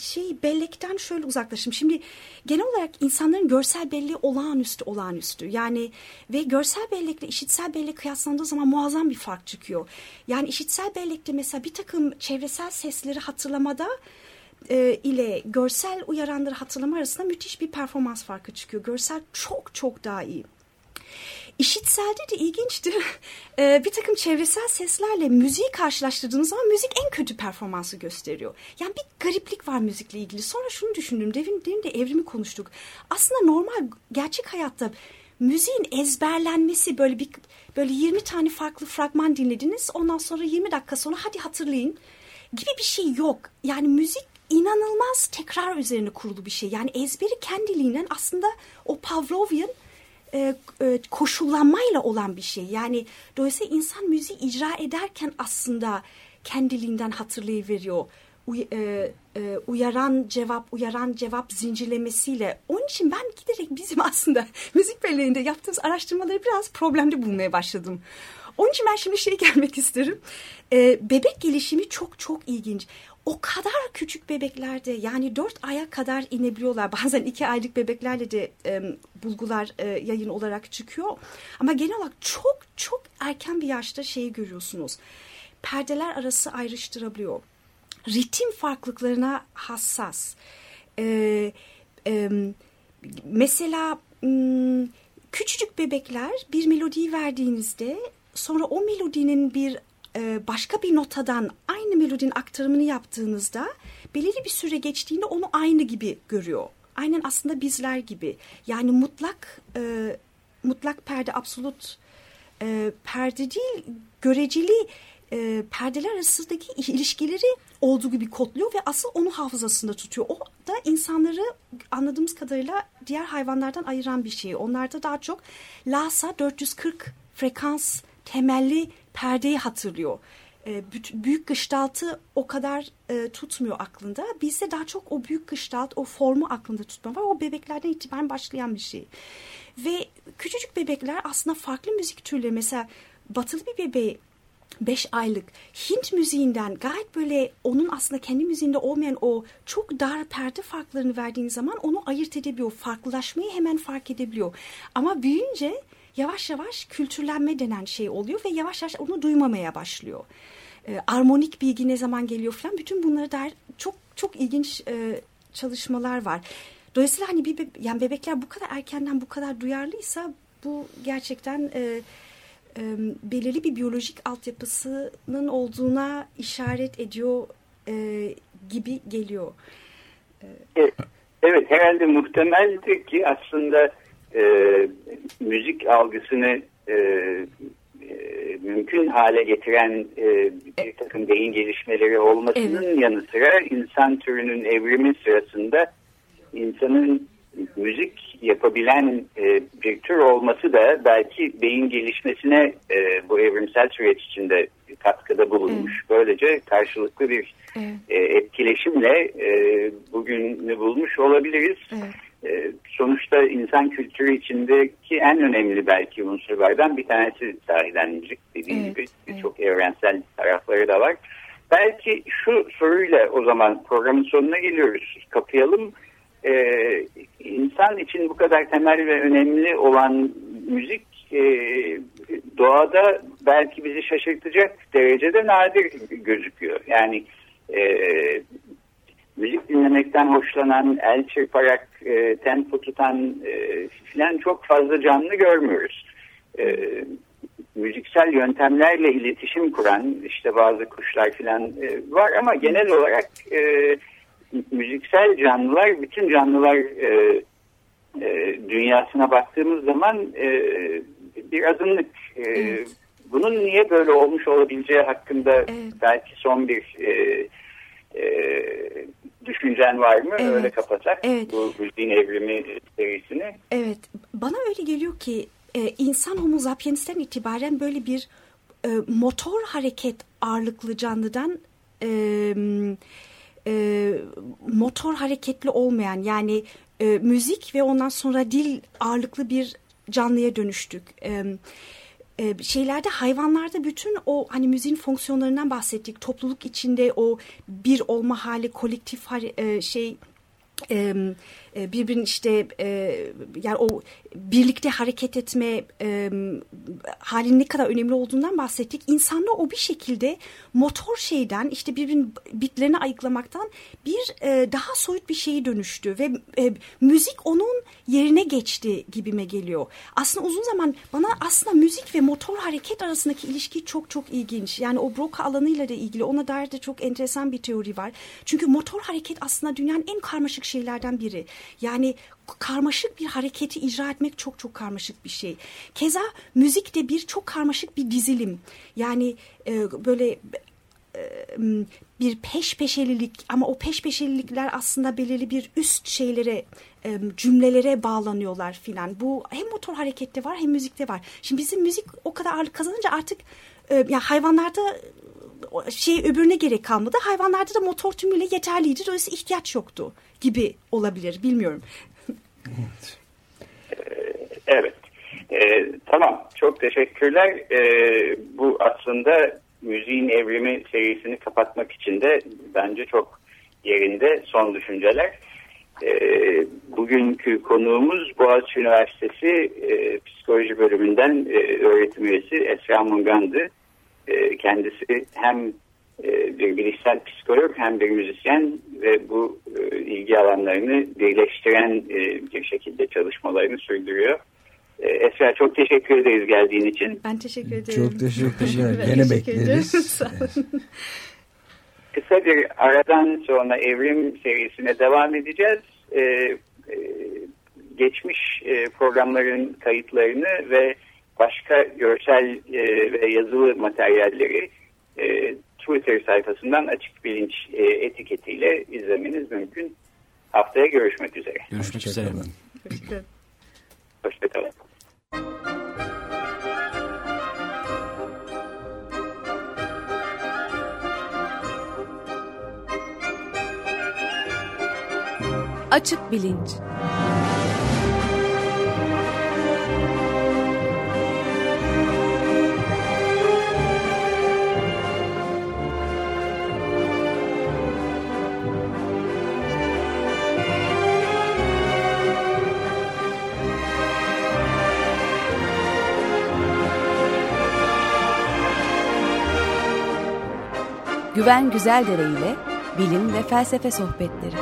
[SPEAKER 10] şey bellekten şöyle uzaklaştım. Şimdi genel olarak insanların görsel belleği olağanüstü olağanüstü. Yani ve görsel bellekle işitsel bellek kıyaslandığı zaman muazzam bir fark çıkıyor. Yani işitsel bellekte mesela bir takım çevresel sesleri hatırlamada e, ile görsel uyaranları hatırlama arasında müthiş bir performans farkı çıkıyor. Görsel çok çok daha iyi. İşitselde de ilginçtir. Ee, bir takım çevresel seslerle müziği karşılaştırdığınız zaman müzik en kötü performansı gösteriyor. Yani bir gariplik var müzikle ilgili. Sonra şunu düşündüm. Devin, devin de evrimi konuştuk. Aslında normal gerçek hayatta müziğin ezberlenmesi böyle bir böyle 20 tane farklı fragman dinlediniz. Ondan sonra 20 dakika sonra hadi hatırlayın gibi bir şey yok. Yani müzik inanılmaz tekrar üzerine kurulu bir şey. Yani ezberi kendiliğinden aslında o Pavlovian e, e, koşullanmayla olan bir şey. Yani dolayısıyla insan müziği icra ederken aslında kendiliğinden hatırlayıveriyor. Uy, e, e, uyaran cevap, uyaran cevap zincirlemesiyle. Onun için ben giderek bizim aslında müzik belleğinde yaptığımız araştırmaları biraz problemli bulmaya başladım. Onun için ben şimdi şey gelmek isterim. E, bebek gelişimi çok çok ilginç o kadar küçük bebeklerde yani dört aya kadar inebiliyorlar. Bazen iki aylık bebeklerle de e, bulgular e, yayın olarak çıkıyor. Ama genel olarak çok çok erken bir yaşta şeyi görüyorsunuz. Perdeler arası ayrıştırabiliyor. Ritim farklılıklarına hassas. E, e, mesela küçücük bebekler bir melodiyi verdiğinizde sonra o melodinin bir e, başka bir notadan aynı melodinin aktarımını yaptığınızda belirli bir süre geçtiğinde onu aynı gibi görüyor. Aynen aslında bizler gibi. Yani mutlak e, mutlak perde, absolut e, perde değil, göreceli e, perdeler arasındaki ilişkileri olduğu gibi kodluyor ve asıl onu hafızasında tutuyor. O da insanları anladığımız kadarıyla diğer hayvanlardan ayıran bir şey. Onlarda daha çok Lhasa 440 frekans temelli perdeyi hatırlıyor. E, büyük gıştaltı o kadar e, tutmuyor aklında. Bizde daha çok o büyük gıştalt, o formu aklında tutma var. O bebeklerden itibaren başlayan bir şey. Ve küçücük bebekler aslında farklı müzik türleri mesela batılı bir bebeği 5 aylık Hint müziğinden gayet böyle onun aslında kendi müziğinde olmayan o çok dar perde farklarını verdiğiniz zaman onu ayırt edebiliyor. Farklılaşmayı hemen fark edebiliyor. Ama büyüyünce yavaş yavaş kültürlenme denen şey oluyor ve yavaş yavaş onu duymamaya başlıyor. E, armonik bilgi ne zaman geliyor falan bütün bunları dair çok çok ilginç e, çalışmalar var. Dolayısıyla hani bir yani bebekler bu kadar erkenden bu kadar duyarlıysa bu gerçekten e, e, belirli bir biyolojik altyapısının olduğuna işaret ediyor e, gibi geliyor.
[SPEAKER 8] Evet, evet herhalde muhtemeldir ki aslında e, müzik algısını e, e, mümkün hale getiren e, bir takım beyin gelişmeleri olmasının evet. yanı sıra insan türünün evrimi sırasında insanın müzik yapabilen e, bir tür olması da belki beyin gelişmesine e, bu evrimsel süreç içinde katkıda bulunmuş. Evet. Böylece karşılıklı bir evet. e, etkileşimle e, bugünü bulmuş olabiliriz. Evet. E, sonuçta insan kültürü içindeki en önemli belki unsurlardan bir tanesi sahiden müzik dediğim evet. gibi evet. çok evrensel tarafları da var. Belki şu soruyla o zaman programın sonuna geliyoruz. Kapayalım. Ee, insan için bu kadar temel ve önemli olan müzik e, doğada belki bizi şaşırtacak derecede nadir gözüküyor. Yani e, müzik dinlemekten hoşlanan, el çırparak e, tempo tutan e, filan çok fazla canlı görmüyoruz. E, müziksel yöntemlerle iletişim kuran işte bazı kuşlar filan e, var ama genel olarak e, müziksel canlılar, bütün canlılar e, e, dünyasına baktığımız zaman e, bir azınlık. E, evet. Bunun niye böyle olmuş olabileceği hakkında evet. belki son bir e, e, düşüncen var mı? Evet. Öyle kapatak evet. bu müziğin evrimi serisini.
[SPEAKER 10] Evet. Bana öyle geliyor ki e, insan homo sapiens'ten itibaren böyle bir e, motor hareket ağırlıklı canlıdan e, e, motor hareketli olmayan yani e, müzik ve ondan sonra dil ağırlıklı bir canlıya dönüştük. E, e, şeylerde hayvanlarda bütün o hani müziğin fonksiyonlarından bahsettik. Topluluk içinde o bir olma hali, kolektif e, şey e, birbirin işte e, yani o birlikte hareket etme e, halinin ne kadar önemli olduğundan bahsettik. İnsanda o bir şekilde motor şeyden işte birbirinin bitlerini ayıklamaktan bir e, daha soyut bir şeyi dönüştü ve e, müzik onun yerine geçti gibime geliyor. Aslında uzun zaman bana aslında müzik ve motor hareket arasındaki ilişki çok çok ilginç. Yani o Broca alanıyla da ilgili ona dair de çok enteresan bir teori var. Çünkü motor hareket aslında dünyanın en karmaşık şeylerden biri. Yani karmaşık bir hareketi icra etmek çok çok karmaşık bir şey. Keza müzik de bir çok karmaşık bir dizilim. Yani e, böyle e, bir peş peşelilik ama o peş peşelilikler aslında belirli bir üst şeylere e, cümlelere bağlanıyorlar filan. Bu hem motor harekette var hem müzikte var. Şimdi bizim müzik o kadar ağırlık kazanınca artık e, ya hayvanlarda şey öbürüne gerek kalmadı. Hayvanlarda da motor tümüyle yeterliydi. Dolayısıyla ihtiyaç yoktu gibi olabilir. Bilmiyorum.
[SPEAKER 8] evet. evet. Ee, tamam. Çok teşekkürler. Ee, bu aslında müziğin evrimi serisini kapatmak için de bence çok yerinde son düşünceler. Ee, bugünkü konuğumuz Boğaziçi Üniversitesi e, Psikoloji Bölümünden e, öğretim üyesi Esra Mungan'dı. E, kendisi hem e, bir bilişsel psikolog hem bir müzisyen ve bu e, ilgi alanlarını birleştiren bir şekilde çalışmalarını sürdürüyor. Esra çok teşekkür ederiz geldiğin için.
[SPEAKER 10] Ben teşekkür ederim.
[SPEAKER 2] Çok teşekkürler. Gene bekleriz.
[SPEAKER 8] Kısa bir aradan sonra evrim serisine devam edeceğiz. Geçmiş programların kayıtlarını ve başka görsel e, ve yazılı materyalleri e, Twitter sayfasından açık bilinç e, etiketiyle izlemeniz mümkün. Haftaya görüşmek üzere.
[SPEAKER 9] Görüşmek üzere.
[SPEAKER 8] Hoşçakalın. Hoşçakalın.
[SPEAKER 6] Açık Bilinç Güven Güzeldere ile bilim ve felsefe sohbetleri.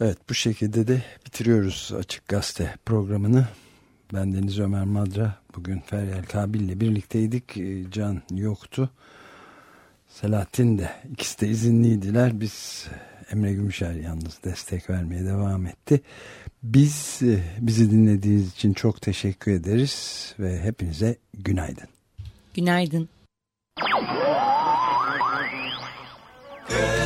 [SPEAKER 2] Evet bu şekilde de bitiriyoruz Açık Gazete programını. Ben Deniz Ömer Madra. Bugün Feryal Kabil ile birlikteydik. Can yoktu. Selahattin de ikisi de izinliydiler. Biz Emre Gümüşer yalnız destek vermeye devam etti. Biz e, bizi dinlediğiniz için çok teşekkür ederiz ve hepinize günaydın.
[SPEAKER 9] Günaydın. Good.